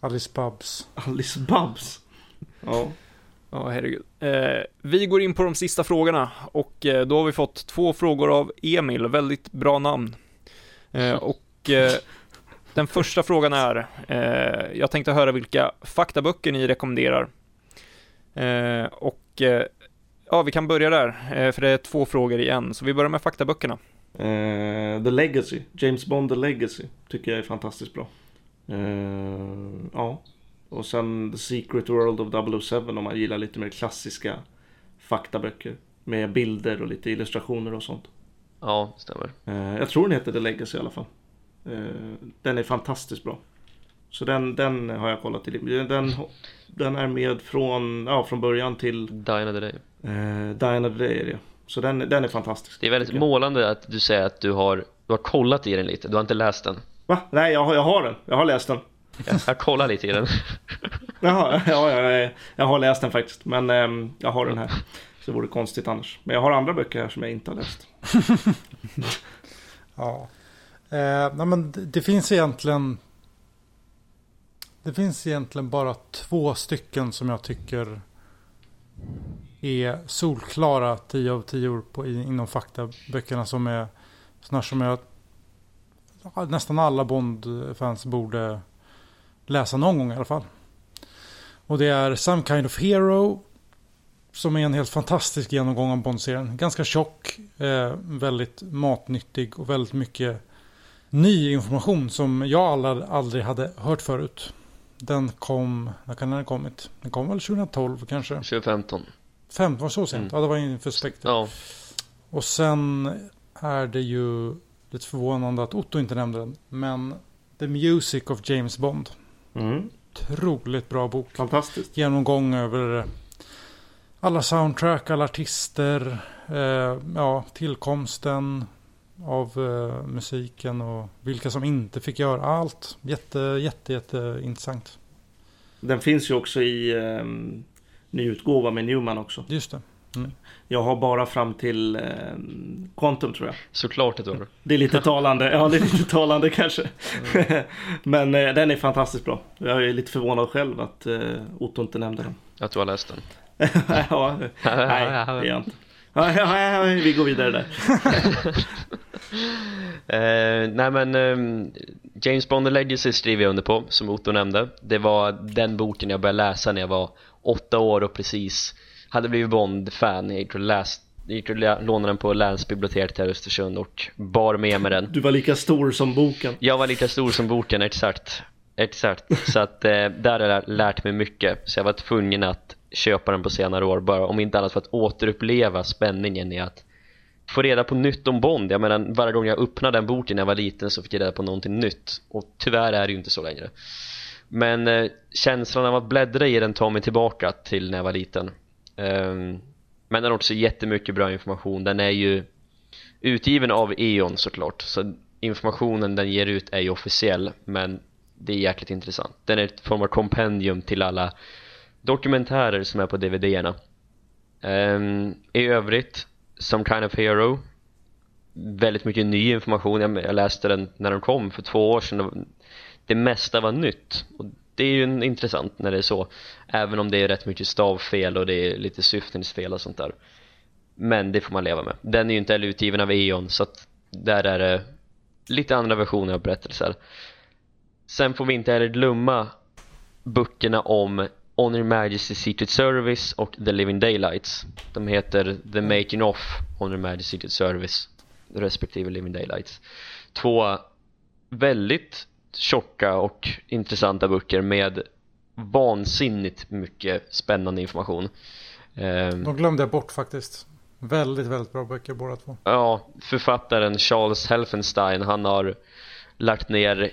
Alice Babs. Alice Babs. Ja. Ja, herregud. Eh, vi går in på de sista frågorna och eh, då har vi fått två frågor av Emil, väldigt bra namn. Eh, och eh, den första frågan är, eh, jag tänkte höra vilka faktaböcker ni rekommenderar. Eh, och eh, ja, vi kan börja där, eh, för det är två frågor i en, så vi börjar med faktaböckerna. Eh, The Legacy, James Bond The Legacy, tycker jag är fantastiskt bra. Eh, ja, och sen The Secret World of 007 om man gillar lite mer klassiska faktaböcker. Med bilder och lite illustrationer och sånt. Ja, stämmer. Eh, jag tror den heter The Legacy i alla fall. Eh, den är fantastiskt bra. Så den, den har jag kollat till. Den, den är med från, ja, från början till Die Another Day. eh, Die Another Day är det. Så den, den är fantastisk. Det är väldigt målande att du säger att du har, du har kollat i den lite, du har inte läst den. Va? Nej, jag har, jag har den. Jag har läst den. Jag, jag kollar lite i den. Jaha, ja, jag, jag har läst den faktiskt. Men ehm, jag har den här. Så det vore konstigt annars. Men jag har andra böcker här som jag inte har läst. Ja. Eh, nej men det, det finns egentligen. Det finns egentligen bara två stycken som jag tycker är solklara 10 av 10 på, inom faktaböckerna som är sådana som jag nästan alla Bond-fans borde läsa någon gång i alla fall. Och det är Some Kind of Hero som är en helt fantastisk genomgång av Bond-serien. Ganska tjock, eh, väldigt matnyttig och väldigt mycket ny information som jag aldrig, aldrig hade hört förut. Den kom, när kan den ha kommit? Den kom väl 2012 kanske? 2015. Fem, var så sent? Mm. Ja, det var inför Spectre. Ja, Och sen är det ju lite förvånande att Otto inte nämnde den. Men The Music of James Bond. Mm. Otroligt bra bok. Fantastiskt. Genomgång över alla soundtrack, alla artister. Eh, ja, tillkomsten av eh, musiken och vilka som inte fick göra allt. Jätte, jätte, jätte intressant. Den finns ju också i um, nyutgåva med Newman också. Just det. Jag har bara fram till ehm, Quantum tror jag. såklart ett år. Det är lite talande. Ja, det är lite talande kanske. Men eh, den är fantastiskt bra. Jag är lite förvånad själv att eh, Otto inte nämnde den. Att du har läst den. ja, nej, det är jag inte. Ja, ja, ja, vi går vidare där. Eh, nej men ehm, James Bond The Legacy skriver jag under på, som Otto nämnde. Det var den boken jag började läsa när jag var åtta år och precis hade blivit Bond-fan. Jag gick och, gick och lånade den på länsbiblioteket här i Östersund och bar med mig den. Du var lika stor som boken. Jag var lika stor som boken, exakt. Exakt, så att eh, där har jag lärt mig mycket. Så jag var tvungen att köpa den på senare år, bara om inte annat för att återuppleva spänningen i att få reda på nytt om Bond. Jag menar, varje gång jag öppnade den boken när jag var liten så fick jag reda på någonting nytt. Och tyvärr är det ju inte så längre. Men eh, känslan av att bläddra i den tar mig tillbaka till när jag var liten. Um, men den har också jättemycket bra information. Den är ju utgiven av E.ON såklart. Så informationen den ger ut är ju officiell. Men det är jäkligt intressant. Den är ett form av kompendium till alla dokumentärer som är på DVD-erna. Um, ehm, I övrigt, Some Kind of Hero Väldigt mycket ny information, jag, jag läste den när den kom för två år sedan Det- mesta var nytt. Och det är ju intressant när det är så Även om det är rätt mycket stavfel och det är lite syftningsfel och sånt där. Men det får man leva med. Den är ju inte heller utgiven av E.ON så att där är det lite andra versioner av berättelser. Sen får vi inte heller glömma böckerna om On Your Majesty's Secret Service och The Living Daylights De heter The Making of On Your Majesty's Secret Service respektive Living Daylights Två väldigt tjocka och intressanta böcker med vansinnigt mycket spännande information Ehm, De glömde jag bort faktiskt. Väldigt, väldigt bra böcker båda två. Ja, författaren Charles Helfenstein han har lagt ner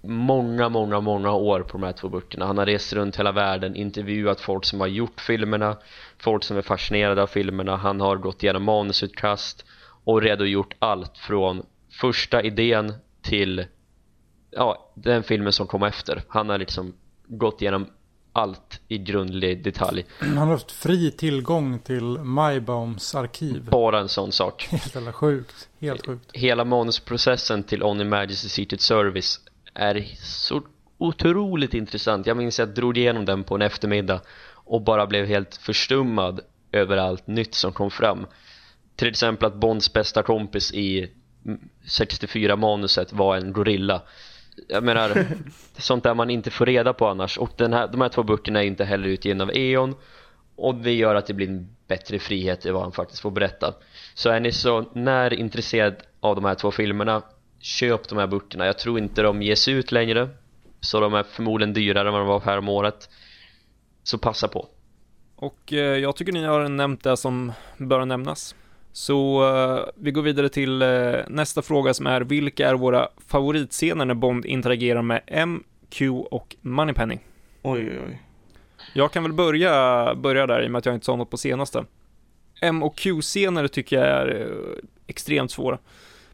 många, många, många år på de här två böckerna. Han har rest runt hela världen, intervjuat folk som har gjort filmerna, folk som är fascinerade av filmerna. Han har gått igenom manusutkast och redogjort allt från första idén till ja, den filmen som kom efter. Han har liksom gått igenom allt i grundlig detalj. Han har haft fri tillgång till Maibaums arkiv. Bara en sån sak. Helt jävla sjukt. Helt sjukt. hela manusprocessen till On Majesty's Secret Service är så otroligt intressant. Jag minns att jag drog igenom den på en eftermiddag och bara blev helt förstummad över allt nytt som kom fram. Till exempel att Bonds bästa kompis i 64 manuset var en gorilla. jag menar sånt där man inte får reda på annars och den här, de här två böckerna är inte heller utgivna av E.ON och det gör att det blir en bättre frihet i vad han faktiskt får berätta så är ni så när intresserad av de här två filmerna köp de här böckerna jag tror inte de ges ut längre så de är förmodligen dyrare än vad de var här om året så passa på Och eh, jag tycker ni har nämnt det som bör nämnas. Så eh, vi går vidare till eh, nästa fråga som är vilka är våra favoritscener när Bond interagerar med M, Q och Moneypenny? Oj, oj, oj. Jag kan väl börja, börja där i och med att jag inte sa något på senaste. M och Q-scener tycker jag är eh, extremt svåra.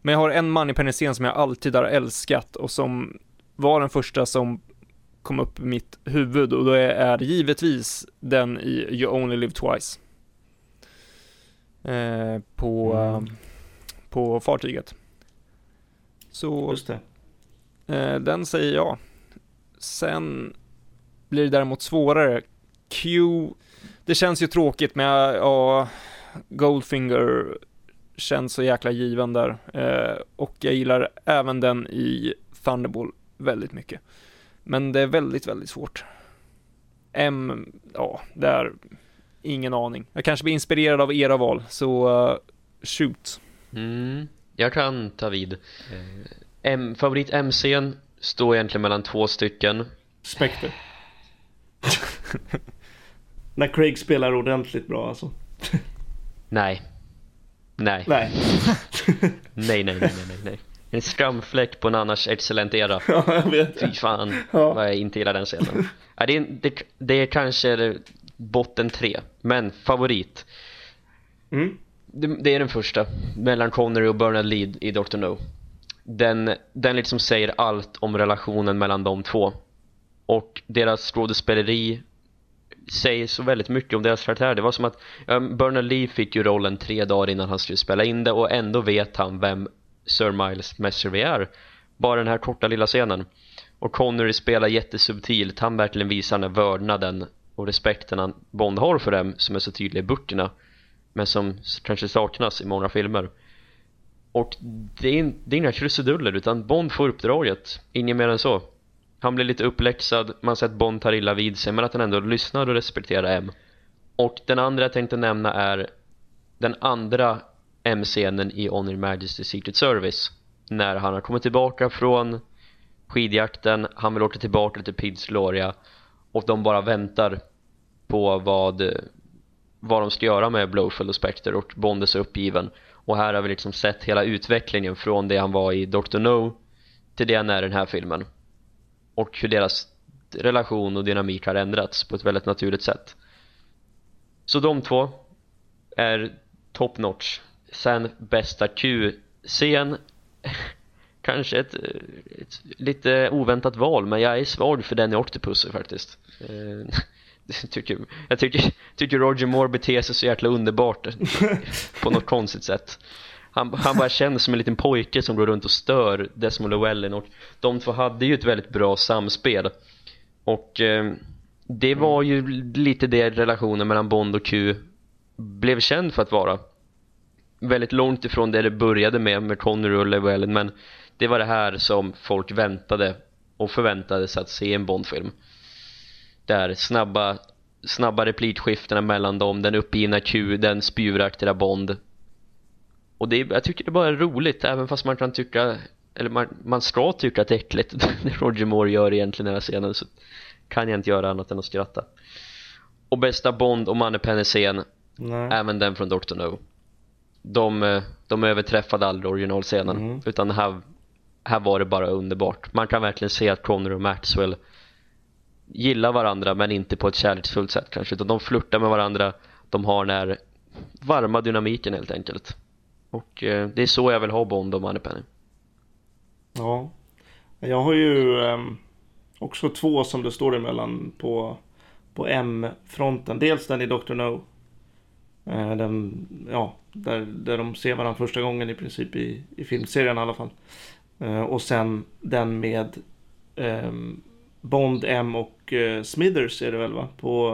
Men jag har en Moneypenny-scen som jag alltid har älskat och som var den första som kom upp i mitt huvud och det är givetvis den i You Only Live Twice. Eh, på, Mm. på fartyget. Så Just det. Eh, den säger jag. Sen blir det däremot svårare. Q, det känns ju tråkigt men ja, Goldfinger känns så jäkla given där. Eh, och jag gillar även den i Thunderball väldigt mycket. Men det är väldigt, väldigt svårt. M, ja, det är ingen aning. Jag kanske blir inspirerad av era val, så eh, shoot. Mm, jag kan ta vid. Eh, M, favorit MC'n står egentligen mellan två stycken. Spectre. När Craig spelar ordentligt bra alltså. Nej. Nej. Nej. Nej, nej, nej, nej, nej. En skamfläck på en annars excellent era. ja, jag vet. Fy fan Ja. vad jag inte gillar den scenen. Ja, det, är, det, det är kanske botten tre, men favorit. Mm. Det, det är den första, mellan Connery och Bernard Lee i Dr. No. Den, den liksom säger allt om relationen mellan de två. Och deras skådespeleri säger så väldigt mycket om deras karaktär. Det var som att um, Bernard Lee fick ju rollen tre dagar innan han skulle spela in det och ändå vet han vem Sir Miles Messervy är. Bara den här korta lilla scenen. Och Connery spelar jättesubtilt, han verkligen visar den här vördnaden och respekten han Bond har för dem som är så tydliga i böckerna men som kanske saknas i många filmer. Och det är, det är inga krusiduller utan Bond får uppdraget, inget mer än så. Han blir lite uppläxad, man ser att Bond tar illa vid sig men att han ändå lyssnar och respekterar M. Och den andra jag tänkte nämna är den andra M-scenen i On Your Majesty's Secret Service när han har kommit tillbaka från skidjakten, han vill åka tillbaka till Pids Gloria och de bara väntar på vad, vad de ska göra med Blowfield och Spectre och Bond är så uppgiven och här har vi liksom sett hela utvecklingen från det han var i Dr. No till det han är i den här filmen och hur deras relation och dynamik har ändrats på ett väldigt naturligt sätt. Så de två är top notch. Sen bästa Q-scen kanske ett, ett lite oväntat val men jag är svag för den i Octopussy faktiskt. Eh, tycker, jag tycker, tycker Roger Moore beter sig så jäkla underbart på något konstigt sätt han, han bara känns som en liten pojke som går runt och stör Desmond Llewellyn och de två hade ju ett väldigt bra samspel. Och eh, det var ju lite det relationen mellan Bond och Q blev känd för att vara. Väldigt långt ifrån det det började med med Connery och Llewellyn men det var det här som folk väntade och förväntade sig att se i en Bondfilm. Där snabba snabba replikskiftena mellan dem, den uppgivna Q, den spjuraktiga Bond och det, jag tycker det bara är roligt även fast man kan tycka eller man, man ska tycka att det är äckligt det Roger Moore gör egentligen i den här scenen så kan jag inte göra annat än att skratta. Och bästa Bond och Moneypenny-scen även den från Dr. No. De, eh, de överträffade aldrig originalscenen Mm. utan här, här var det bara underbart. Man kan verkligen se att Connery och Maxwell gillar varandra men inte på ett kärleksfullt sätt kanske utan de flörtar med varandra. De har den här varma dynamiken helt enkelt och eh, det är så jag vill ha Bond och Moneypenny Ja. Jag har ju ehm, också två som det står emellan på, på M-fronten. Dels den i Dr. No. Eh, den, ja, där, där de ser varandra första gången i princip i, i filmserien i alla fall. Eh, och sen den med ehm, Bond, M och Smithers är det väl va? På,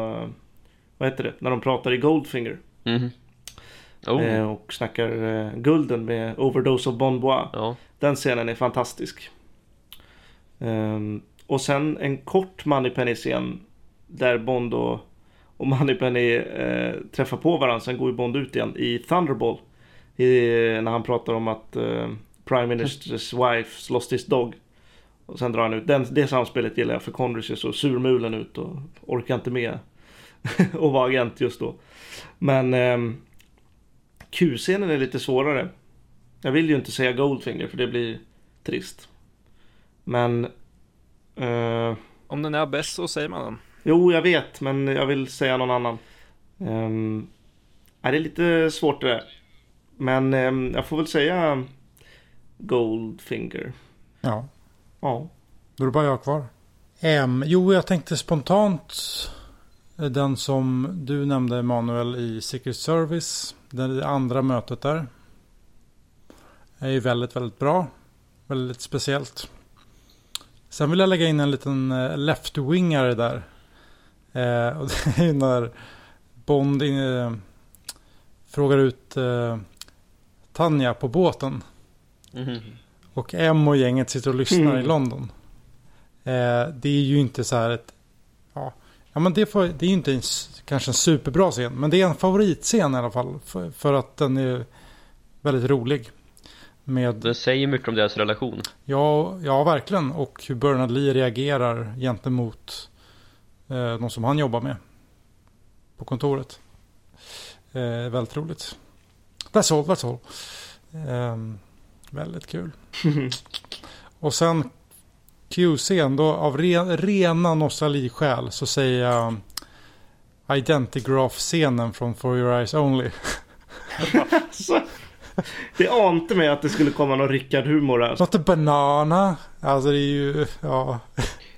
vad heter det? När de pratar i Goldfinger. Mhm. Oh, Eh, och snackar eh, gulden med Overdose of Bon Bois. ja, Den scenen är fantastisk. Um, och sen en kort Moneypenny-scen där Bond och, och Moneypenny eh, träffar på varandra. Sen går ju Bond ut igen i Thunderball. I, när han pratar om att eh, Prime Minister's wife lost his dog. Och sen drar han ut. Den, det samspelet gillar jag för Connery ser så surmulen ut och orkar inte med och vara agent just då. Men eh, Q-scenen är lite svårare. Jag vill ju inte säga Goldfinger för det blir trist. Men... Eh, Om den är bäst så säger man den. Jo, jag vet, men jag vill säga någon annan. Um, är det är lite svårt det där. Men um, jag får väl säga Goldfinger. Ja, Ja. då är det bara jag kvar. Em, jo, jag tänkte spontant eh, den som du nämnde Emanuel i Secret Service. Det andra mötet där. Är ju väldigt, väldigt bra. Väldigt speciellt. Sen vill jag lägga in en liten eh, left-wingare där. Eh, och det är ju när Bond eh, frågar ut eh, Tanja på båten. Mhm. Och M och gänget sitter och lyssnar Mm. i London. Eh, det är ju inte så här ett... Ja, men det, får, det är ju inte en, kanske en superbra scen. Men det är en favoritscen i alla fall. För, för att den är väldigt rolig. Med, Den säger mycket om deras relation. ja, ja, verkligen. Och hur Bernard Lee reagerar gentemot eh, de som han jobbar med. På kontoret. Eh, väldigt roligt. That's all, that's all. Ehm, väldigt kul. Och sen Q-scen då av re, rena nostalgiskäl så säger jag Identigraph-scenen från For Your Eyes Only. Så, det ante mig att det skulle komma någon Rickard-humor här. Not a banana. Alltså det är ju, ja.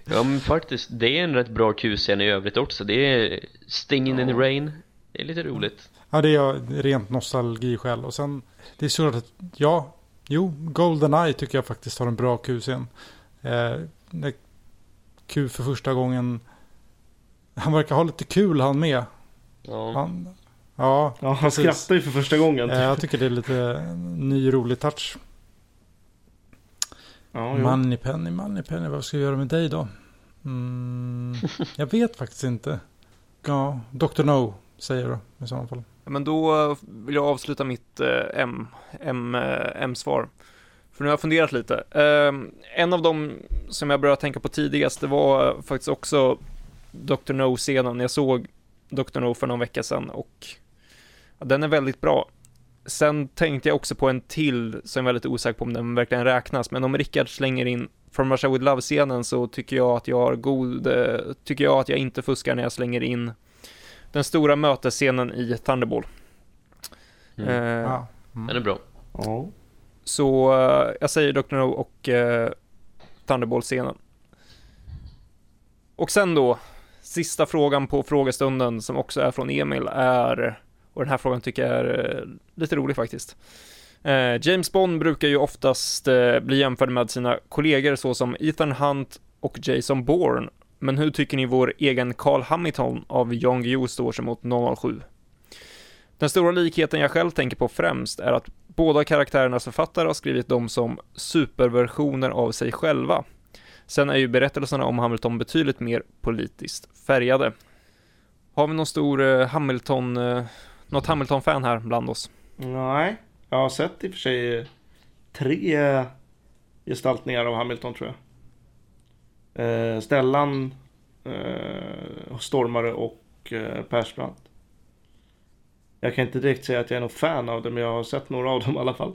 Ja men faktiskt, det är en rätt bra Q-scen i övrigt också. Det är Stinging in the Rain. Det är lite roligt. Ja det är rent nostalgiskäl. Och sen, det är så att, ja, jo, Goldeneye tycker jag faktiskt har en bra Q-scen. Eh, Q för första gången, han verkar ha lite kul han med. Ja. Han, ja, Ja, han precis. skrattar ju för första gången. Eh, Jag tycker det är lite ny rolig touch. Ja. Moneypenny, Moneypenny, vad ska vi göra med dig då? Mm, jag vet faktiskt inte. Ja, Dr. No säger du i så fall. Men då vill jag avsluta mitt eh, M, M, eh, M-svar. För nu har jag funderat lite. Eh, en av dem som jag började tänka på tidigast, det var faktiskt också Dr. No-scenen. Jag såg Dr. No för någon vecka sedan och ja, den är väldigt bra. Sen tänkte jag också på en till som jag är väldigt osäker på om den verkligen räknas, men om Rickard slänger in From Russia With Love-scenen så tycker jag att jag har god, eh, tycker jag att jag inte fuskar när jag slänger in den stora mötesscenen i Thunderball. Mm. Eh, Ja. Den Mm. är bra. Ja. Så eh, jag säger Dr. No och uh, Thunderball-scenen. Och sen då, sista frågan på frågestunden som också är från Emil är, och den här frågan tycker jag är eh, lite rolig faktiskt. Uh, James Bond brukar ju oftast bli jämförd med sina kollegor såsom Ethan Hunt och Jason Bourne. Men hur tycker ni vår egen Carl Hamilton av Jan Guillou står sig mot 007? Den stora likheten jag själv tänker på främst är att båda karaktärernas författare har skrivit dem som superversioner av sig själva. Sen är ju berättelserna om Hamilton betydligt mer politiskt färgade. Har vi någon stor eh, Hamilton, eh, något Hamilton-fan här bland oss? Nej, jag har sett i och för sig eh, tre gestaltningar av Hamilton tror jag. Eh, Stellan, eh, Stormare och eh, Persbrandt. Jag kan inte direkt säga att jag är någon fan av det, men jag har sett några av dem i alla fall.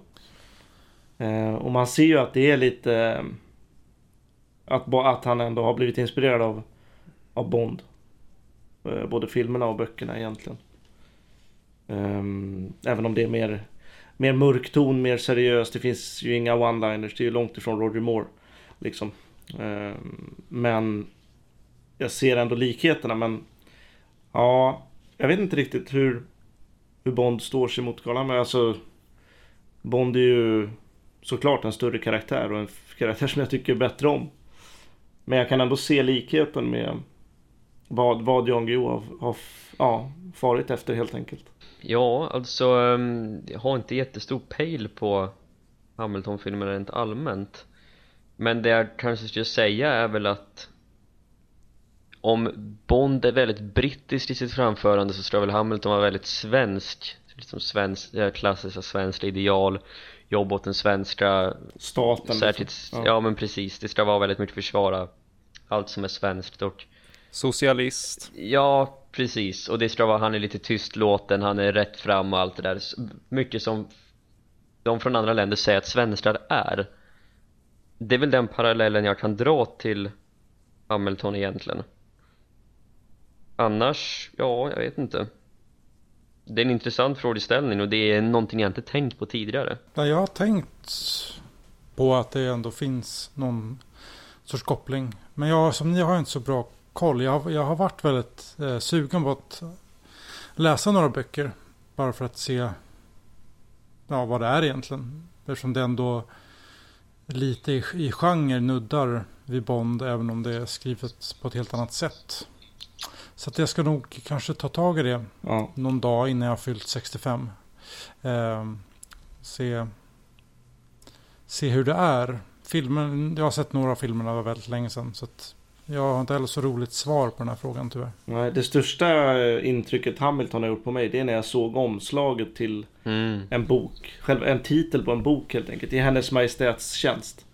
Eh, och man ser ju att det är lite... eh, Att, att han ändå har blivit inspirerad av, av Bond. Eh, både filmerna och böckerna egentligen. Eh, även om det är mer, mer mörk ton, mer seriöst. Det finns ju inga one-liners. Det är ju långt ifrån Roger Moore. Liksom. Eh, men jag ser ändå likheterna. Men ja, jag vet inte riktigt hur, hur Bond står sig mot Karl Men alltså Bond är ju såklart en större karaktär och en karaktär som jag tycker bättre om. Men jag kan ändå se likheten med vad, vad Jan Guillou har, har ja, farit efter helt enkelt. Ja, alltså ehm, jag har inte jättestor pejl på Hamilton-filmer rent allmänt Men det jag kanske skulle säga är väl att om Bond är väldigt brittisk i sitt framförande så ska väl Hamilton vara väldigt svensk liksom svensk, det klassiska svenska ideal jobba åt den svenska Staten. särskilt, liksom. ja. Ja. men precis, det ska vara väldigt mycket försvara allt som är svenskt och Socialist. Ja, precis. Och det ska vara, han är lite tystlåten, han är rätt fram och allt det där. Mycket som de från andra länder säger att svenskar är. Det är väl den parallellen jag kan dra till Hamilton egentligen. Annars, ja, jag vet inte. Det är en intressant frågeställning och det är någonting jag inte tänkt på tidigare. Jag har tänkt på att det ändå finns någon sorts koppling. Men jag, som ni har jag inte så bra koll. Jag, har- jag har varit väldigt eh, sugen på att läsa några böcker. Bara för att se ja, vad det är egentligen. Eftersom det ändå lite i, i genre nuddar vid Bond. Även om det är skrivet på ett helt annat sätt. Så att jag ska nog kanske ta tag i det Ja. någon dag innan jag har fyllt 65. Eh, se, se hur det är. Filmen, jag har sett några av filmerna, var väldigt länge sedan. Så att jag har inte heller så roligt svar på den här frågan tyvärr. Nej, det största eh, intrycket Hamilton har gjort på mig det är när jag såg omslaget till Mm. en bok. Själv, en titel på en bok helt enkelt. I Hennes Majestäts tjänst.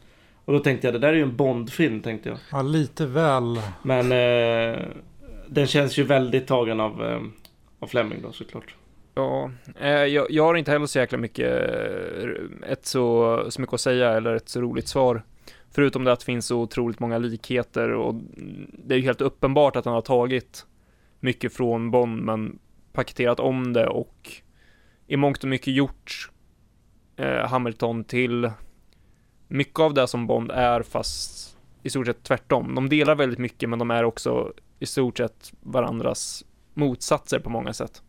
Och då tänkte jag det där är ju en Bond-film tänkte jag. Ja, lite väl. Men eh, den känns ju väldigt tagen av, eh, av Fleming då såklart. Ja, eh, jag, jag har inte heller så jäkla mycket, eh, ett så, så mycket att säga eller ett så roligt svar. Förutom det att det finns så otroligt många likheter och det är ju helt uppenbart att han har tagit mycket från Bond men paketerat om det och i mångt och mycket gjort eh, Hamilton till mycket av det som Bond är fast i stort sett tvärtom. De delar väldigt mycket men de är också i stort sett varandras motsatser på många sätt.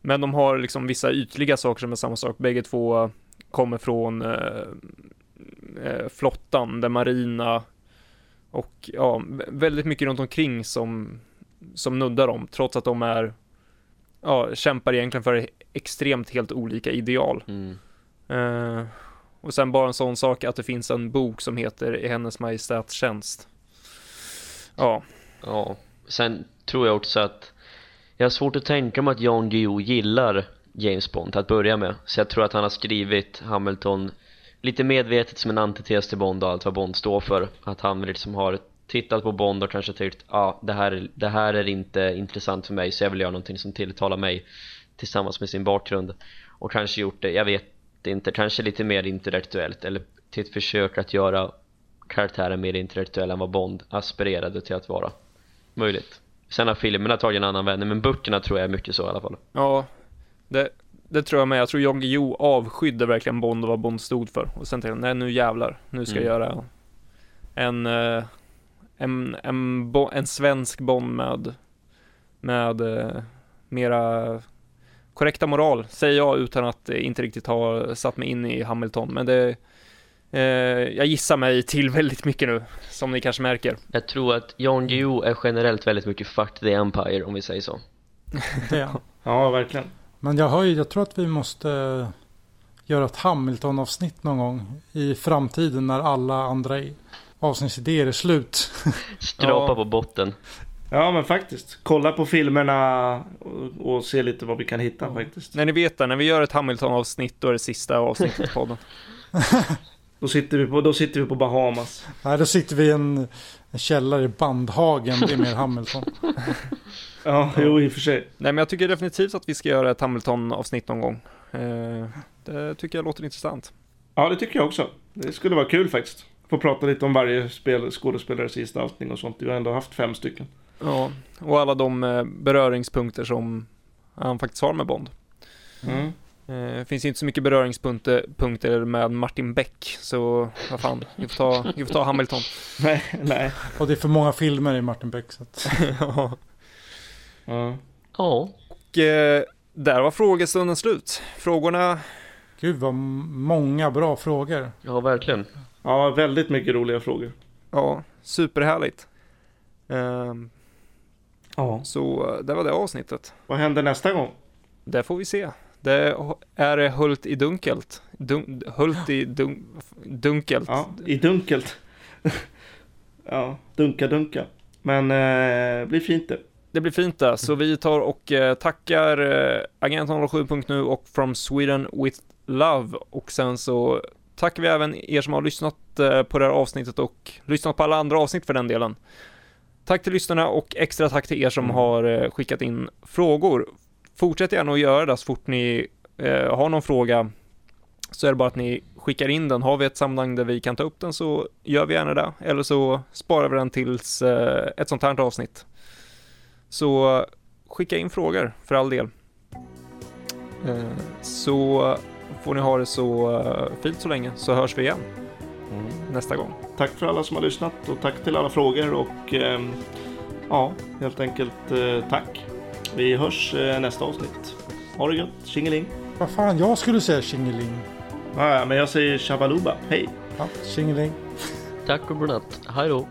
Men de har liksom vissa ytliga saker som är samma sak. Bägge två kommer från eh, eh, flottan, den marina och ja, vä- väldigt mycket runt omkring som, som nuddar dem, trots att de är ja, kämpar egentligen för extremt helt olika ideal. Mm. Eh, och sen bara en sån sak att det finns en bok som heter I hennes majestäts tjänst. Ja, Ja, sen tror jag också att jag har svårt att tänka mig att Jan Guillou gillar James Bond till att börja med. Så jag tror att han har skrivit Hamilton lite medvetet som en antites till Bond och allt vad Bond står för. Att han liksom har tittat på Bond och kanske tyckt ja ah, det, här, det här är inte intressant för mig så jag vill göra någonting som tilltalar mig tillsammans med sin bakgrund. Och kanske gjort det, jag vet inte, kanske lite mer intellektuellt eller till ett försök att göra karaktären mer intellektuell än vad Bond aspirerade till att vara Möjligt Sen har filmerna tagit en annan vändning men böckerna tror jag är mycket så i alla fall ja det, det tror jag med. Jag tror Jan Guillou avskydde verkligen Bond och vad Bond stod för. Och sen tänkte han, nej nu jävlar, nu ska jag Mm. göra en, eh, en, en, bo, en svensk Bond med, med eh, mera korrekta moral, säger jag utan att inte riktigt ha satt mig in i Hamilton. Men det, jag gissar mig till väldigt mycket nu, som ni kanske märker. Jag tror att Jan Guillou är generellt väldigt mycket fuck the Empire om vi säger så han. Ja, verkligen. Men jag, ju, jag tror att vi måste göra ett Hamilton-avsnitt någon gång i framtiden när alla andra avsnittsidéer är slut. Skrapa Ja. på botten Ja, men faktiskt. Kolla på filmerna och, och se lite vad vi kan hitta Ja. faktiskt. När ni vet det, när vi gör ett Hamilton-avsnitt, då är det sista avsnittet på podden. Då sitter vi på, då sitter vi på Bahamas. Nej, då sitter vi i en, en källare i Bandhagen. Det är mer Hamilton. Ja, jo i och för sig. Nej, men jag tycker definitivt att vi ska göra ett Hamilton-avsnitt någon gång. Eh, det tycker jag låter intressant. Ja, det tycker jag också. Det skulle vara kul faktiskt. Få prata lite om varje spel, skådespelares gestaltning och sånt. Vi har ändå haft fem stycken. Ja, och alla de eh, beröringspunkter som han faktiskt har med Bond. Mm. Eh, Det finns inte så mycket beröringspunkter punkter med Martin Beck, så vad fan, vi får ta, vi får ta Hamilton. Nej, nej. Och det är för många filmer i Martin Beck. Så att, Ja. Ja. Ja, Och eh, där var frågestunden slut. Frågorna, gud vad många bra frågor. ja verkligen ja, väldigt mycket roliga frågor. ja, superhärligt. Ehm, Ja. Så eh, det var det avsnittet. Vad händer nästa gång? Det får vi se. Det är Hult i dunkelt dun, hult i dun, dunkelt. Ja, i dunkelt. ja, dunka dunka. Men eh, blir fint det. Det blir fint det, så vi tar och eh, tackar eh, Agent 07.nu och From Sweden with Love och sen så tackar vi även er som har lyssnat eh, på det här avsnittet och lyssnat på alla andra avsnitt för den delen. Tack till lyssnarna och extra tack till er som Mm. har eh, skickat in frågor. Fortsätt gärna att göra det så fort ni eh, har någon fråga så är det bara att ni skickar in den. Har vi ett sammanhang där vi kan ta upp den så gör vi gärna det. Eller så sparar vi den tills eh, ett sånt här avsnitt. Så eh, skicka in frågor för all del. Eh, Så får ni ha det så eh, fint så länge så hörs vi igen nästa gång. Tack för alla som har lyssnat och tack till alla frågor och ehm, ja, helt enkelt eh, tack. Vi hörs eh, nästa avsnitt. Ha det gött, tjingeling. Vad fan, jag skulle säga tjingeling. Ja, men jag säger shabaluba, hej. Ja, tjingeling. Tack och godnatt. Hej då.